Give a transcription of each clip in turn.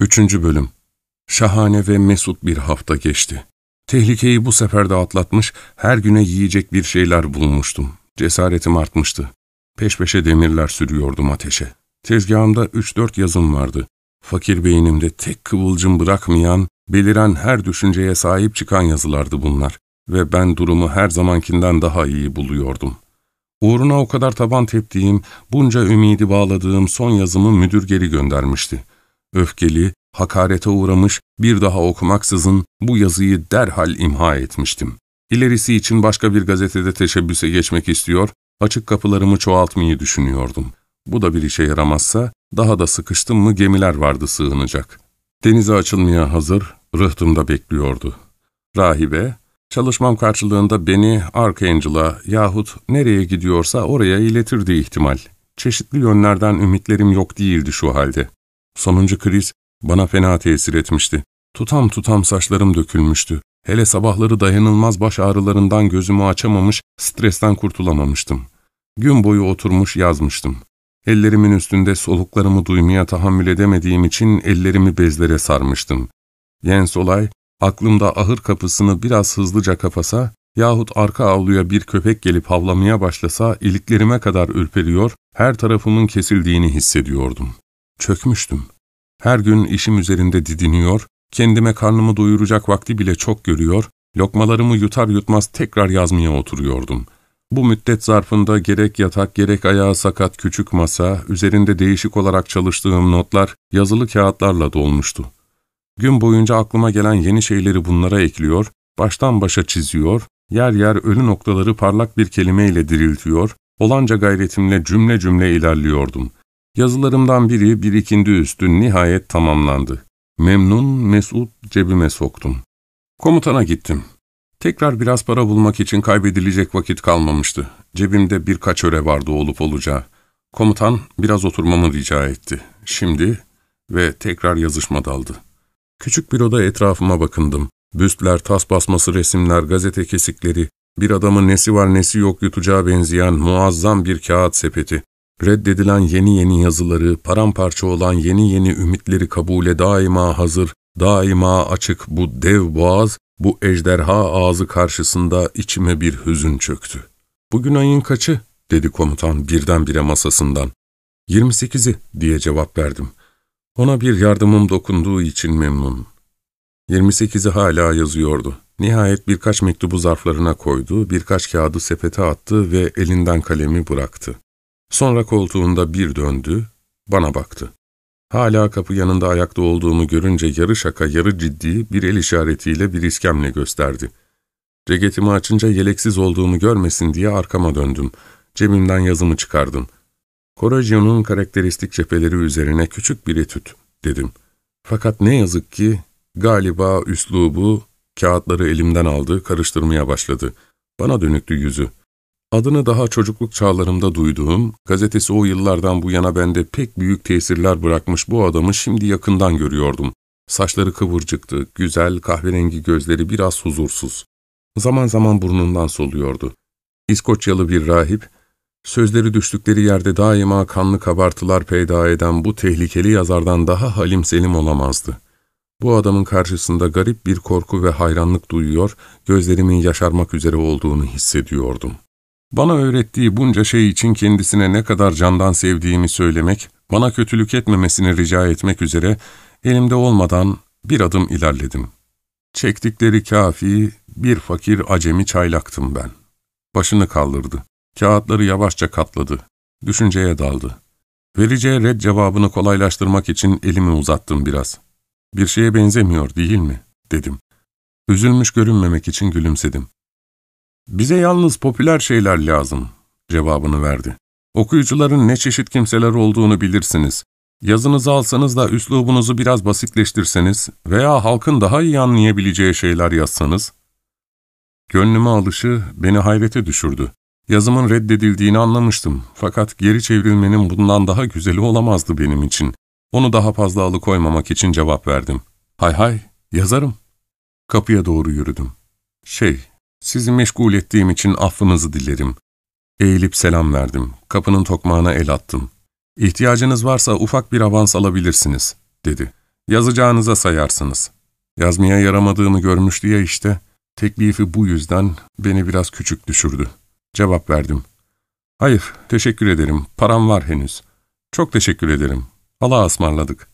Üçüncü Bölüm Şahane ve mesut bir hafta geçti. Tehlikeyi bu sefer de atlatmış, her güne yiyecek bir şeyler bulmuştum. Cesaretim artmıştı. Peş peşe demirler sürüyordum ateşe. Tezgahımda üç dört yazım vardı. Fakir beynimde tek kıvılcım bırakmayan, beliren her düşünceye sahip çıkan yazılardı bunlar. Ve ben durumu her zamankinden daha iyi buluyordum. Uğruna o kadar taban teptiğim, bunca ümidi bağladığım son yazımı müdür geri göndermişti. Öfkeli, hakarete uğramış, bir daha okumaksızın bu yazıyı derhal imha etmiştim. İlerisi için başka bir gazetede teşebbüse geçmek istiyor, açık kapılarımı çoğaltmayı düşünüyordum. Bu da bir işe yaramazsa, daha da sıkıştım mı gemiler vardı sığınacak. Denize açılmaya hazır, rıhtımda bekliyordu. Rahibe, çalışmam karşılığında beni Archangel'a yahut nereye gidiyorsa oraya iletirdi ihtimal. Çeşitli yönlerden ümitlerim yok değildi şu halde. Sonuncu kriz bana fena tesir etmişti. Tutam tutam saçlarım dökülmüştü. Hele sabahları dayanılmaz baş ağrılarından gözümü açamamış, stresten kurtulamamıştım. Gün boyu oturmuş yazmıştım. Ellerimin üstünde soluklarımı duymaya tahammül edemediğim için ellerimi bezlere sarmıştım. Jens Olay, aklımda ahır kapısını biraz hızlıca kapasa yahut arka avluya bir köpek gelip havlamaya başlasa iliklerime kadar ürperiyor, her tarafımın kesildiğini hissediyordum. Çökmüştüm. Her gün işim üzerinde didiniyor, kendime karnımı doyuracak vakti bile çok görüyor, lokmalarımı yutar yutmaz tekrar yazmaya oturuyordum. Bu müddet zarfında gerek yatak gerek ayağı sakat küçük masa, üzerinde değişik olarak çalıştığım notlar yazılı kağıtlarla dolmuştu. Gün boyunca aklıma gelen yeni şeyleri bunlara ekliyor, baştan başa çiziyor, yer yer ölü noktaları parlak bir kelimeyle diriltiyor, olanca gayretimle cümle cümle ilerliyordum. Yazılarımdan biri birikindi üstü nihayet tamamlandı. Memnun, mesut cebime soktum. Komutana gittim. Tekrar biraz para bulmak için kaybedilecek vakit kalmamıştı. Cebimde birkaç öre vardı olup olacağı. Komutan biraz oturmamı rica etti. Şimdi ve tekrar yazışma daldı. Küçük bir oda etrafıma bakındım. Büstler, tas basması resimler, gazete kesikleri, bir adamın nesi var nesi yok yutacağı benzeyen muazzam bir kağıt sepeti. Reddedilen yeni yeni yazıları, paramparça olan yeni yeni ümitleri kabule daima hazır, daima açık bu dev boğaz, bu ejderha ağzı karşısında içime bir hüzün çöktü. ''Bugün ayın kaçı?'' dedi komutan birdenbire masasından. ''28'i'' diye cevap verdim. Ona bir yardımım dokunduğu için memnun. 28'i hala yazıyordu. Nihayet birkaç mektubu zarflarına koydu, birkaç kağıdı sepete attı ve elinden kalemi bıraktı. Sonra koltuğunda bir döndü, bana baktı. Hala kapı yanında ayakta olduğumu görünce yarı şaka yarı ciddi bir el işaretiyle bir iskemle gösterdi. Ceketimi açınca yeleksiz olduğumu görmesin diye arkama döndüm. Cebimden yazımı çıkardım. Coragio'nun karakteristik cepheleri üzerine küçük bir etüt, dedim. Fakat ne yazık ki galiba üslubu kağıtları elimden aldı, karıştırmaya başladı. Bana dönüktü yüzü. Adını daha çocukluk çağlarımda duyduğum, gazetesi o yıllardan bu yana bende pek büyük tesirler bırakmış bu adamı şimdi yakından görüyordum. Saçları kıvırcıktı, güzel, kahverengi gözleri biraz huzursuz. Zaman zaman burnundan soluyordu. İskoçyalı bir rahip, sözleri düştükleri yerde daima kanlı kabartılar peyda eden bu tehlikeli yazardan daha halim selim olamazdı. Bu adamın karşısında garip bir korku ve hayranlık duyuyor, gözlerimin yaşarmak üzere olduğunu hissediyordum. Bana öğrettiği bunca şey için kendisine ne kadar candan sevdiğimi söylemek, bana kötülük etmemesini rica etmek üzere elimde olmadan bir adım ilerledim. Çektikleri kafi, bir fakir acemi çaylaktım ben. Başını kaldırdı. Kağıtları yavaşça katladı. Düşünceye daldı. Vereceği red cevabını kolaylaştırmak için elimi uzattım biraz. Bir şeye benzemiyor değil mi? dedim. Üzülmüş görünmemek için gülümsedim. Bize yalnız popüler şeyler lazım, cevabını verdi. Okuyucuların ne çeşit kimseler olduğunu bilirsiniz. Yazınızı alsanız da üslubunuzu biraz basitleştirseniz veya halkın daha iyi anlayabileceği şeyler yazsanız. Gönlüme alışı beni hayrete düşürdü. Yazımın reddedildiğini anlamıştım fakat geri çevrilmenin bundan daha güzeli olamazdı benim için. Onu daha fazla alıkoymamak için cevap verdim. Hay hay, yazarım. Kapıya doğru yürüdüm. Şey, sizi meşgul ettiğim için affınızı dilerim. Eğilip selam verdim. Kapının tokmağına el attım. İhtiyacınız varsa ufak bir avans alabilirsiniz, dedi. Yazacağınıza sayarsınız. Yazmaya yaramadığımı görmüştü ya işte. Teklifi bu yüzden beni biraz küçük düşürdü. Cevap verdim. Hayır, teşekkür ederim. Param var henüz. Çok teşekkür ederim. Allah'a ısmarladık.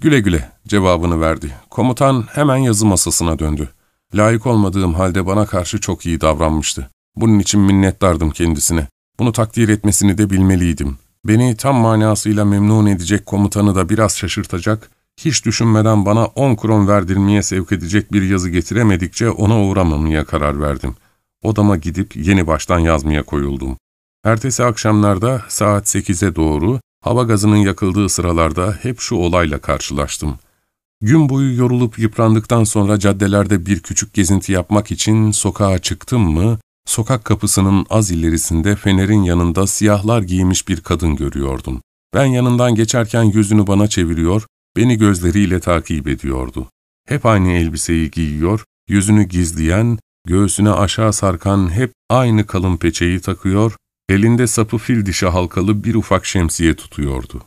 Güle güle cevabını verdi. Komutan hemen yazı masasına döndü. Layık olmadığım halde bana karşı çok iyi davranmıştı. Bunun için minnettardım kendisine. Bunu takdir etmesini de bilmeliydim. Beni tam manasıyla memnun edecek komutanı da biraz şaşırtacak, hiç düşünmeden bana on kron verdirmeye sevk edecek bir yazı getiremedikçe ona uğramamaya karar verdim. Odama gidip yeni baştan yazmaya koyuldum. Ertesi akşamlarda saat sekize doğru hava gazının yakıldığı sıralarda hep şu olayla karşılaştım. Gün boyu yorulup yıprandıktan sonra caddelerde bir küçük gezinti yapmak için sokağa çıktım mı, sokak kapısının az ilerisinde fenerin yanında siyahlar giymiş bir kadın görüyordum. Ben yanından geçerken yüzünü bana çeviriyor, beni gözleriyle takip ediyordu. Hep aynı elbiseyi giyiyor, yüzünü gizleyen, göğsüne aşağı sarkan hep aynı kalın peçeyi takıyor, elinde sapı fil dişi halkalı bir ufak şemsiye tutuyordu.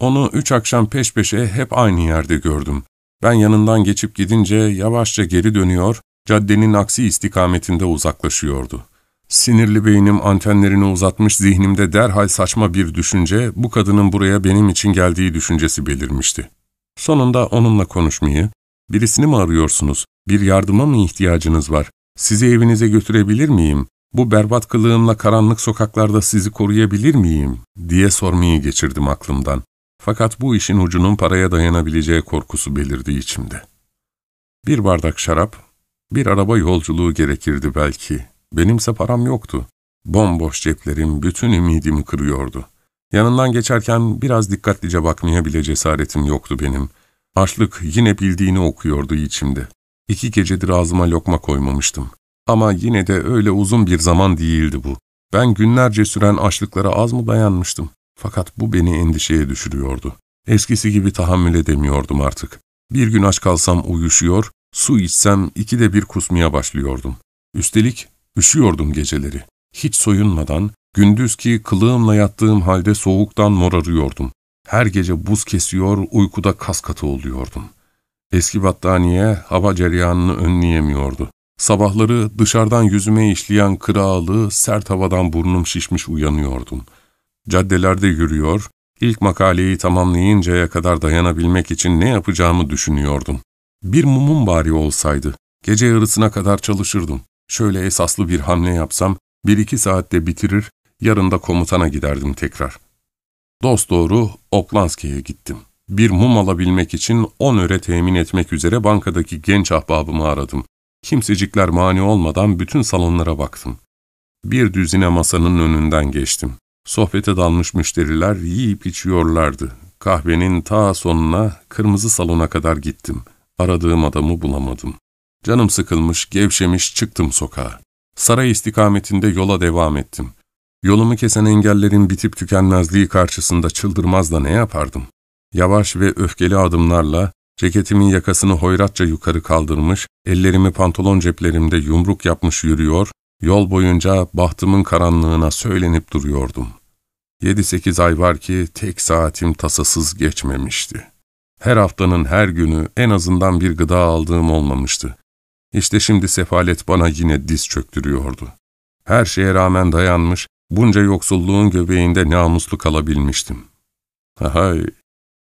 Onu üç akşam peş peşe hep aynı yerde gördüm. Ben yanından geçip gidince yavaşça geri dönüyor, caddenin aksi istikametinde uzaklaşıyordu. Sinirli beynim antenlerini uzatmış zihnimde derhal saçma bir düşünce, bu kadının buraya benim için geldiği düşüncesi belirmişti. Sonunda onunla konuşmayı, birisini mi arıyorsunuz, bir yardıma mı ihtiyacınız var, sizi evinize götürebilir miyim, bu berbat kılığımla karanlık sokaklarda sizi koruyabilir miyim, diye sormayı geçirdim aklımdan. Fakat bu işin ucunun paraya dayanabileceği korkusu belirdi içimde. Bir bardak şarap, bir araba yolculuğu gerekirdi belki. Benimse param yoktu. Bomboş ceplerim bütün ümidimi kırıyordu. Yanından geçerken biraz dikkatlice bakmaya bile cesaretim yoktu benim. Açlık yine bildiğini okuyordu içimde. İki gecedir ağzıma lokma koymamıştım. Ama yine de öyle uzun bir zaman değildi bu. Ben günlerce süren açlıklara az mı dayanmıştım? Fakat bu beni endişeye düşürüyordu. Eskisi gibi tahammül edemiyordum artık. Bir gün aç kalsam uyuşuyor, su içsem ikide bir kusmaya başlıyordum. Üstelik üşüyordum geceleri. Hiç soyunmadan, gündüz ki kılığımla yattığım halde soğuktan morarıyordum. Her gece buz kesiyor, uykuda kas katı oluyordum. Eski battaniye hava cereyanını önleyemiyordu. Sabahları dışarıdan yüzüme işleyen kırağılı, sert havadan burnum şişmiş uyanıyordum. Caddelerde yürüyor, ilk makaleyi tamamlayıncaya kadar dayanabilmek için ne yapacağımı düşünüyordum. Bir mumum bari olsaydı, gece yarısına kadar çalışırdım. Şöyle esaslı bir hamle yapsam, bir iki saatte bitirir, yarın da komutana giderdim tekrar. Dosdoğru Oplanski'ye gittim. Bir mum alabilmek için on öre temin etmek üzere bankadaki genç ahbabımı aradım. Kimsecikler mani olmadan bütün salonlara baktım. Bir düzine masanın önünden geçtim. Sohbete dalmış müşteriler yiyip içiyorlardı. Kahvenin ta sonuna, kırmızı salona kadar gittim. Aradığım adamı bulamadım. Canım sıkılmış, gevşemiş çıktım sokağa. Saray istikametinde yola devam ettim. Yolumu kesen engellerin bitip tükenmezliği karşısında çıldırmaz da ne yapardım? Yavaş ve öfkeli adımlarla ceketimin yakasını hoyratça yukarı kaldırmış, ellerimi pantolon ceplerimde yumruk yapmış yürüyor, Yol boyunca bahtımın karanlığına söylenip duruyordum. Yedi sekiz ay var ki tek saatim tasasız geçmemişti. Her haftanın her günü en azından bir gıda aldığım olmamıştı. İşte şimdi sefalet bana yine diz çöktürüyordu. Her şeye rağmen dayanmış, bunca yoksulluğun göbeğinde namuslu kalabilmiştim. Hay,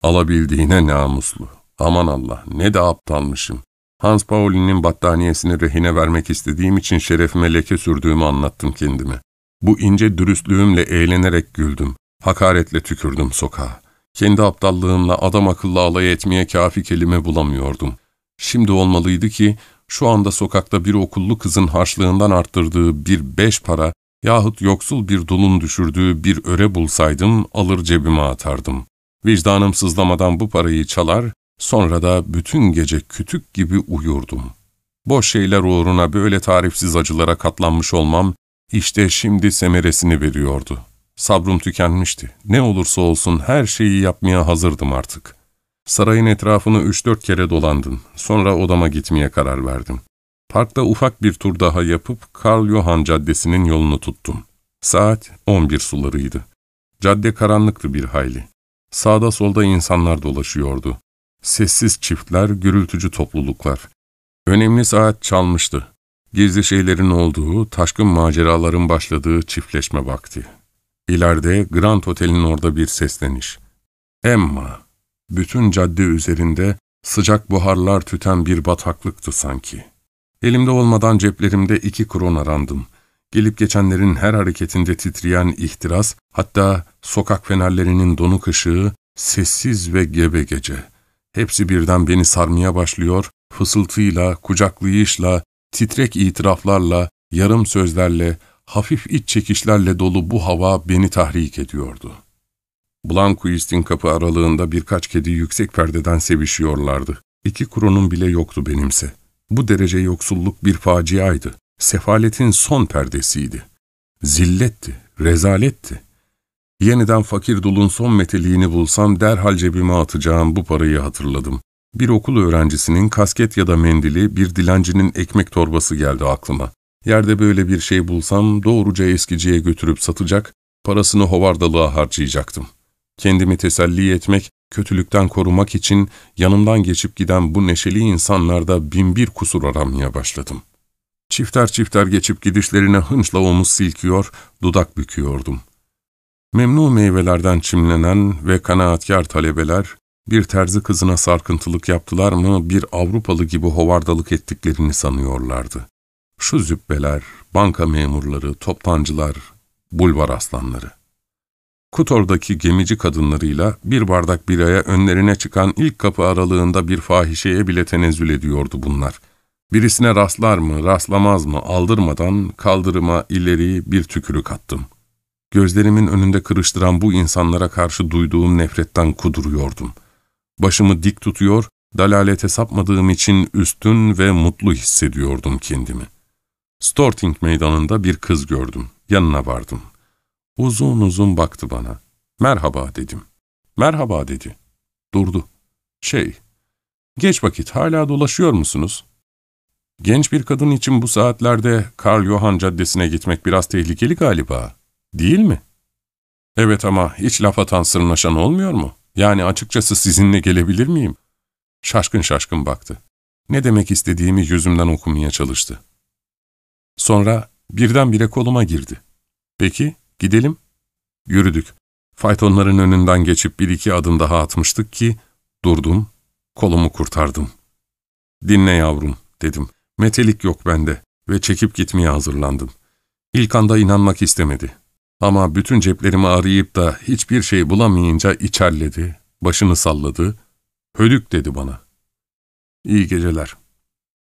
alabildiğine namuslu. Aman Allah, ne de aptalmışım. Hans Pauli'nin battaniyesini rehine vermek istediğim için şerefime leke sürdüğümü anlattım kendime. Bu ince dürüstlüğümle eğlenerek güldüm. Hakaretle tükürdüm sokağa. Kendi aptallığımla adam akıllı alay etmeye kafi kelime bulamıyordum. Şimdi olmalıydı ki şu anda sokakta bir okullu kızın harçlığından arttırdığı bir beş para yahut yoksul bir dulun düşürdüğü bir öre bulsaydım alır cebime atardım. Vicdanım sızlamadan bu parayı çalar, Sonra da bütün gece kütük gibi uyurdum. Boş şeyler uğruna böyle tarifsiz acılara katlanmış olmam, işte şimdi semeresini veriyordu. Sabrım tükenmişti. Ne olursa olsun her şeyi yapmaya hazırdım artık. Sarayın etrafını üç dört kere dolandım. Sonra odama gitmeye karar verdim. Parkta ufak bir tur daha yapıp Karl Johann Caddesi'nin yolunu tuttum. Saat on bir sularıydı. Cadde karanlıktı bir hayli. Sağda solda insanlar dolaşıyordu. Sessiz çiftler, gürültücü topluluklar. Önemli saat çalmıştı. Gizli şeylerin olduğu, taşkın maceraların başladığı çiftleşme vakti. İleride Grand Otel'in orada bir sesleniş. Emma, bütün cadde üzerinde sıcak buharlar tüten bir bataklıktı sanki. Elimde olmadan ceplerimde iki kron arandım. Gelip geçenlerin her hareketinde titreyen ihtiras, hatta sokak fenerlerinin donuk ışığı, sessiz ve gebe gece. Hepsi birden beni sarmaya başlıyor, fısıltıyla, kucaklayışla, titrek itiraflarla, yarım sözlerle, hafif iç çekişlerle dolu bu hava beni tahrik ediyordu. Blanquist'in kapı aralığında birkaç kedi yüksek perdeden sevişiyorlardı. İki kronun bile yoktu benimse. Bu derece yoksulluk bir faciaydı. Sefaletin son perdesiydi. Zilletti, rezaletti. Yeniden fakir dulun son meteliğini bulsam derhal cebime atacağım bu parayı hatırladım. Bir okul öğrencisinin kasket ya da mendili, bir dilencinin ekmek torbası geldi aklıma. Yerde böyle bir şey bulsam doğruca eskiciye götürüp satacak, parasını hovardalığa harcayacaktım. Kendimi teselli etmek, kötülükten korumak için yanımdan geçip giden bu neşeli insanlarda binbir kusur aramaya başladım. Çifter çifter geçip gidişlerine hınçla omuz silkiyor, dudak büküyordum. Memnun meyvelerden çimlenen ve kanaatkar talebeler, bir terzi kızına sarkıntılık yaptılar mı bir Avrupalı gibi hovardalık ettiklerini sanıyorlardı. Şu zübbeler, banka memurları, toptancılar, bulvar aslanları. Kutor'daki gemici kadınlarıyla bir bardak biraya önlerine çıkan ilk kapı aralığında bir fahişeye bile tenezzül ediyordu bunlar. Birisine rastlar mı, rastlamaz mı aldırmadan kaldırıma ileri bir tükürük attım. Gözlerimin önünde kırıştıran bu insanlara karşı duyduğum nefretten kuduruyordum. Başımı dik tutuyor, dalalete sapmadığım için üstün ve mutlu hissediyordum kendimi. Storting meydanında bir kız gördüm. Yanına vardım. Uzun uzun baktı bana. Merhaba dedim. Merhaba dedi. Durdu. Şey, geç vakit hala dolaşıyor musunuz? Genç bir kadın için bu saatlerde Karl Johann Caddesi'ne gitmek biraz tehlikeli galiba. Değil mi? Evet ama hiç laf atan sırnaşan olmuyor mu? Yani açıkçası sizinle gelebilir miyim? Şaşkın şaşkın baktı. Ne demek istediğimi yüzümden okumaya çalıştı. Sonra birdenbire koluma girdi. Peki, gidelim. Yürüdük. Faytonların önünden geçip bir iki adım daha atmıştık ki, durdum, kolumu kurtardım. Dinle yavrum, dedim. Metelik yok bende ve çekip gitmeye hazırlandım. İlk anda inanmak istemedi. Ama bütün ceplerimi arayıp da hiçbir şey bulamayınca içerledi, başını salladı, hödük dedi bana. İyi geceler,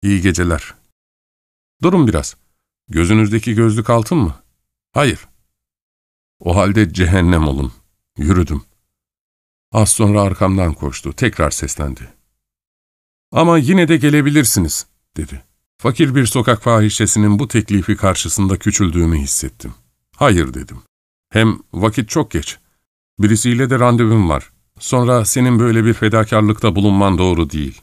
iyi geceler. Durun biraz. Gözünüzdeki gözlük altın mı? Hayır. O halde cehennem olun. Yürüdüm. Az sonra arkamdan koştu. Tekrar seslendi. Ama yine de gelebilirsiniz, dedi. Fakir bir sokak fahişesinin bu teklifi karşısında küçüldüğümü hissettim. Hayır dedim. Hem vakit çok geç. Birisiyle de randevum var. Sonra senin böyle bir fedakarlıkta bulunman doğru değil.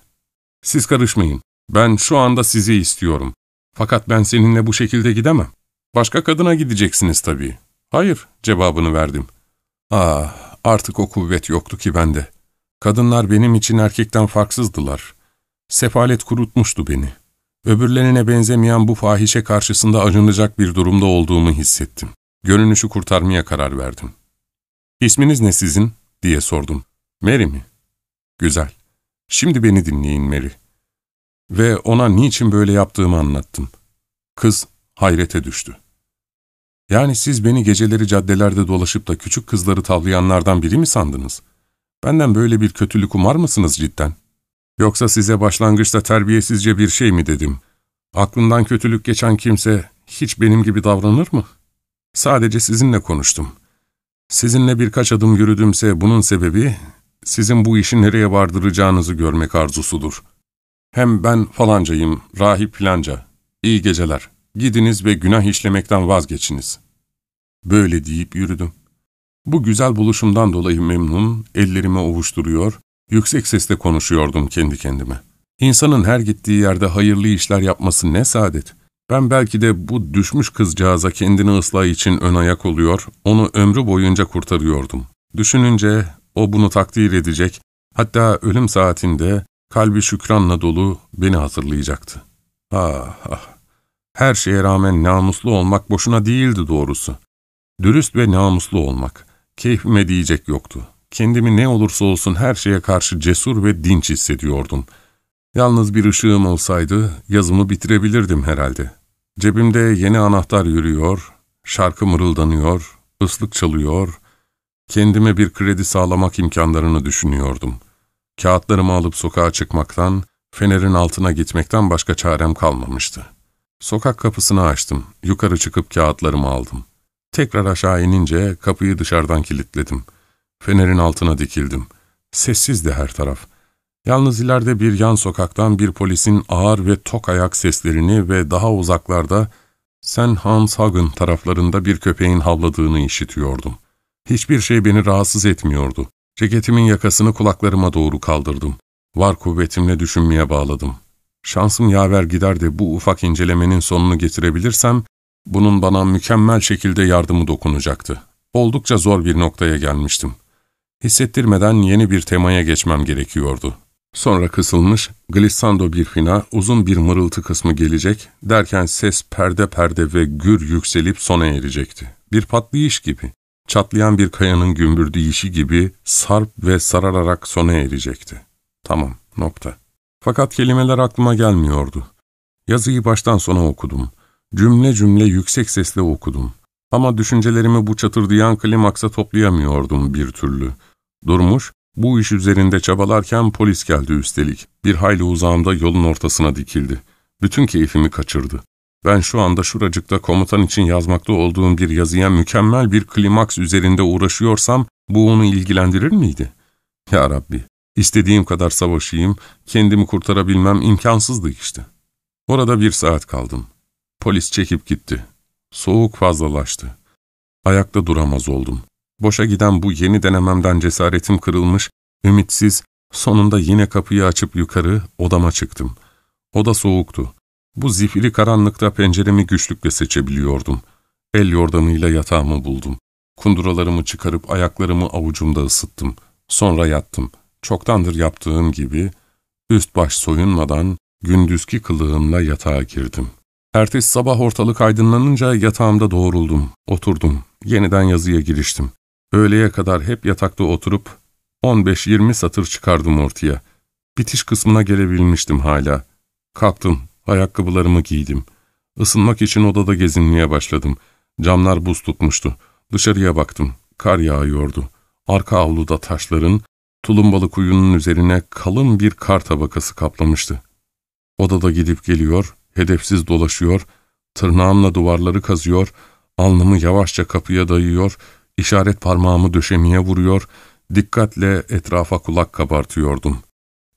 Siz karışmayın. Ben şu anda sizi istiyorum. Fakat ben seninle bu şekilde gidemem. Başka kadına gideceksiniz tabii. Hayır, cevabını verdim. Ah, artık o kuvvet yoktu ki bende. Kadınlar benim için erkekten farksızdılar. Sefalet kurutmuştu beni. Öbürlerine benzemeyen bu fahişe karşısında acınacak bir durumda olduğumu hissettim. Görünüşü kurtarmaya karar verdim. ''İsminiz ne sizin?'' diye sordum. ''Mary mi?'' ''Güzel. Şimdi beni dinleyin Mary.'' Ve ona niçin böyle yaptığımı anlattım. Kız hayrete düştü. ''Yani siz beni geceleri caddelerde dolaşıp da küçük kızları tavlayanlardan biri mi sandınız? Benden böyle bir kötülük umar mısınız cidden? Yoksa size başlangıçta terbiyesizce bir şey mi dedim? Aklından kötülük geçen kimse hiç benim gibi davranır mı?'' Sadece sizinle konuştum. Sizinle birkaç adım yürüdümse bunun sebebi, sizin bu işi nereye vardıracağınızı görmek arzusudur. Hem ben falancayım, rahip filanca. İyi geceler. Gidiniz ve günah işlemekten vazgeçiniz. Böyle deyip yürüdüm. Bu güzel buluşumdan dolayı memnun, ellerimi ovuşturuyor, yüksek sesle konuşuyordum kendi kendime. İnsanın her gittiği yerde hayırlı işler yapması ne saadet. Ben belki de bu düşmüş kızcağıza kendini ıslah için ön ayak oluyor, onu ömrü boyunca kurtarıyordum. Düşününce o bunu takdir edecek, Hatta ölüm saatinde kalbi şükranla dolu beni hatırlayacaktı. Ah ah! Her şeye rağmen namuslu olmak boşuna değildi doğrusu. Dürüst ve namuslu olmak. Keyfime diyecek yoktu. Kendimi ne olursa olsun her şeye karşı cesur ve dinç hissediyordum. Yalnız bir ışığım olsaydı yazımı bitirebilirdim herhalde. Cebimde yeni anahtar yürüyor, şarkı mırıldanıyor, ıslık çalıyor, kendime bir kredi sağlamak imkanlarını düşünüyordum. Kağıtlarımı alıp sokağa çıkmaktan, fenerin altına gitmekten başka çarem kalmamıştı. Sokak kapısını açtım, yukarı çıkıp kağıtlarımı aldım. Tekrar aşağı inince kapıyı dışarıdan kilitledim. Fenerin altına dikildim. Sessizdi her taraf. Yalnız ileride bir yan sokaktan bir polisin ağır ve tok ayak seslerini ve daha uzaklarda Sen Hans Hagen taraflarında bir köpeğin havladığını işitiyordum. Hiçbir şey beni rahatsız etmiyordu. Ceketimin yakasını kulaklarıma doğru kaldırdım. Var kuvvetimle düşünmeye bağladım. Şansım yaver gider de bu ufak incelemenin sonunu getirebilirsem, bunun bana mükemmel şekilde yardımı dokunacaktı. Oldukça zor bir noktaya gelmiştim. Hissettirmeden yeni bir temaya geçmem gerekiyordu. Sonra kısılmış, glissando bir fina, uzun bir mırıltı kısmı gelecek, derken ses perde perde ve gür yükselip sona erecekti. Bir patlayış gibi, çatlayan bir kayanın gümbürdeyişi gibi sarp ve sarararak sona erecekti. Tamam, nokta. Fakat kelimeler aklıma gelmiyordu. Yazıyı baştan sona okudum. Cümle cümle yüksek sesle okudum. Ama düşüncelerimi bu çatırdayan klimaksa toplayamıyordum bir türlü. Durmuş, bu iş üzerinde çabalarken polis geldi üstelik. Bir hayli uzağımda yolun ortasına dikildi. Bütün keyfimi kaçırdı. Ben şu anda şuracıkta komutan için yazmakta olduğum bir yazıya mükemmel bir klimaks üzerinde uğraşıyorsam bu onu ilgilendirir miydi? Ya Rabbi, istediğim kadar savaşayım, kendimi kurtarabilmem imkansızdı işte. Orada bir saat kaldım. Polis çekip gitti. Soğuk fazlalaştı. Ayakta duramaz oldum. Boşa giden bu yeni denememden cesaretim kırılmış, ümitsiz, sonunda yine kapıyı açıp yukarı odama çıktım. Oda soğuktu. Bu zifiri karanlıkta penceremi güçlükle seçebiliyordum. El yordamıyla yatağımı buldum. Kunduralarımı çıkarıp ayaklarımı avucumda ısıttım. Sonra yattım. Çoktandır yaptığım gibi üst baş soyunmadan gündüzki kılığımla yatağa girdim. Ertesi sabah ortalık aydınlanınca yatağımda doğruldum, oturdum, yeniden yazıya giriştim. Öğleye kadar hep yatakta oturup 15-20 satır çıkardım ortaya. Bitiş kısmına gelebilmiştim hala. Kalktım, ayakkabılarımı giydim. Isınmak için odada gezinmeye başladım. Camlar buz tutmuştu. Dışarıya baktım. Kar yağıyordu. Arka avluda taşların, tulumbalı kuyunun üzerine kalın bir kar tabakası kaplamıştı. Odada gidip geliyor, hedefsiz dolaşıyor, tırnağımla duvarları kazıyor, alnımı yavaşça kapıya dayıyor, işaret parmağımı döşemeye vuruyor, dikkatle etrafa kulak kabartıyordum.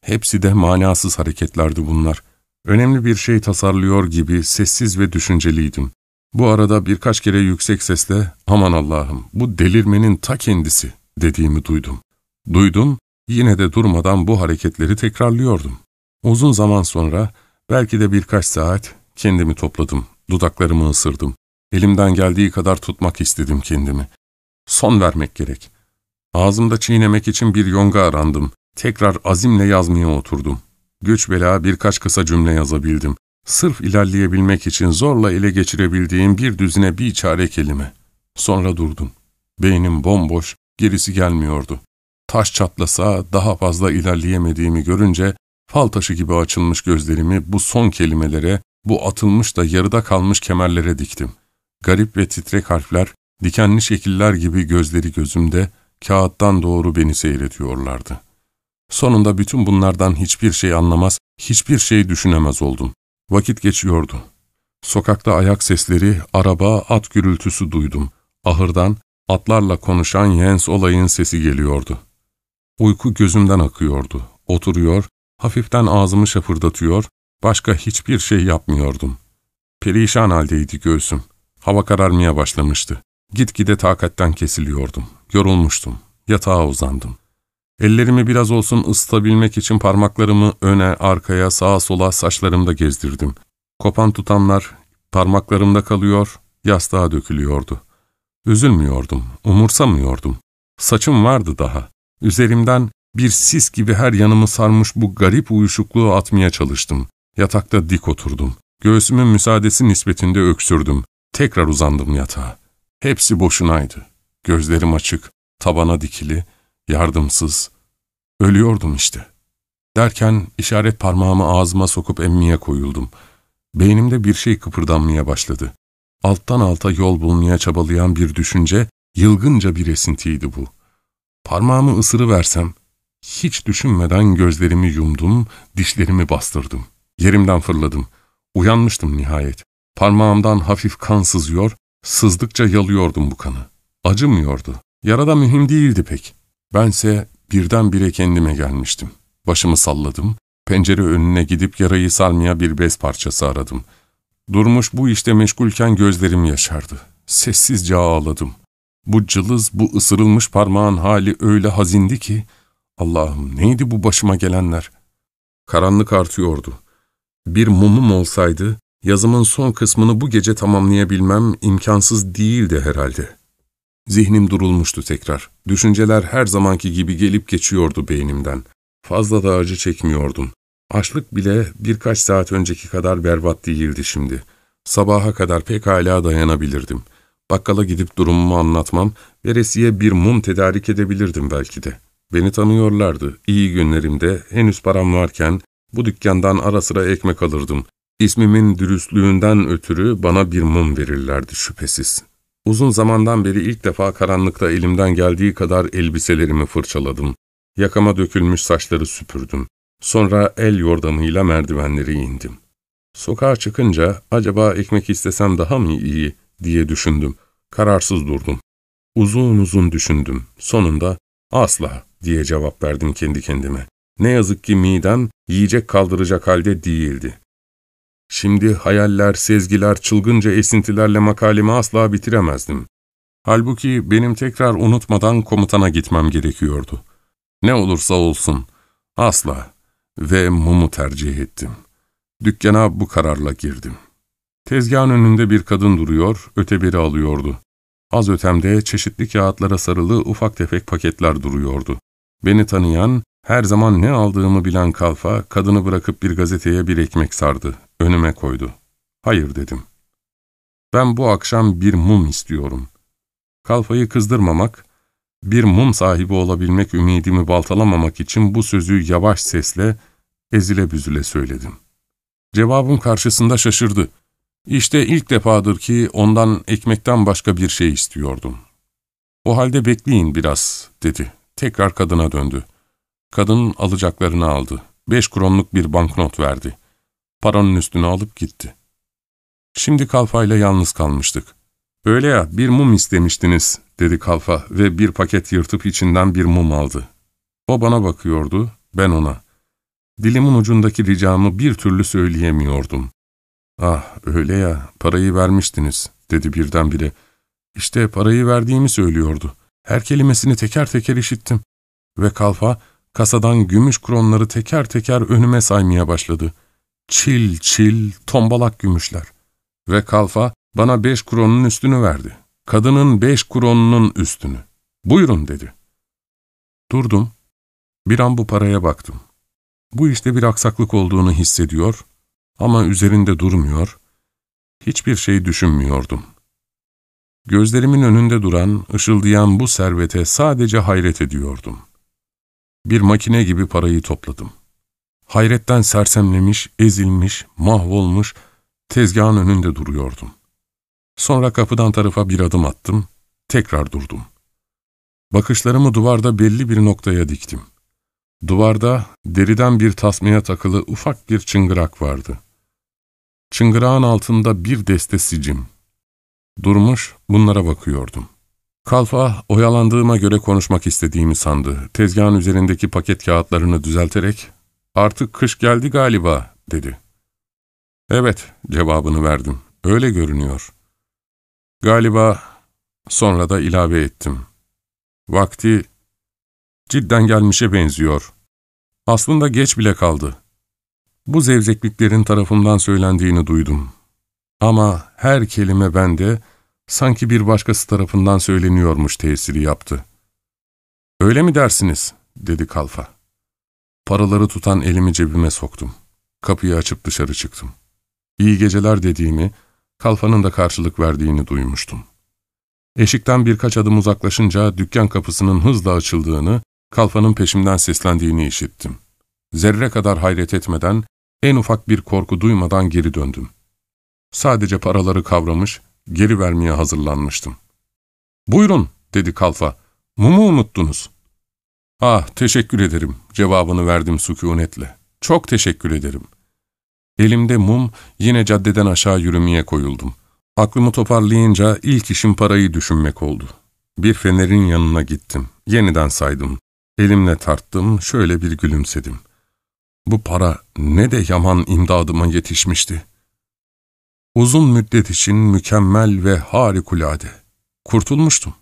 Hepsi de manasız hareketlerdi bunlar. Önemli bir şey tasarlıyor gibi sessiz ve düşünceliydim. Bu arada birkaç kere yüksek sesle ''Aman Allah'ım, bu delirmenin ta kendisi'' dediğimi duydum. Duydum, yine de durmadan bu hareketleri tekrarlıyordum. Uzun zaman sonra, belki de birkaç saat kendimi topladım, dudaklarımı ısırdım. Elimden geldiği kadar tutmak istedim kendimi. Son vermek gerek. Ağzımda çiğnemek için bir yonga arandım. Tekrar azimle yazmaya oturdum. Güç bela birkaç kısa cümle yazabildim. Sırf ilerleyebilmek için zorla ele geçirebildiğim bir düzine bir çare kelime. Sonra durdum. Beynim bomboş, gerisi gelmiyordu. Taş çatlasa daha fazla ilerleyemediğimi görünce fal taşı gibi açılmış gözlerimi bu son kelimelere, bu atılmış da yarıda kalmış kemerlere diktim. Garip ve titrek harfler, dikenli şekiller gibi gözleri gözümde, kağıttan doğru beni seyrediyorlardı. Sonunda bütün bunlardan hiçbir şey anlamaz, hiçbir şey düşünemez oldum. Vakit geçiyordu. Sokakta ayak sesleri, araba, at gürültüsü duydum. Ahırdan, atlarla konuşan Jens olayın sesi geliyordu. Uyku gözümden akıyordu. Oturuyor, hafiften ağzımı şapırdatıyor, başka hiçbir şey yapmıyordum. Perişan haldeydi göğsüm. Hava kararmaya başlamıştı. Gitgide takatten kesiliyordum. Yorulmuştum. Yatağa uzandım. Ellerimi biraz olsun ısıtabilmek için parmaklarımı öne, arkaya, sağa sola saçlarımda gezdirdim. Kopan tutamlar parmaklarımda kalıyor, yastığa dökülüyordu. Üzülmüyordum, umursamıyordum. Saçım vardı daha. Üzerimden Bir sis gibi her yanımı sarmış bu garip uyuşukluğu atmaya çalıştım. Yatakta dik oturdum. Göğsümün müsaadesi nispetinde öksürdüm. Tekrar uzandım yatağa. Hepsi boşunaydı. Gözlerim açık, tabana dikili, yardımsız. Ölüyordum işte. Derken işaret parmağımı ağzıma sokup emmeye koyuldum. Beynimde bir şey kıpırdanmaya başladı. Alttan alta yol bulmaya çabalayan bir düşünce, yılgınca bir esintiydi bu. Parmağımı ısırıversem, hiç düşünmeden gözlerimi yumdum, dişlerimi bastırdım. Yerimden fırladım. Uyanmıştım nihayet. Parmağımdan hafif kan sızıyor, sızdıkça yalıyordum bu kanı. Acımıyordu. Yara da mühim değildi pek. Bense birdenbire kendime gelmiştim. Başımı salladım, pencere önüne gidip yarayı sarmaya bir bez parçası aradım. Durmuş bu işte meşgulken gözlerim yaşardı. Sessizce ağladım. Bu cılız, bu ısırılmış parmağın hali öyle hazindi ki, Allah'ım neydi bu başıma gelenler? Karanlık artıyordu. Bir mumum olsaydı, yazımın son kısmını bu gece tamamlayabilmem imkansız değildi herhalde. Zihnim durulmuştu tekrar. Düşünceler her zamanki gibi gelip geçiyordu beynimden. Fazla da acı çekmiyordum. Açlık bile birkaç saat önceki kadar berbat değildi şimdi. Sabaha kadar pekala dayanabilirdim. Bakkala gidip durumumu anlatmam, veresiye bir mum tedarik edebilirdim belki de. Beni tanıyorlardı. İyi günlerimde, henüz param varken, bu dükkandan ara sıra ekmek alırdım. İsmimin dürüstlüğünden ötürü bana bir mum verirlerdi şüphesiz. Uzun zamandan beri ilk defa karanlıkta elimden geldiği kadar elbiselerimi fırçaladım. Yakama dökülmüş saçları süpürdüm. Sonra el yordamıyla merdivenleri indim. Sokağa çıkınca acaba ekmek istesem daha mı iyi diye düşündüm. Kararsız durdum. Uzun uzun düşündüm. Sonunda asla diye cevap verdim kendi kendime. Ne yazık ki midem yiyecek kaldıracak halde değildi. Şimdi hayaller, sezgiler, çılgınca esintilerle makalemi asla bitiremezdim. Halbuki benim tekrar unutmadan komutana gitmem gerekiyordu. Ne olursa olsun, asla ve mumu tercih ettim. Dükkana bu kararla girdim. Tezgahın önünde bir kadın duruyor, öteberi alıyordu. Az ötemde çeşitli kağıtlara sarılı ufak tefek paketler duruyordu. Beni tanıyan, her zaman ne aldığımı bilen kalfa, kadını bırakıp bir gazeteye bir ekmek sardı. Önüme koydu. Hayır dedim. Ben bu akşam bir mum istiyorum. Kalfayı kızdırmamak, bir mum sahibi olabilmek ümidimi baltalamamak için bu sözü yavaş sesle, ezile büzüle söyledim. Cevabım karşısında şaşırdı. İşte ilk defadır ki ondan ekmekten başka bir şey istiyordum. O halde bekleyin biraz, dedi. Tekrar kadına döndü. Kadın alacaklarını aldı. Beş kronluk bir banknot verdi. Paranın üstünü alıp gitti. Şimdi Kalfa'yla yalnız kalmıştık. ''Öyle ya, bir mum istemiştiniz.'' dedi Kalfa ve bir paket yırtıp içinden bir mum aldı. O bana bakıyordu, ben ona. Dilimin ucundaki ricamı bir türlü söyleyemiyordum. ''Ah, öyle ya, parayı vermiştiniz.'' dedi birdenbire. İşte parayı verdiğimi söylüyordu. Her kelimesini teker teker işittim. Ve Kalfa, kasadan gümüş kronları teker teker önüme saymaya başladı. Çil çil, tombalak gümüşler. Ve Kalfa, bana beş kronun üstünü verdi. Kadının beş kronunun üstünü. Buyurun dedi. Durdum. Bir an bu paraya baktım. Bu işte bir aksaklık olduğunu hissediyor ama üzerinde durmuyor, hiçbir şey düşünmüyordum. Gözlerimin önünde duran, ışıldayan bu servete sadece hayret ediyordum. Bir makine gibi parayı topladım. Hayretten sersemlemiş, ezilmiş, mahvolmuş, tezgahın önünde duruyordum. Sonra kapıdan tarafa bir adım attım, tekrar durdum. Bakışlarımı duvarda belli bir noktaya diktim. Duvarda deriden bir tasmaya takılı ufak bir çıngırak vardı. Çıngırağın altında bir deste sicim. Durmuş bunlara bakıyordum. Kalfa oyalandığıma göre konuşmak istediğimi sandı. Tezgahın üzerindeki paket kağıtlarını düzelterek ''Artık kış geldi galiba'' dedi. ''Evet'' cevabını verdim. ''Öyle görünüyor.'' Galiba sonra da ilave ettim. Vakti cidden gelmişe benziyor. Aslında geç bile kaldı. Bu zevzekliklerin tarafından söylendiğini duydum. Ama her kelime bende sanki bir başkası tarafından söyleniyormuş tesiri yaptı. ''Öyle mi dersiniz?'' dedi kalfa. Paraları tutan elimi cebime soktum. Kapıyı açıp dışarı çıktım. İyi geceler dediğimi, kalfanın da karşılık verdiğini duymuştum. Eşikten birkaç adım uzaklaşınca dükkan kapısının hızla açıldığını, kalfanın peşimden seslendiğini işittim. Zerre kadar hayret etmeden, en ufak bir korku duymadan geri döndüm. Sadece paraları kavramış, geri vermeye hazırlanmıştım. ''Buyurun'' dedi kalfa. ''Mumu unuttunuz.'' ''Ah, teşekkür ederim.'' cevabını verdim sükunetle. ''Çok teşekkür ederim.'' Elimde mum, yine caddeden aşağı yürümeye koyuldum. Aklımı toparlayınca ilk işim parayı düşünmek oldu. Bir fenerin yanına gittim. Yeniden saydım. Elimle tarttım, şöyle bir gülümsedim. Bu para ne de yaman imdadıma yetişmişti. Uzun müddet için mükemmel ve harikulade. Kurtulmuştum.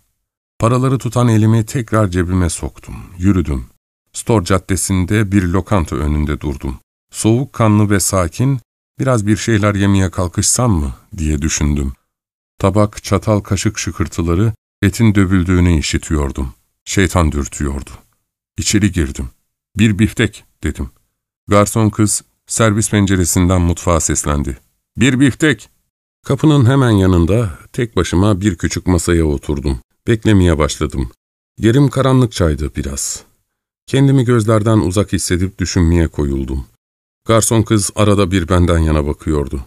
Paraları tutan elimi tekrar cebime soktum. Yürüdüm. Stor caddesinde bir lokanta önünde durdum. Soğukkanlı ve sakin, biraz bir şeyler yemeye kalkışsam mı diye düşündüm. Tabak, çatal, kaşık şıkırtıları, etin dövüldüğünü işitiyordum. Şeytan dürtüyordu. İçeri girdim. Bir biftek dedim. Garson kız servis penceresinden mutfağa seslendi. Bir biftek. Kapının hemen yanında tek başıma bir küçük masaya oturdum. Beklemeye başladım. Yerim karanlıkçaydı biraz. Kendimi gözlerden uzak hissedip düşünmeye koyuldum. Garson kız arada bir benden yana bakıyordu.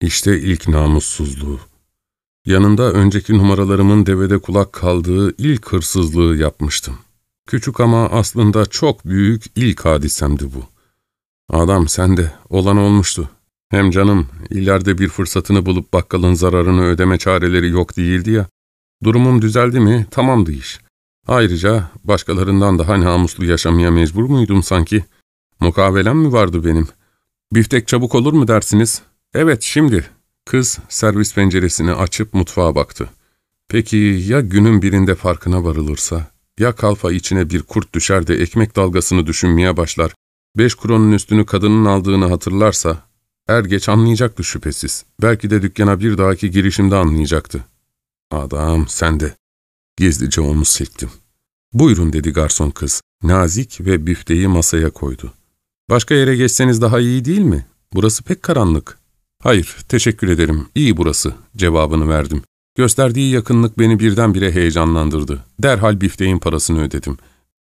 İşte ilk namussuzluğu. Yanında önceki numaralarımın devede kulak kaldığı ilk hırsızlığı yapmıştım. Küçük ama aslında çok büyük ilk hadisemdi bu. Adam sende, olan olmuştu. Hem canım, ileride bir fırsatını bulup bakkalın zararını ödeme çareleri yok değildi ya. Durumum düzeldi mi, tamamdı iş. Ayrıca başkalarından daha namuslu yaşamaya mecbur muydum sanki? Mukavelem mi vardı benim? Biftek çabuk olur mu dersiniz? Evet, şimdi. Kız servis penceresini açıp mutfağa baktı. Peki ya günün birinde farkına varılırsa? Ya kalfa içine bir kurt düşer de ekmek dalgasını düşünmeye başlar, beş kronun üstünü kadının aldığını hatırlarsa, er geç anlayacaktı şüphesiz. Belki de dükkana bir dahaki girişimde anlayacaktı. Adam sen de. Gizlice omuz silktim. Buyurun dedi garson kız. Nazik ve büfteyi masaya koydu. Başka yere geçseniz daha iyi değil mi? Burası pek karanlık. Hayır, teşekkür ederim. İyi burası, cevabını verdim. Gösterdiği yakınlık beni birdenbire heyecanlandırdı. Derhal bifteğin parasını ödedim.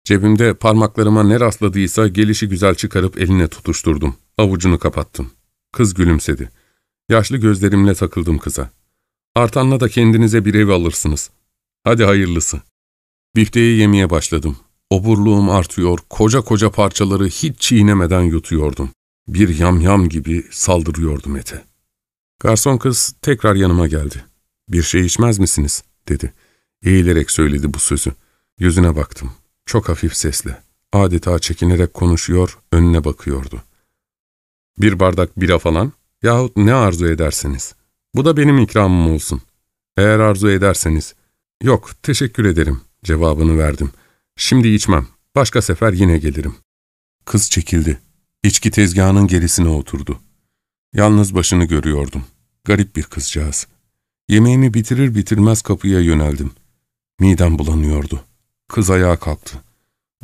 Cebimde parmaklarıma ne rastladıysa gelişi güzel çıkarıp eline tutuşturdum. Avucunu kapattım. Kız gülümsedi. Yaşlı gözlerimle takıldım kıza. Artanla da kendinize bir ev alırsınız. Hadi hayırlısı. Bifteyi yemeye başladım. Oburluğum artıyor, koca koca parçaları hiç çiğnemeden yutuyordum. Bir yamyam gibi saldırıyordum ete. Garson kız tekrar yanıma geldi. ''Bir şey içmez misiniz?'' dedi. Eğilerek söyledi bu sözü. Yüzüne baktım. Çok hafif sesle. Adeta çekinerek konuşuyor, önüne bakıyordu. ''Bir bardak bira falan yahut ne arzu ederseniz. Bu da benim ikramım olsun. Eğer arzu ederseniz.'' ''Yok, teşekkür ederim.'' cevabını verdim. ''Şimdi içmem. Başka sefer yine gelirim.'' Kız çekildi. İçki tezgahının gerisine oturdu. Yalnız başını görüyordum. Garip bir kızcağız. Yemeğimi bitirir bitirmez kapıya yöneldim. Midem bulanıyordu. Kız ayağa kalktı.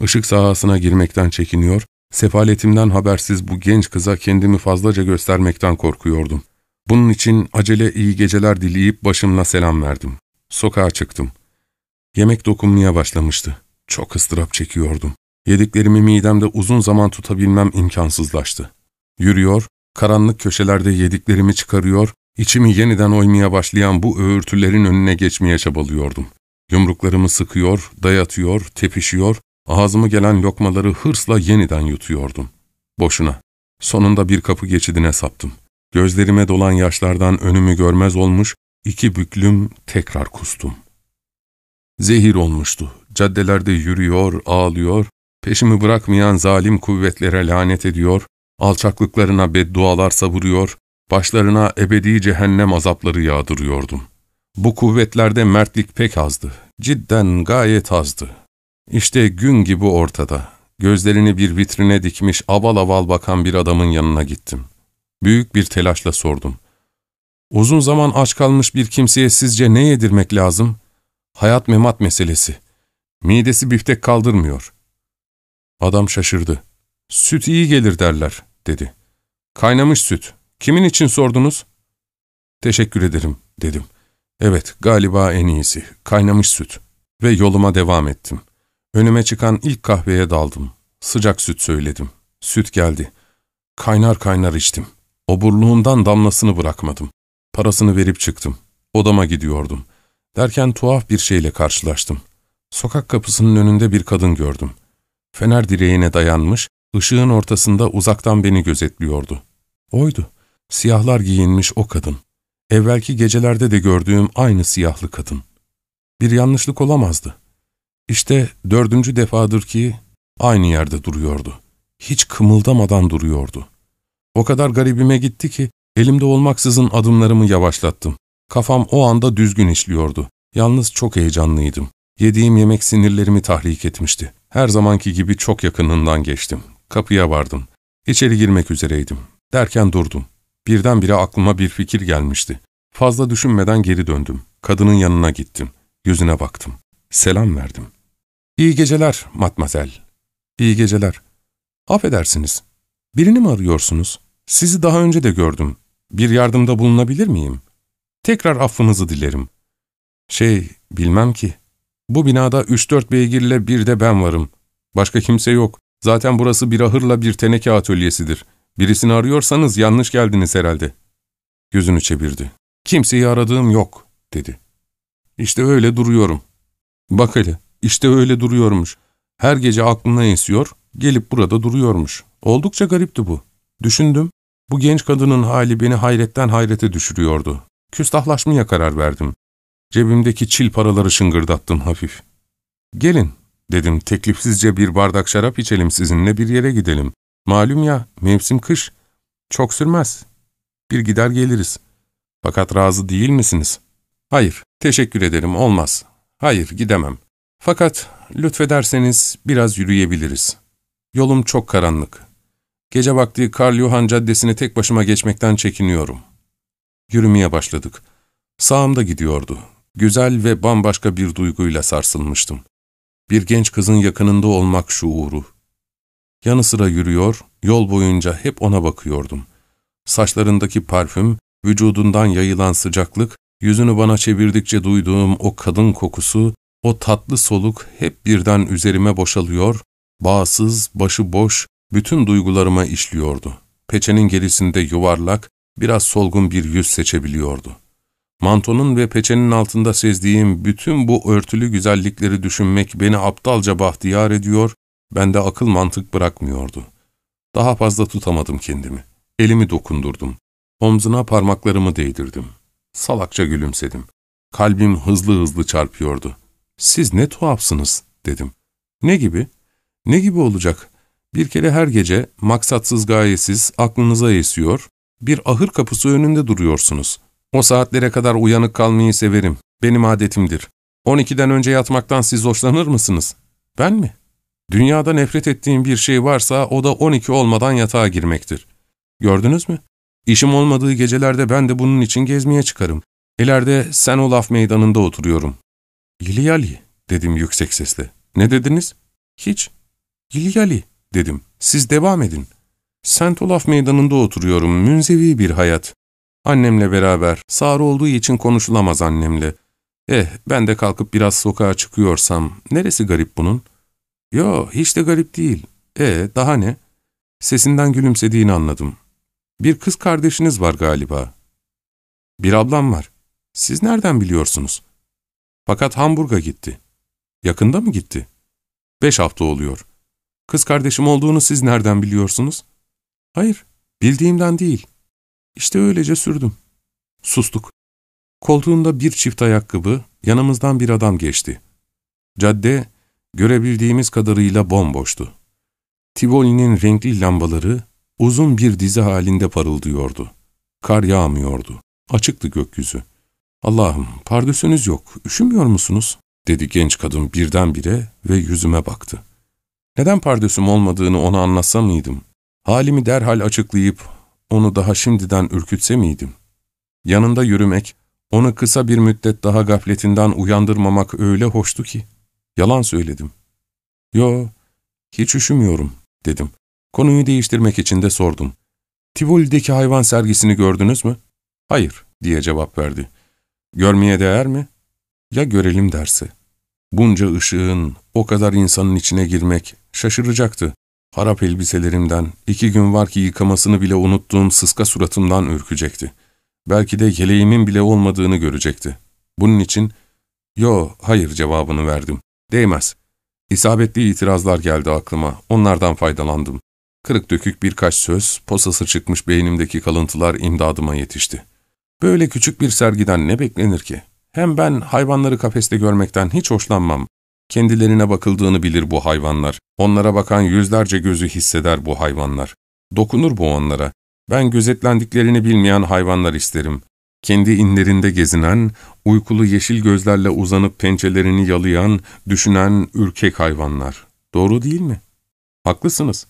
Işık sahasına girmekten çekiniyor, sefaletimden habersiz bu genç kıza kendimi fazlaca göstermekten korkuyordum. Bunun için acele iyi geceler dileyip başımla selam verdim. Sokağa çıktım. Yemek dokunmaya başlamıştı. Çok ıstırap çekiyordum. Yediklerimi midemde uzun zaman tutabilmem imkansızlaştı. Yürüyor, karanlık köşelerde yediklerimi çıkarıyor, içimi yeniden oymaya başlayan bu öğürtülerin önüne geçmeye çabalıyordum. Yumruklarımı sıkıyor, dayatıyor, tepişiyor, ağzıma gelen lokmaları hırsla yeniden yutuyordum. Boşuna. Sonunda bir kapı geçidine saptım. Gözlerime dolan yaşlardan önümü görmez olmuş, iki büklüm tekrar kustum. Zehir olmuştu. Caddelerde yürüyor, ağlıyor, peşimi bırakmayan zalim kuvvetlere lanet ediyor, alçaklıklarına beddualar savuruyor, başlarına ebedi cehennem azapları yağdırıyordum. Bu kuvvetlerde mertlik pek azdı. Cidden gayet azdı. İşte gün gibi ortada. Gözlerini bir vitrine dikmiş aval aval bakan bir adamın yanına gittim. Büyük bir telaşla sordum. Uzun zaman aç kalmış bir kimseye sizce ne yedirmek lazım? Hayat memat meselesi. Midesi biftek kaldırmıyor. Adam şaşırdı. Süt iyi gelir derler, dedi. Kaynamış süt. Kimin için sordunuz? Teşekkür ederim, dedim. Evet, galiba en iyisi. Kaynamış süt. Ve yoluma devam ettim. Önüme çıkan ilk kahveye daldım. Sıcak süt söyledim. Süt geldi. Kaynar kaynar içtim. Oburluğundan damlasını bırakmadım. Parasını verip çıktım. Odama gidiyordum. Derken tuhaf bir şeyle karşılaştım. Sokak kapısının önünde bir kadın gördüm. Fener direğine dayanmış, ışığın ortasında uzaktan beni gözetliyordu. Oydu. Siyahlar giyinmiş o kadın. Evvelki gecelerde de gördüğüm aynı siyahlı kadın. Bir yanlışlık olamazdı. İşte dördüncü defadır ki aynı yerde duruyordu. Hiç kımıldamadan duruyordu. O kadar garibime gitti ki elimde olmaksızın adımlarımı yavaşlattım. Kafam o anda düzgün işliyordu. Yalnız çok heyecanlıydım. Yediğim yemek sinirlerimi tahrik etmişti. Her zamanki gibi çok yakınından geçtim. Kapıya vardım. İçeri girmek üzereydim. Derken durdum. Birdenbire aklıma bir fikir gelmişti. Fazla düşünmeden geri döndüm. Kadının yanına gittim. Yüzüne baktım. Selam verdim. İyi geceler, matmazel. İyi geceler. Affedersiniz. Birini mi arıyorsunuz? Sizi daha önce de gördüm. Bir yardımda bulunabilir miyim? Tekrar affınızı dilerim. Şey, bilmem ki. Bu binada üç dört beygirle bir de ben varım. Başka kimse yok. Zaten burası bir ahırla bir teneke atölyesidir. Birisini arıyorsanız yanlış geldiniz herhalde. Gözünü çevirdi. Kimseyi aradığım yok, dedi. İşte öyle duruyorum. Bak hele, işte öyle duruyormuş. Her gece aklına esiyor, gelip burada duruyormuş. Oldukça garipti bu. Düşündüm, bu genç kadının hali beni hayretten hayrete düşürüyordu. Küstahlaşmaya karar verdim. Cebimdeki çil paraları şıngırdattım hafif. Gelin, dedim teklifsizce bir bardak şarap içelim sizinle bir yere gidelim. Malum ya, mevsim kış. Çok sürmez. Bir gider geliriz. Fakat razı değil misiniz? Hayır, teşekkür ederim, olmaz. Hayır, gidemem. Fakat lütfederseniz biraz yürüyebiliriz. Yolum çok karanlık. Gece vakti Karl Johann Caddesi'ni tek başıma geçmekten çekiniyorum. Yürümeye başladık. Sağımda gidiyordu. Güzel ve bambaşka bir duyguyla sarsılmıştım. Bir genç kızın yakınında olmak şuuru. Yanı sıra yürüyor, yol boyunca hep ona bakıyordum. Saçlarındaki parfüm, vücudundan yayılan sıcaklık, yüzünü bana çevirdikçe duyduğum o kadın kokusu, o tatlı soluk hep birden üzerime boşalıyor, bağsız, başı boş, bütün duygularıma işliyordu. Peçenin gerisinde yuvarlak, biraz solgun bir yüz seçebiliyordu. Mantonun ve peçenin altında sezdiğim bütün bu örtülü güzellikleri düşünmek beni aptalca bahtiyar ediyor, bende akıl mantık bırakmıyordu. Daha fazla tutamadım kendimi. Elimi dokundurdum. Omzuna parmaklarımı değdirdim. Salakça gülümsedim. Kalbim hızlı hızlı çarpıyordu. ''Siz ne tuhafsınız.'' dedim. ''Ne gibi? Ne gibi olacak? Bir kere her gece maksatsız gayesiz aklınıza esiyor, bir ahır kapısı önünde duruyorsunuz. O saatlere kadar uyanık kalmayı severim. Benim adetimdir. 12'den önce yatmaktan siz hoşlanır mısınız? Ben mi? Dünyada nefret ettiğim bir şey varsa o da 12 olmadan yatağa girmektir. Gördünüz mü? İşim olmadığı gecelerde ben de bunun için gezmeye çıkarım. İleride Sen Olaf meydanında oturuyorum. Yilyali dedim yüksek sesle. Ne dediniz? Hiç. Yilyali dedim. Siz devam edin. Sent Olaf meydanında oturuyorum. Münzevi bir hayat. Annemle beraber. Sağır olduğu için konuşulamaz annemle. Eh, ben de kalkıp biraz sokağa çıkıyorsam, neresi garip bunun? Yo, hiç de garip değil. E, daha ne? Sesinden gülümsediğini anladım. Bir kız kardeşiniz var galiba. Bir ablam var. Siz nereden biliyorsunuz? Fakat Hamburg'a gitti. Yakında mı gitti? Beş hafta oluyor. Kız kardeşim olduğunu siz nereden biliyorsunuz? Hayır, bildiğimden değil. İşte öylece sürdüm. Sustuk. Koltuğunda bir çift ayakkabı, yanımızdan bir adam geçti. Cadde, görebildiğimiz kadarıyla bomboştu. Tivoli'nin renkli lambaları uzun bir dizi halinde parıldıyordu. Kar yağmıyordu. Açıktı gökyüzü. ''Allah'ım, pardösünüz yok, üşümüyor musunuz?'' dedi genç kadın birdenbire ve yüzüme baktı. Neden pardösüm olmadığını ona anlatsa mıydım? Halimi derhal açıklayıp onu daha şimdiden ürkütse miydim? Yanında yürümek, onu kısa bir müddet daha gafletinden uyandırmamak öyle hoştu ki. Yalan söyledim. Yo, Hiç üşümüyorum, dedim. Konuyu değiştirmek için de sordum. Tivoli'deki hayvan sergisini gördünüz mü? Hayır, diye cevap verdi. Görmeye değer mi? Ya görelim derse. Bunca ışığın, o kadar insanın içine girmek şaşıracaktı. Harap elbiselerimden, iki gün var ki yıkamasını bile unuttuğum sıska suratımdan ürkecekti. Belki de yeleğimin bile olmadığını görecekti. Bunun için, ''Yo, hayır'' cevabını verdim. Değmez. İsabetli itirazlar geldi aklıma, onlardan faydalandım. Kırık dökük birkaç söz, posası çıkmış beynimdeki kalıntılar imdadıma yetişti. Böyle küçük bir sergiden ne beklenir ki? Hem ben hayvanları kafeste görmekten hiç hoşlanmam. Kendilerine bakıldığını bilir bu hayvanlar. Onlara bakan yüzlerce gözü hisseder bu hayvanlar. Dokunur bu onlara. Ben gözetlendiklerini bilmeyen hayvanlar isterim. Kendi inlerinde gezinen, uykulu yeşil gözlerle uzanıp pençelerini yalayan, düşünen ürkek hayvanlar. Doğru değil mi? Haklısınız.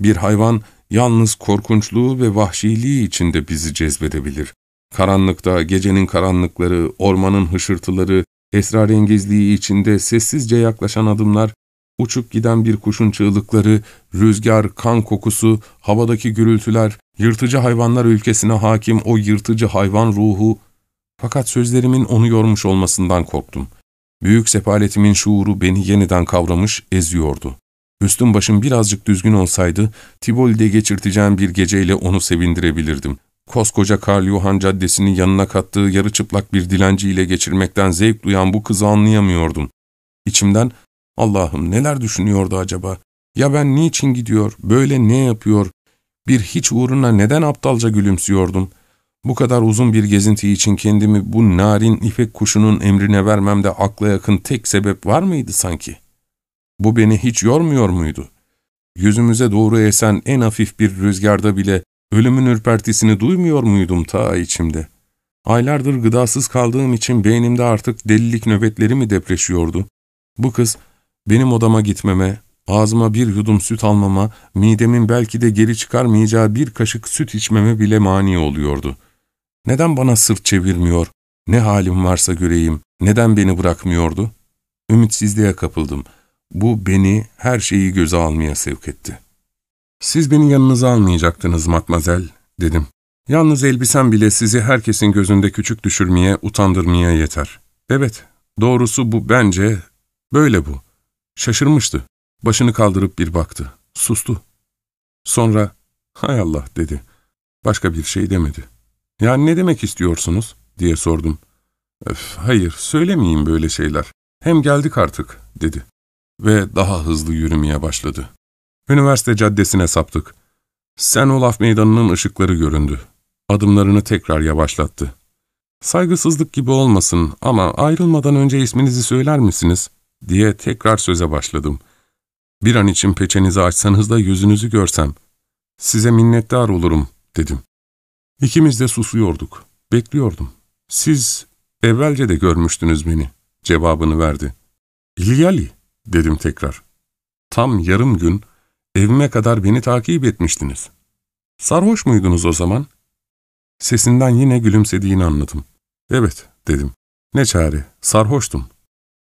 Bir hayvan yalnız korkunçluğu ve vahşiliği içinde bizi cezbedebilir. Karanlıkta, gecenin karanlıkları, ormanın hışırtıları, esrarengizliği içinde sessizce yaklaşan adımlar, uçup giden bir kuşun çığlıkları, rüzgar, kan kokusu, havadaki gürültüler, yırtıcı hayvanlar ülkesine hakim o yırtıcı hayvan ruhu. Fakat sözlerimin onu yormuş olmasından korktum. Büyük sefaletimin şuuru beni yeniden kavramış, eziyordu. Üstüm başım birazcık düzgün olsaydı, Tivoli'de geçirteceğim bir geceyle onu sevindirebilirdim. Koskoca Karl Johan Caddesi'nin yanına kattığı yarı çıplak bir dilenciyle geçirmekten zevk duyan bu kızı anlayamıyordum. İçimden, Allah'ım neler düşünüyordu acaba? Ya ben niçin gidiyor, böyle ne yapıyor? Bir hiç uğruna neden aptalca gülümsüyordum? Bu kadar uzun bir gezinti için kendimi bu narin ipek kuşunun emrine vermemde akla yakın tek sebep var mıydı sanki? Bu beni hiç yormuyor muydu? Yüzümüze doğru esen en hafif bir rüzgarda bile ölümün ürpertisini duymuyor muydum ta içimde? Aylardır gıdasız kaldığım için beynimde artık delilik nöbetleri mi depreşiyordu? Bu kız benim odama gitmeme, ağzıma bir yudum süt almama, midemin belki de geri çıkarmayacağı bir kaşık süt içmeme bile mani oluyordu. Neden bana sırt çevirmiyor, ne halim varsa göreyim, neden beni bırakmıyordu? Ümitsizliğe kapıldım. Bu beni her şeyi göze almaya sevk etti. ''Siz beni yanınıza almayacaktınız matmazel.'' dedim. ''Yalnız elbisem bile sizi herkesin gözünde küçük düşürmeye, utandırmaya yeter. Evet, doğrusu bu bence, böyle bu.'' Şaşırmıştı. Başını kaldırıp bir baktı. Sustu. Sonra, ''Hay Allah'' dedi. Başka bir şey demedi. ''Yani ne demek istiyorsunuz?'' diye sordum. Öf, ''Hayır, söylemeyeyim böyle şeyler. Hem geldik artık.'' dedi. Ve daha hızlı yürümeye başladı. Üniversite caddesine saptık. Sen Olaf meydanının ışıkları göründü. Adımlarını tekrar yavaşlattı. Saygısızlık gibi olmasın ama ayrılmadan önce isminizi söyler misiniz? diye tekrar söze başladım. Bir an için peçenizi açsanız da yüzünüzü görsem. Size minnettar olurum, dedim. İkimiz de susuyorduk. Bekliyordum. Siz evvelce de görmüştünüz beni, cevabını verdi. İlyali, dedim tekrar. Tam yarım gün evime kadar beni takip etmiştiniz. Sarhoş muydunuz o zaman? Sesinden yine gülümsediğini anladım. Evet, dedim. Ne çare, sarhoştum.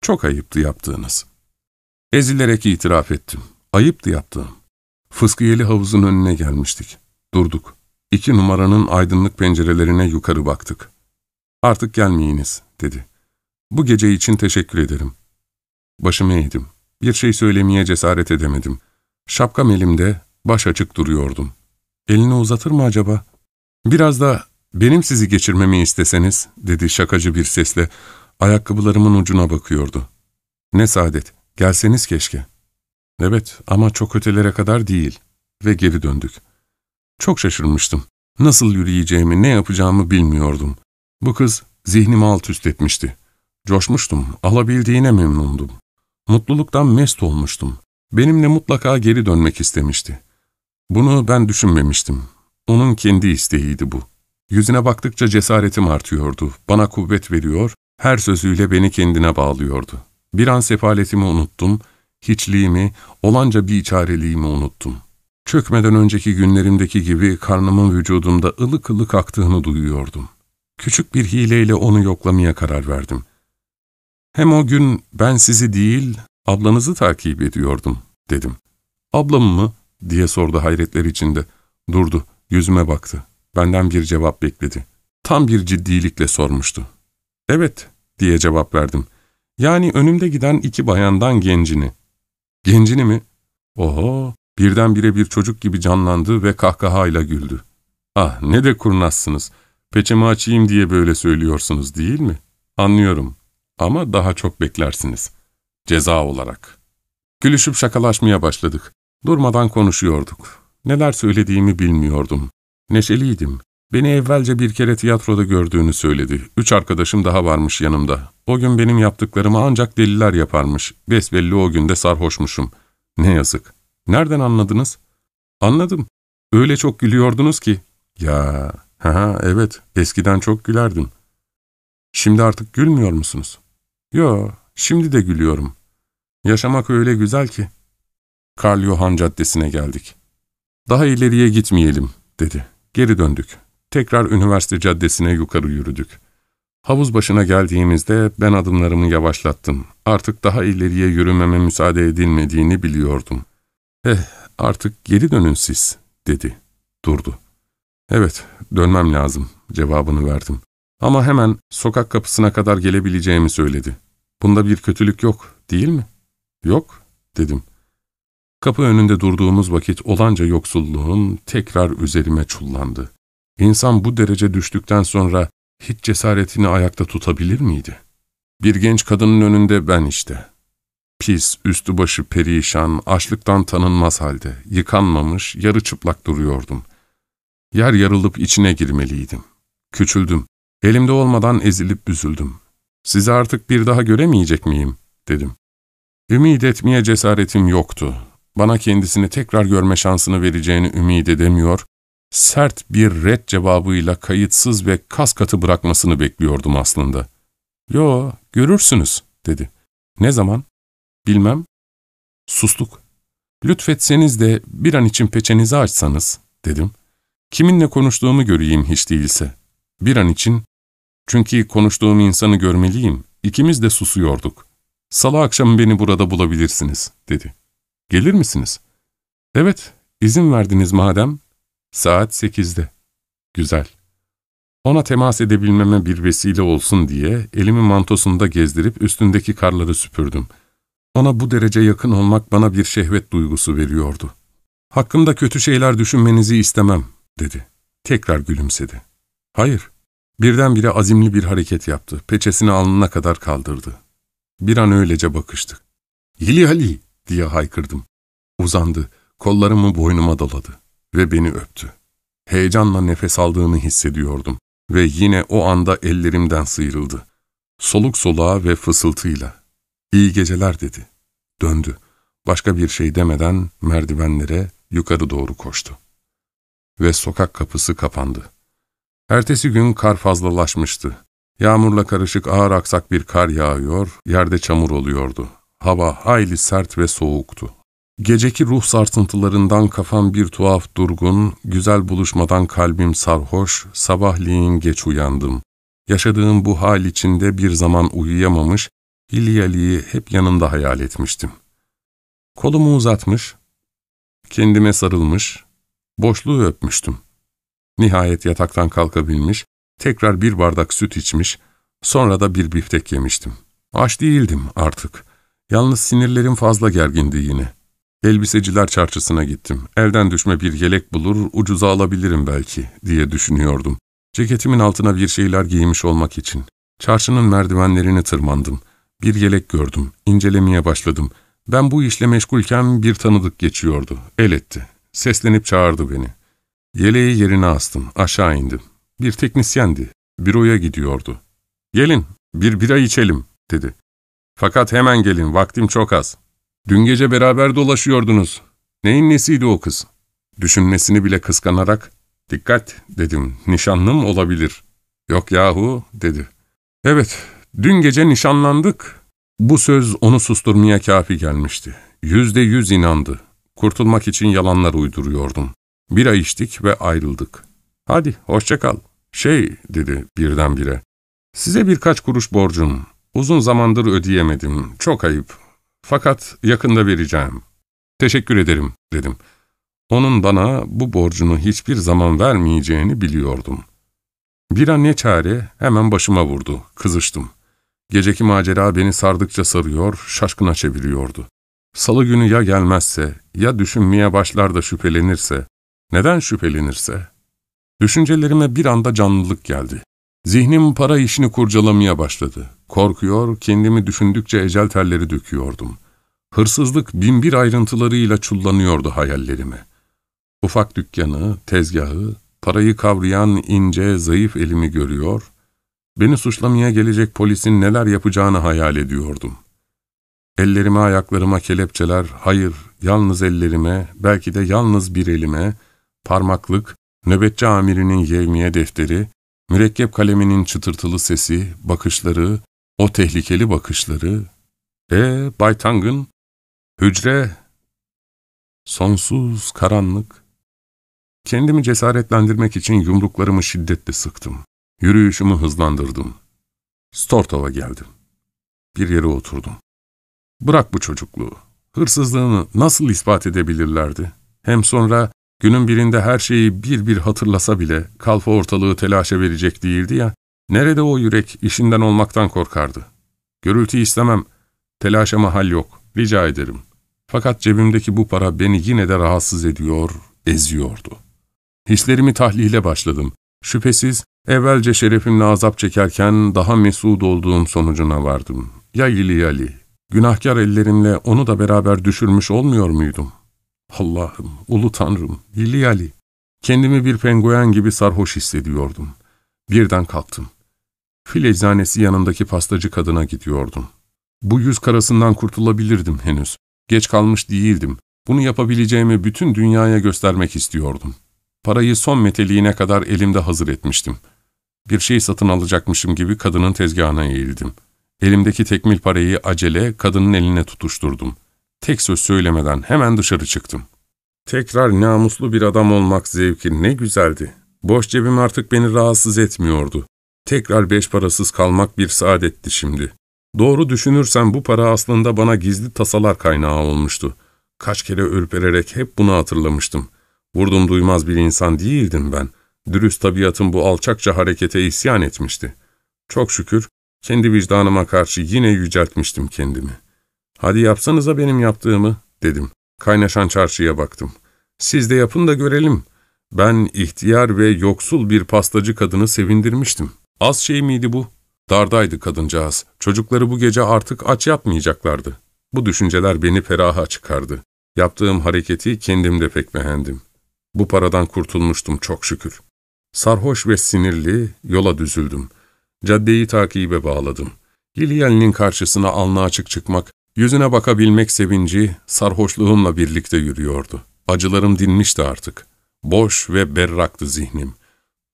Çok ayıptı yaptığınız. Ezilerek itiraf ettim. Ayıptı yaptığım. Fıskiyeli havuzun önüne gelmiştik. Durduk. İki numaranın aydınlık pencerelerine yukarı baktık. Artık gelmeyiniz, dedi. Bu gece için teşekkür ederim. Başımı eğdim. Bir şey söylemeye cesaret edemedim. Şapkam elimde, baş açık duruyordum. Elini uzatır mı acaba? Biraz da benim sizi geçirmemi isteseniz, dedi şakacı bir sesle. Ayakkabılarımın ucuna bakıyordu. Ne saadet, gelseniz keşke. Evet ama çok ötelere kadar değil. Ve geri döndük. Çok şaşırmıştım. Nasıl yürüyeceğimi, ne yapacağımı bilmiyordum. Bu kız zihnimi alt üst etmişti. Coşmuştum, alabildiğine memnundum. Mutluluktan mest olmuştum. Benimle mutlaka geri dönmek istemişti. Bunu ben düşünmemiştim. Onun kendi isteğiydi bu. Yüzüne baktıkça cesaretim artıyordu. Bana kuvvet veriyor, her sözüyle beni kendine bağlıyordu. Bir an sefaletimi unuttum, hiçliğimi, olanca bir çareliğimi unuttum. Çökmeden önceki günlerimdeki gibi karnımın vücudumda ılık ılık aktığını duyuyordum. Küçük bir hileyle onu yoklamaya karar verdim. Hem o gün ben sizi değil, ablanızı takip ediyordum, dedim. Ablam mı? diye sordu hayretler içinde. Durdu, yüzüme baktı. Benden bir cevap bekledi. Tam bir ciddilikle sormuştu. Evet, diye cevap verdim. Yani önümde giden iki bayandan gencini. Gencini mi? Oho, birdenbire bir çocuk gibi canlandı ve kahkahayla güldü. Ah ne de kurnazsınız. Peçemi açayım diye böyle söylüyorsunuz değil mi? Anlıyorum. Ama daha çok beklersiniz. Ceza olarak. Gülüşüp şakalaşmaya başladık. Durmadan konuşuyorduk. Neler söylediğimi bilmiyordum. Neşeliydim. Beni evvelce bir kere tiyatroda gördüğünü söyledi. Üç arkadaşım daha varmış yanımda. O gün benim yaptıklarımı ancak deliler yaparmış. Besbelli o günde sarhoşmuşum. Ne yazık. Nereden anladınız? Anladım. Öyle çok gülüyordunuz ki. Ya, ha evet, eskiden çok gülerdim. Şimdi artık gülmüyor musunuz? Yo, şimdi de gülüyorum. Yaşamak öyle güzel ki. Karl Johann Caddesi'ne geldik. Daha ileriye gitmeyelim, dedi. Geri döndük. Tekrar üniversite caddesine yukarı yürüdük. Havuz başına geldiğimizde ben adımlarımı yavaşlattım. Artık daha ileriye yürümeme müsaade edilmediğini biliyordum. Eh, artık geri dönün siz, dedi. Durdu. Evet, dönmem lazım, cevabını verdim. Ama hemen sokak kapısına kadar gelebileceğimi söyledi. Bunda bir kötülük yok, değil mi? Yok, dedim. Kapı önünde durduğumuz vakit olanca yoksulluğun tekrar üzerime çullandı. İnsan bu derece düştükten sonra hiç cesaretini ayakta tutabilir miydi? Bir genç kadının önünde ben işte. Pis, üstü başı perişan, açlıktan tanınmaz halde, yıkanmamış, yarı çıplak duruyordum. Yer yarılıp içine girmeliydim. Küçüldüm. Elimde olmadan ezilip büzüldüm. Sizi artık bir daha göremeyecek miyim? dedim. Ümid etmeye cesaretim yoktu. Bana kendisini tekrar görme şansını vereceğini ümid edemiyor, sert bir red cevabıyla kayıtsız ve kas katı bırakmasını bekliyordum aslında. ''Yo, görürsünüz.'' dedi. ''Ne zaman?'' ''Bilmem.'' Sustuk. ''Lütfetseniz de bir an için peçenizi açsanız.'' dedim. ''Kiminle konuştuğumu göreyim hiç değilse. Bir an için. Çünkü konuştuğum insanı görmeliyim. İkimiz de susuyorduk. Salı akşamı beni burada bulabilirsiniz.'' dedi. ''Gelir misiniz?'' ''Evet, izin verdiniz madem.'' Saat sekizde. Güzel. Ona temas edebilmeme bir vesile olsun diye elimi mantosunda gezdirip üstündeki karları süpürdüm. Ona bu derece yakın olmak bana bir şehvet duygusu veriyordu. Hakkımda kötü şeyler düşünmenizi istemem, dedi. Tekrar gülümsedi. Hayır. Birdenbire azimli bir hareket yaptı. Peçesini alnına kadar kaldırdı. Bir an öylece bakıştık. ''Hili Ali!'' diye haykırdım. Uzandı, kollarımı boynuma doladı ve beni öptü. Heyecanla nefes aldığını hissediyordum ve yine o anda ellerimden sıyrıldı. Soluk soluğa ve fısıltıyla. İyi geceler dedi. Döndü. Başka bir şey demeden merdivenlere yukarı doğru koştu. Ve sokak kapısı kapandı. Ertesi gün kar fazlalaşmıştı. Yağmurla karışık ağır aksak bir kar yağıyor, yerde çamur oluyordu. Hava hayli sert ve soğuktu. Geceki ruh sarsıntılarından kafam bir tuhaf durgun, güzel buluşmadan kalbim sarhoş, sabahleyin geç uyandım. Yaşadığım bu hal içinde bir zaman uyuyamamış, İlyali'yi hep yanımda hayal etmiştim. Kolumu uzatmış, kendime sarılmış, boşluğu öpmüştüm. Nihayet yataktan kalkabilmiş, tekrar bir bardak süt içmiş, sonra da bir biftek yemiştim. Aç değildim artık. Yalnız sinirlerim fazla gergindi yine. Elbiseciler çarşısına gittim. Elden düşme bir yelek bulur, ucuza alabilirim belki diye düşünüyordum. Ceketimin altına bir şeyler giymiş olmak için. Çarşının merdivenlerini tırmandım. Bir yelek gördüm. İncelemeye başladım. Ben bu işle meşgulken bir tanıdık geçiyordu. El etti. Seslenip çağırdı beni. Yeleği yerine astım. Aşağı indim. Bir teknisyendi. Büroya gidiyordu. ''Gelin, bir bira içelim.'' dedi. ''Fakat hemen gelin, vaktim çok az.'' Dün gece beraber dolaşıyordunuz. Neyin nesiydi o kız? Düşünmesini bile kıskanarak, dikkat dedim, nişanlım olabilir. Yok yahu, dedi. Evet, dün gece nişanlandık. Bu söz onu susturmaya kafi gelmişti. Yüzde yüz inandı. Kurtulmak için yalanlar uyduruyordum. Bir ay içtik ve ayrıldık. Hadi, hoşça kal. Şey, dedi birdenbire. Size birkaç kuruş borcum. Uzun zamandır ödeyemedim. Çok ayıp. Fakat yakında vereceğim. Teşekkür ederim, dedim. Onun bana bu borcunu hiçbir zaman vermeyeceğini biliyordum. Bir an ne çare hemen başıma vurdu, kızıştım. Geceki macera beni sardıkça sarıyor, şaşkına çeviriyordu. Salı günü ya gelmezse, ya düşünmeye başlar da şüphelenirse, neden şüphelenirse? Düşüncelerime bir anda canlılık geldi. Zihnim para işini kurcalamaya başladı. Korkuyor, kendimi düşündükçe ecel telleri döküyordum. Hırsızlık binbir ayrıntılarıyla çullanıyordu hayallerime. Ufak dükkanı, tezgahı, parayı kavrayan ince, zayıf elimi görüyor, beni suçlamaya gelecek polisin neler yapacağını hayal ediyordum. Ellerime ayaklarıma kelepçeler, hayır, yalnız ellerime, belki de yalnız bir elime, parmaklık, nöbetçi amirinin yevmiye defteri, mürekkep kaleminin çıtırtılı sesi, bakışları, o tehlikeli bakışları, e Bay Tang'ın, hücre, sonsuz karanlık. Kendimi cesaretlendirmek için yumruklarımı şiddetle sıktım. Yürüyüşümü hızlandırdım. Stortov'a geldim. Bir yere oturdum. Bırak bu çocukluğu. Hırsızlığını nasıl ispat edebilirlerdi? Hem sonra günün birinde her şeyi bir bir hatırlasa bile kalfa ortalığı telaşa verecek değildi ya, nerede o yürek işinden olmaktan korkardı. Gürültü istemem, telaşama hal yok, rica ederim. Fakat cebimdeki bu para beni yine de rahatsız ediyor, eziyordu. Hislerimi tahlile başladım. Şüphesiz evvelce şerefimle azap çekerken daha mesud olduğum sonucuna vardım. Ya ili yali, Günahkar ellerimle onu da beraber düşürmüş olmuyor muydum? Allah'ım, ulu tanrım, Yili Ali. Kendimi bir penguen gibi sarhoş hissediyordum. Birden kalktım. Fil eczanesi yanındaki pastacı kadına gidiyordum. Bu yüz karasından kurtulabilirdim henüz. Geç kalmış değildim. Bunu yapabileceğimi bütün dünyaya göstermek istiyordum. Parayı son meteliğine kadar elimde hazır etmiştim. Bir şey satın alacakmışım gibi kadının tezgahına eğildim. Elimdeki tekmil parayı acele kadının eline tutuşturdum. Tek söz söylemeden hemen dışarı çıktım. Tekrar namuslu bir adam olmak zevki ne güzeldi. Boş cebim artık beni rahatsız etmiyordu. Tekrar beş parasız kalmak bir saadetti şimdi. Doğru düşünürsem bu para aslında bana gizli tasalar kaynağı olmuştu. Kaç kere ürpererek hep bunu hatırlamıştım. Vurdum duymaz bir insan değildim ben. Dürüst tabiatım bu alçakça harekete isyan etmişti. Çok şükür kendi vicdanıma karşı yine yüceltmiştim kendimi. ''Hadi yapsanıza benim yaptığımı.'' dedim. Kaynaşan çarşıya baktım. ''Siz de yapın da görelim.'' Ben ihtiyar ve yoksul bir pastacı kadını sevindirmiştim. Az şey miydi bu? Dardaydı kadıncağız. Çocukları bu gece artık aç yapmayacaklardı. Bu düşünceler beni feraha çıkardı. Yaptığım hareketi kendimde pek beğendim. Bu paradan kurtulmuştum çok şükür. Sarhoş ve sinirli yola düzüldüm. Caddeyi takibe bağladım. Lilian'in karşısına alnı açık çıkmak, yüzüne bakabilmek sevinci, sarhoşluğumla birlikte yürüyordu. Acılarım dinmişti artık. Boş ve berraktı zihnim.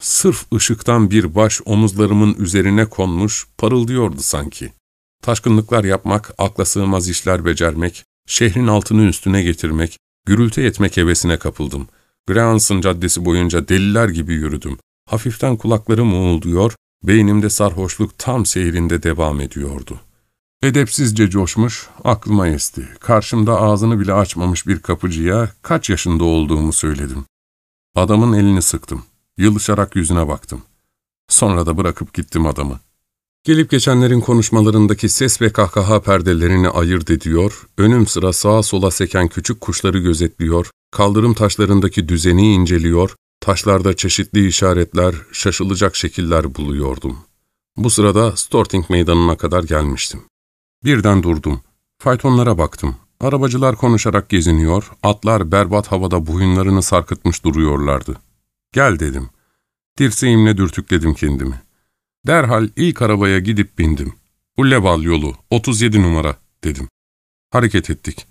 Sırf ışıktan bir baş omuzlarımın üzerine konmuş, parıldıyordu sanki. Taşkınlıklar yapmak, akla sığmaz işler becermek, şehrin altını üstüne getirmek, gürültü etmek hevesine kapıldım. Greans'ın caddesi boyunca deliler gibi yürüdüm. Hafiften kulaklarım uğulduyor, Beynimde sarhoşluk tam seyrinde devam ediyordu. Edepsizce coşmuş, aklıma esti. Karşımda ağzını bile açmamış bir kapıcıya kaç yaşında olduğumu söyledim. Adamın elini sıktım. Yılışarak yüzüne baktım. Sonra da bırakıp gittim adamı. Gelip geçenlerin konuşmalarındaki ses ve kahkaha perdelerini ayırt ediyor, önüm sıra sağa sola seken küçük kuşları gözetliyor, kaldırım taşlarındaki düzeni inceliyor, Taşlarda çeşitli işaretler, şaşılacak şekiller buluyordum. Bu sırada Storting meydanına kadar gelmiştim. Birden durdum. Faytonlara baktım. Arabacılar konuşarak geziniyor, atlar berbat havada boyunlarını sarkıtmış duruyorlardı. Gel dedim. Dirseğimle dürtükledim kendimi. Derhal ilk arabaya gidip bindim. Ulleval yolu, 37 numara, dedim. Hareket ettik.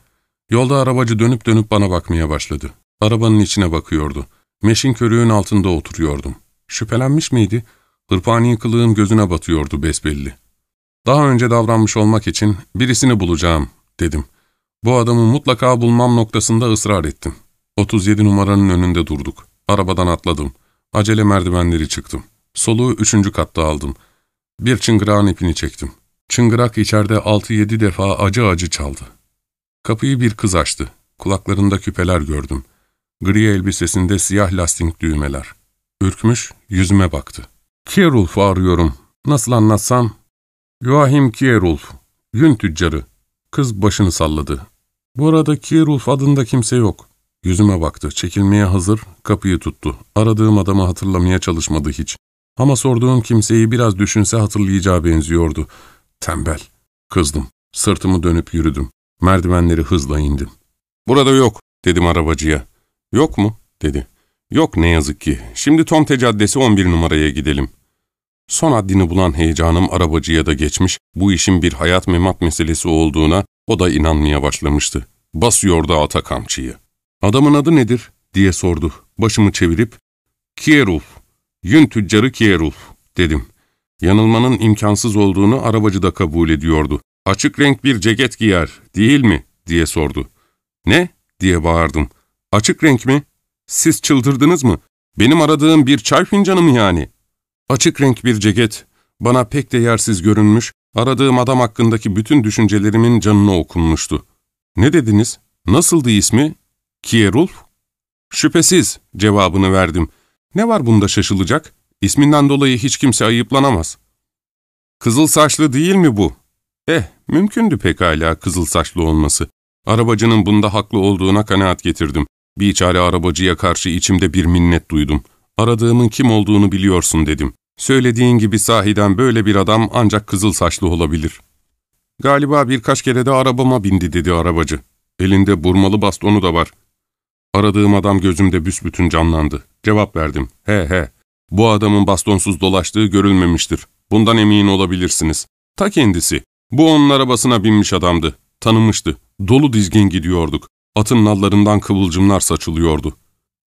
Yolda arabacı dönüp dönüp bana bakmaya başladı. Arabanın içine bakıyordu. Meşin körüğün altında oturuyordum. Şüphelenmiş miydi? Hırpani kılığım gözüne batıyordu besbelli. Daha önce davranmış olmak için birisini bulacağım, dedim. Bu adamı mutlaka bulmam noktasında ısrar ettim. 37 numaranın önünde durduk. Arabadan atladım. Acele merdivenleri çıktım. Soluğu üçüncü katta aldım. Bir çıngırağın ipini çektim. Çıngırak içeride altı yedi defa acı acı çaldı. Kapıyı bir kız açtı. Kulaklarında küpeler gördüm. Gri elbisesinde siyah lastik düğmeler. Ürkmüş, yüzüme baktı. Kierulf'u arıyorum. Nasıl anlatsam? Joachim Kierulf, yün tüccarı. Kız başını salladı. Bu arada Kierulf adında kimse yok. Yüzüme baktı, çekilmeye hazır, kapıyı tuttu. Aradığım adamı hatırlamaya çalışmadı hiç. Ama sorduğum kimseyi biraz düşünse hatırlayacağı benziyordu. Tembel. Kızdım. Sırtımı dönüp yürüdüm. Merdivenleri hızla indim. ''Burada yok.'' dedim arabacıya. ''Yok mu?'' dedi. ''Yok ne yazık ki. Şimdi Tomte Caddesi 11 numaraya gidelim.'' Son haddini bulan heyecanım arabacıya da geçmiş, bu işin bir hayat memat meselesi olduğuna o da inanmaya başlamıştı. Basıyordu ata kamçıyı. ''Adamın adı nedir?'' diye sordu. Başımı çevirip, ''Kierulf, yün tüccarı Kierulf.'' dedim. Yanılmanın imkansız olduğunu arabacı da kabul ediyordu. ''Açık renk bir ceket giyer, değil mi?'' diye sordu. ''Ne?'' diye bağırdım. ''Açık renk mi? Siz çıldırdınız mı? Benim aradığım bir çay fincanı mı yani?'' Açık renk bir ceket, bana pek de yersiz görünmüş, aradığım adam hakkındaki bütün düşüncelerimin canına okunmuştu. ''Ne dediniz? Nasıldı ismi?'' ''Kierulf?'' ''Şüphesiz'' cevabını verdim. ''Ne var bunda şaşılacak? İsminden dolayı hiç kimse ayıplanamaz.'' ''Kızıl saçlı değil mi bu?'' Eh, mümkündü pekala kızıl saçlı olması. Arabacının bunda haklı olduğuna kanaat getirdim. Bir çare arabacıya karşı içimde bir minnet duydum. Aradığımın kim olduğunu biliyorsun dedim. Söylediğin gibi sahiden böyle bir adam ancak kızıl saçlı olabilir. Galiba birkaç kere de arabama bindi dedi arabacı. Elinde burmalı bastonu da var. Aradığım adam gözümde büsbütün canlandı. Cevap verdim. He he. Bu adamın bastonsuz dolaştığı görülmemiştir. Bundan emin olabilirsiniz. Ta kendisi. Bu onun arabasına binmiş adamdı. Tanımıştı. Dolu dizgin gidiyorduk. Atın nallarından kıvılcımlar saçılıyordu.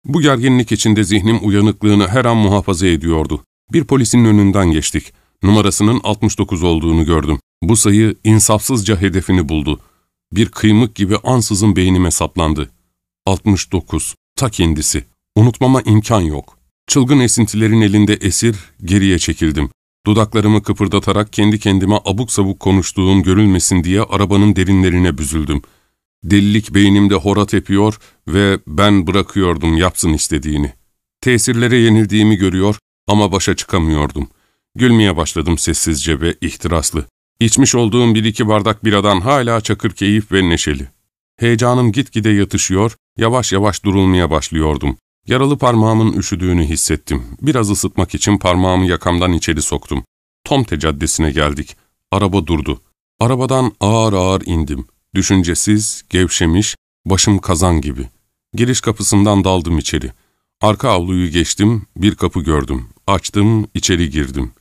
Bu gerginlik içinde zihnim uyanıklığını her an muhafaza ediyordu. Bir polisin önünden geçtik. Numarasının 69 olduğunu gördüm. Bu sayı insafsızca hedefini buldu. Bir kıymık gibi ansızın beynime saplandı. 69. Ta kendisi. Unutmama imkan yok. Çılgın esintilerin elinde esir, geriye çekildim. Dudaklarımı kıpırdatarak kendi kendime abuk sabuk konuştuğum görülmesin diye arabanın derinlerine büzüldüm. Delilik beynimde hora tepiyor ve ben bırakıyordum yapsın istediğini. Tesirlere yenildiğimi görüyor ama başa çıkamıyordum. Gülmeye başladım sessizce ve ihtiraslı. İçmiş olduğum bir iki bardak biradan hala çakır keyif ve neşeli. Heyecanım gitgide yatışıyor, yavaş yavaş durulmaya başlıyordum. Yaralı parmağımın üşüdüğünü hissettim. Biraz ısıtmak için parmağımı yakamdan içeri soktum. Tomte Caddesi'ne geldik. Araba durdu. Arabadan ağır ağır indim. Düşüncesiz, gevşemiş, başım kazan gibi. Giriş kapısından daldım içeri. Arka avluyu geçtim, bir kapı gördüm. Açtım, içeri girdim.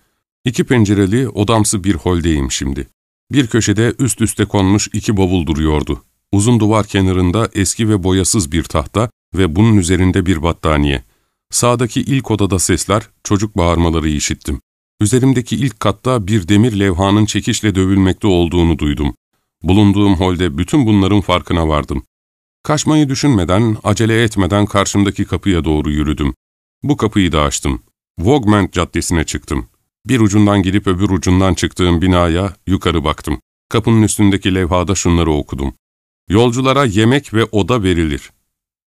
İki pencereli, odamsı bir holdeyim şimdi. Bir köşede üst üste konmuş iki bavul duruyordu. Uzun duvar kenarında eski ve boyasız bir tahta ve bunun üzerinde bir battaniye. Sağdaki ilk odada sesler, çocuk bağırmaları işittim. Üzerimdeki ilk katta bir demir levhanın çekişle dövülmekte olduğunu duydum. Bulunduğum holde bütün bunların farkına vardım. Kaçmayı düşünmeden, acele etmeden karşımdaki kapıya doğru yürüdüm. Bu kapıyı da açtım. Wogment Caddesi'ne çıktım. Bir ucundan girip öbür ucundan çıktığım binaya yukarı baktım. Kapının üstündeki levhada şunları okudum. Yolculara yemek ve oda verilir.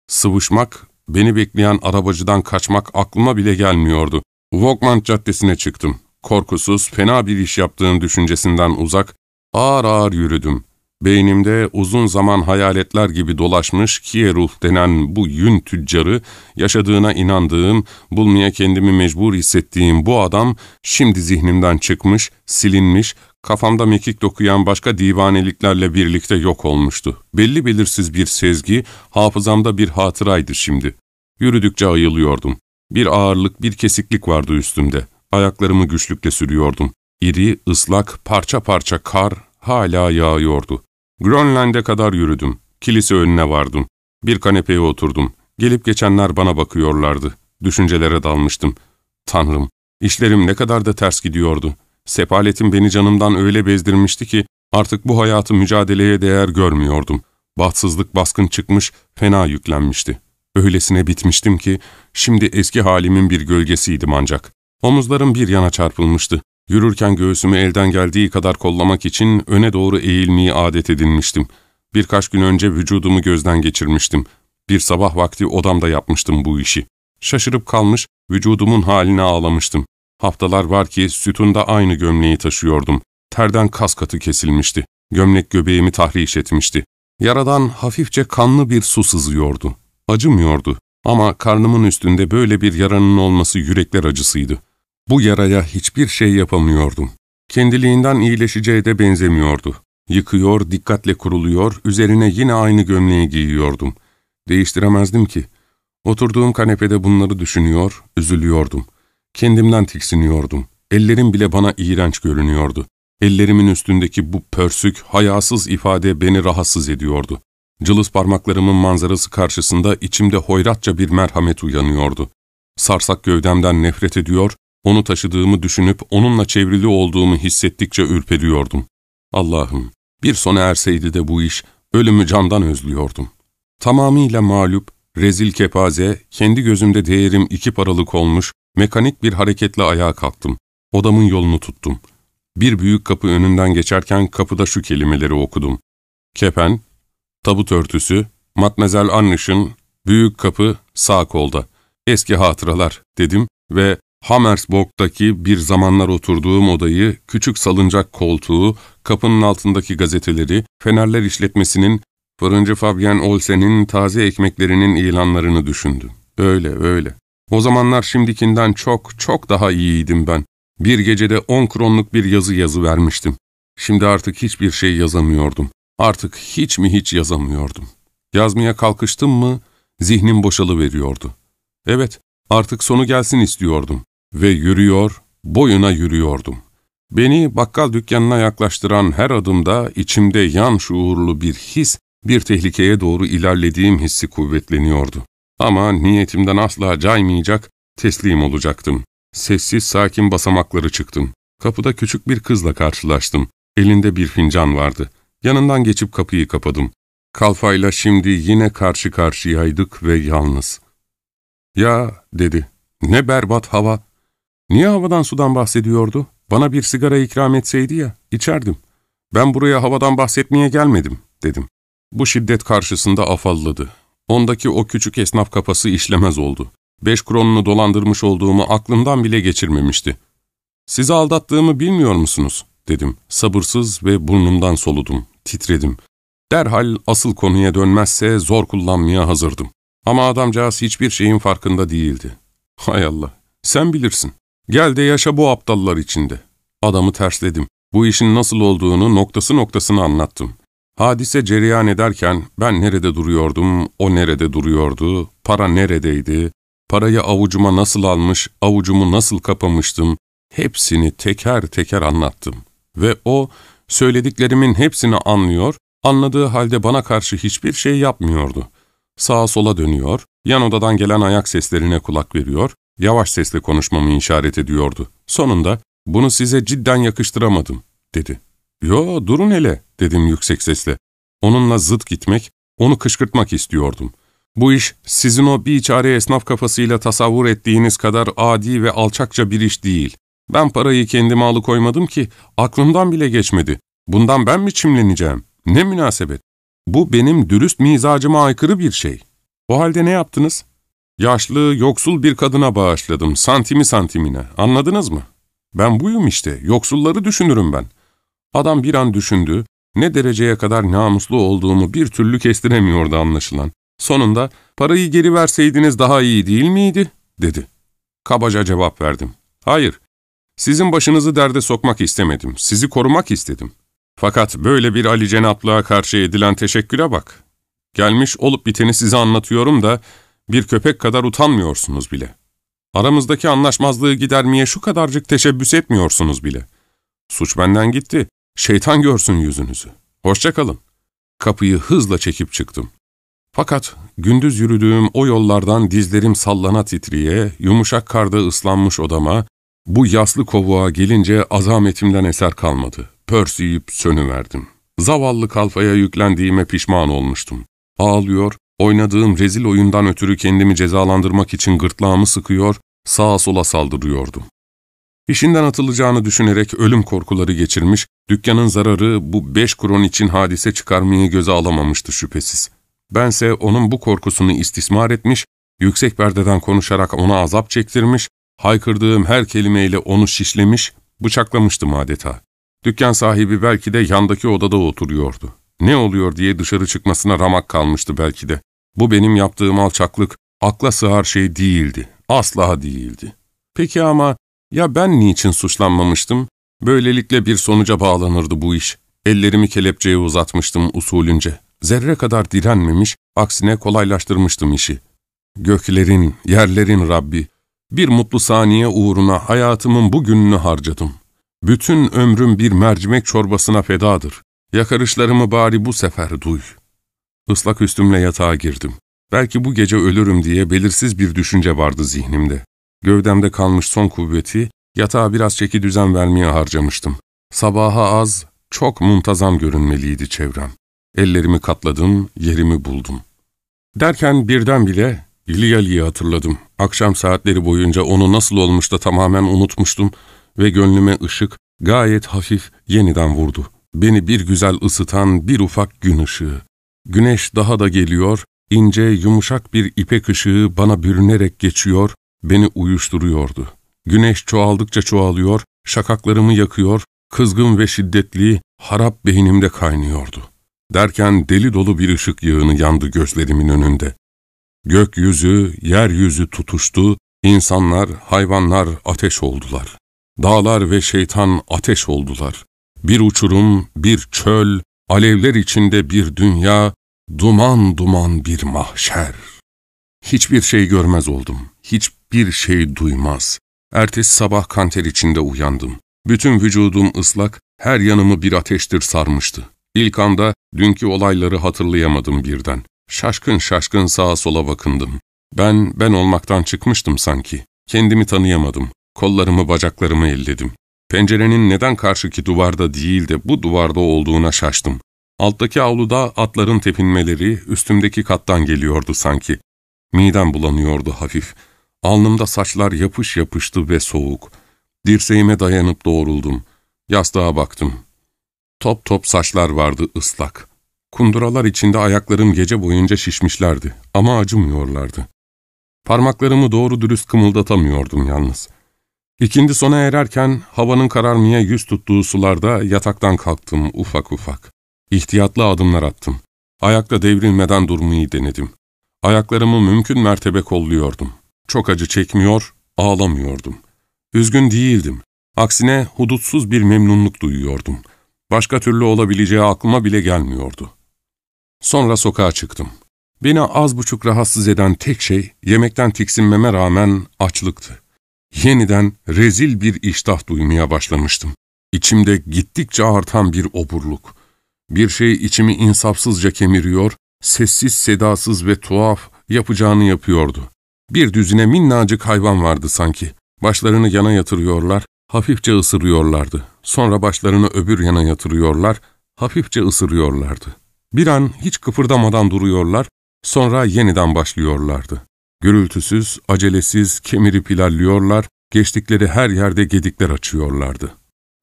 Sıvışmak, beni bekleyen arabacıdan kaçmak aklıma bile gelmiyordu. Wogment Caddesi'ne çıktım. Korkusuz, fena bir iş yaptığım düşüncesinden uzak, ağır ağır yürüdüm. Beynimde uzun zaman hayaletler gibi dolaşmış Kierulf denen bu yün tüccarı, yaşadığına inandığım, bulmaya kendimi mecbur hissettiğim bu adam, şimdi zihnimden çıkmış, silinmiş, kafamda mekik dokuyan başka divaneliklerle birlikte yok olmuştu. Belli belirsiz bir sezgi, hafızamda bir hatıraydı şimdi. Yürüdükçe ayılıyordum. Bir ağırlık, bir kesiklik vardı üstümde. Ayaklarımı güçlükle sürüyordum. İri, ıslak, parça parça kar hala yağıyordu. Grönland'e kadar yürüdüm. Kilise önüne vardım. Bir kanepeye oturdum. Gelip geçenler bana bakıyorlardı. Düşüncelere dalmıştım. Tanrım, işlerim ne kadar da ters gidiyordu. Sefaletim beni canımdan öyle bezdirmişti ki artık bu hayatı mücadeleye değer görmüyordum. Bahtsızlık baskın çıkmış, fena yüklenmişti. Öylesine bitmiştim ki şimdi eski halimin bir gölgesiydim ancak. Omuzlarım bir yana çarpılmıştı. Yürürken göğsümü elden geldiği kadar kollamak için öne doğru eğilmeyi adet edinmiştim. Birkaç gün önce vücudumu gözden geçirmiştim. Bir sabah vakti odamda yapmıştım bu işi. Şaşırıp kalmış, vücudumun haline ağlamıştım. Haftalar var ki sütunda aynı gömleği taşıyordum. Terden kas katı kesilmişti. Gömlek göbeğimi tahriş etmişti. Yaradan hafifçe kanlı bir su sızıyordu. Acımıyordu ama karnımın üstünde böyle bir yaranın olması yürekler acısıydı. Bu yaraya hiçbir şey yapamıyordum. Kendiliğinden iyileşeceğe de benzemiyordu. Yıkıyor, dikkatle kuruluyor, üzerine yine aynı gömleği giyiyordum. Değiştiremezdim ki. Oturduğum kanepede bunları düşünüyor, üzülüyordum. Kendimden tiksiniyordum. Ellerim bile bana iğrenç görünüyordu. Ellerimin üstündeki bu pörsük, hayasız ifade beni rahatsız ediyordu. Cılız parmaklarımın manzarası karşısında içimde hoyratça bir merhamet uyanıyordu. Sarsak gövdemden nefret ediyor, onu taşıdığımı düşünüp onunla çevrili olduğumu hissettikçe ürperiyordum. Allah'ım, bir sona erseydi de bu iş, ölümü candan özlüyordum. Tamamıyla mağlup, rezil kepaze, kendi gözümde değerim iki paralık olmuş, mekanik bir hareketle ayağa kalktım. Odamın yolunu tuttum. Bir büyük kapı önünden geçerken kapıda şu kelimeleri okudum. Kepen, tabut örtüsü, Matmazel Anniş'in, büyük kapı sağ kolda. Eski hatıralar dedim ve Hammersborg'daki bir zamanlar oturduğum odayı, küçük salıncak koltuğu, kapının altındaki gazeteleri, Fenerler işletmesinin, fırıncı Fabian Olsen'in taze ekmeklerinin ilanlarını düşündüm. Öyle öyle. O zamanlar şimdikinden çok çok daha iyiydim ben. Bir gecede on kronluk bir yazı yazı vermiştim. Şimdi artık hiçbir şey yazamıyordum. Artık hiç mi hiç yazamıyordum. Yazmaya kalkıştım mı zihnim boşalıveriyordu. Evet, artık sonu gelsin istiyordum. Ve yürüyor, boyuna yürüyordum. Beni bakkal dükkanına yaklaştıran her adımda içimde yan şuurlu bir his, bir tehlikeye doğru ilerlediğim hissi kuvvetleniyordu. Ama niyetimden asla caymayacak, teslim olacaktım. Sessiz sakin basamakları çıktım. Kapıda küçük bir kızla karşılaştım. Elinde bir fincan vardı. Yanından geçip kapıyı kapadım. Kalfayla şimdi yine karşı karşıyaydık ve yalnız. ''Ya'' dedi. ''Ne berbat hava. Niye havadan sudan bahsediyordu? Bana bir sigara ikram etseydi ya, içerdim. Ben buraya havadan bahsetmeye gelmedim.'' dedim. Bu şiddet karşısında afalladı. Ondaki o küçük esnaf kafası işlemez oldu. Beş kronunu dolandırmış olduğumu aklımdan bile geçirmemişti. ''Sizi aldattığımı bilmiyor musunuz?'' dedim. Sabırsız ve burnumdan soludum, titredim. Derhal asıl konuya dönmezse zor kullanmaya hazırdım. Ama adamcağız hiçbir şeyin farkında değildi. Hay Allah, sen bilirsin. Gel de yaşa bu aptallar içinde. Adamı tersledim. Bu işin nasıl olduğunu noktası noktasını anlattım. Hadise cereyan ederken ben nerede duruyordum, o nerede duruyordu, para neredeydi, parayı avucuma nasıl almış, avucumu nasıl kapamıştım, hepsini teker teker anlattım. Ve o, söylediklerimin hepsini anlıyor, anladığı halde bana karşı hiçbir şey yapmıyordu. Sağa sola dönüyor, yan odadan gelen ayak seslerine kulak veriyor, yavaş sesle konuşmamı işaret ediyordu. Sonunda, bunu size cidden yakıştıramadım, dedi. ''Yo, durun hele.'' dedim yüksek sesle. Onunla zıt gitmek, onu kışkırtmak istiyordum. Bu iş sizin o bir çare esnaf kafasıyla tasavvur ettiğiniz kadar adi ve alçakça bir iş değil. Ben parayı kendime alıkoymadım ki, aklımdan bile geçmedi. Bundan ben mi çimleneceğim? Ne münasebet? Bu benim dürüst mizacıma aykırı bir şey. O halde ne yaptınız? Yaşlı, yoksul bir kadına bağışladım, santimi santimine. Anladınız mı? Ben buyum işte, yoksulları düşünürüm ben. Adam bir an düşündü, ne dereceye kadar namuslu olduğumu bir türlü kestiremiyordu anlaşılan. Sonunda, parayı geri verseydiniz daha iyi değil miydi? dedi. Kabaca cevap verdim. Hayır, sizin başınızı derde sokmak istemedim, sizi korumak istedim. Fakat böyle bir Ali Cenaplığa karşı edilen teşekküre bak. Gelmiş olup biteni size anlatıyorum da bir köpek kadar utanmıyorsunuz bile. Aramızdaki anlaşmazlığı gidermeye şu kadarcık teşebbüs etmiyorsunuz bile. Suç benden gitti. Şeytan görsün yüzünüzü. Hoşçakalın. Kapıyı hızla çekip çıktım. Fakat gündüz yürüdüğüm o yollardan dizlerim sallana titriye, yumuşak karda ıslanmış odama, bu yaslı kovuğa gelince azametimden eser kalmadı. Pörsüyüp sönüverdim. Zavallı kalfaya yüklendiğime pişman olmuştum. Ağlıyor, oynadığım rezil oyundan ötürü kendimi cezalandırmak için gırtlağımı sıkıyor, sağa sola saldırıyordum. İşinden atılacağını düşünerek ölüm korkuları geçirmiş, dükkanın zararı bu beş kron için hadise çıkarmayı göze alamamıştı şüphesiz. Bense onun bu korkusunu istismar etmiş, yüksek perdeden konuşarak ona azap çektirmiş, haykırdığım her kelimeyle onu şişlemiş, bıçaklamıştım adeta. Dükkan sahibi belki de yandaki odada oturuyordu. Ne oluyor diye dışarı çıkmasına ramak kalmıştı belki de. Bu benim yaptığım alçaklık akla sığar şey değildi. Asla değildi. Peki ama ya ben niçin suçlanmamıştım? Böylelikle bir sonuca bağlanırdı bu iş. Ellerimi kelepçeye uzatmıştım usulünce. Zerre kadar direnmemiş, aksine kolaylaştırmıştım işi. Göklerin, yerlerin Rabbi, bir mutlu saniye uğruna hayatımın bu gününü harcadım. Bütün ömrüm bir mercimek çorbasına fedadır. Yakarışlarımı bari bu sefer duy. Islak üstümle yatağa girdim. Belki bu gece ölürüm diye belirsiz bir düşünce vardı zihnimde. Gövdemde kalmış son kuvveti, yatağa biraz çeki düzen vermeye harcamıştım. Sabaha az, çok muntazam görünmeliydi çevrem. Ellerimi katladım, yerimi buldum. Derken birdenbire İlyali'yi hatırladım. Akşam saatleri boyunca onu nasıl olmuş da tamamen unutmuştum ve gönlüme ışık, gayet hafif yeniden vurdu. Beni bir güzel ısıtan bir ufak gün ışığı. Güneş daha da geliyor, ince, yumuşak bir ipek ışığı bana bürünerek geçiyor, beni uyuşturuyordu. Güneş çoğaldıkça çoğalıyor, şakaklarımı yakıyor, kızgın ve şiddetli, harap beynimde kaynıyordu. Derken deli dolu bir ışık yığını yandı gözlerimin önünde. Gökyüzü, yeryüzü tutuştu, insanlar, hayvanlar ateş oldular. Dağlar ve şeytan ateş oldular. Bir uçurum, bir çöl, alevler içinde bir dünya, duman duman bir mahşer. Hiçbir şey görmez oldum, hiçbir şey duymaz. Ertesi sabah kanter içinde uyandım. Bütün vücudum ıslak, her yanımı bir ateştir sarmıştı. İlk anda dünkü olayları hatırlayamadım birden. Şaşkın şaşkın sağa sola bakındım. Ben, ben olmaktan çıkmıştım sanki. Kendimi tanıyamadım. Kollarımı, bacaklarımı elledim. Pencerenin neden karşıki duvarda değil de bu duvarda olduğuna şaştım. Alttaki avluda atların tepinmeleri üstümdeki kattan geliyordu sanki. Midem bulanıyordu hafif. Alnımda saçlar yapış yapıştı ve soğuk. Dirseğime dayanıp doğruldum. Yastığa baktım. Top top saçlar vardı ıslak. Kunduralar içinde ayaklarım gece boyunca şişmişlerdi ama acımıyorlardı. Parmaklarımı doğru dürüst kımıldatamıyordum yalnız. İkindi sona ererken havanın kararmaya yüz tuttuğu sularda yataktan kalktım ufak ufak. İhtiyatlı adımlar attım. Ayakta devrilmeden durmayı denedim. Ayaklarımı mümkün mertebe kolluyordum. Çok acı çekmiyor, ağlamıyordum. Üzgün değildim. Aksine hudutsuz bir memnunluk duyuyordum. Başka türlü olabileceği aklıma bile gelmiyordu. Sonra sokağa çıktım. Beni az buçuk rahatsız eden tek şey yemekten tiksinmeme rağmen açlıktı. Yeniden rezil bir iştah duymaya başlamıştım. İçimde gittikçe artan bir oburluk. Bir şey içimi insafsızca kemiriyor, sessiz sedasız ve tuhaf yapacağını yapıyordu. Bir düzine minnacık hayvan vardı sanki. Başlarını yana yatırıyorlar, hafifçe ısırıyorlardı. Sonra başlarını öbür yana yatırıyorlar, hafifçe ısırıyorlardı. Bir an hiç kıpırdamadan duruyorlar, sonra yeniden başlıyorlardı. Gürültüsüz, acelesiz, kemirip ilerliyorlar, geçtikleri her yerde gedikler açıyorlardı.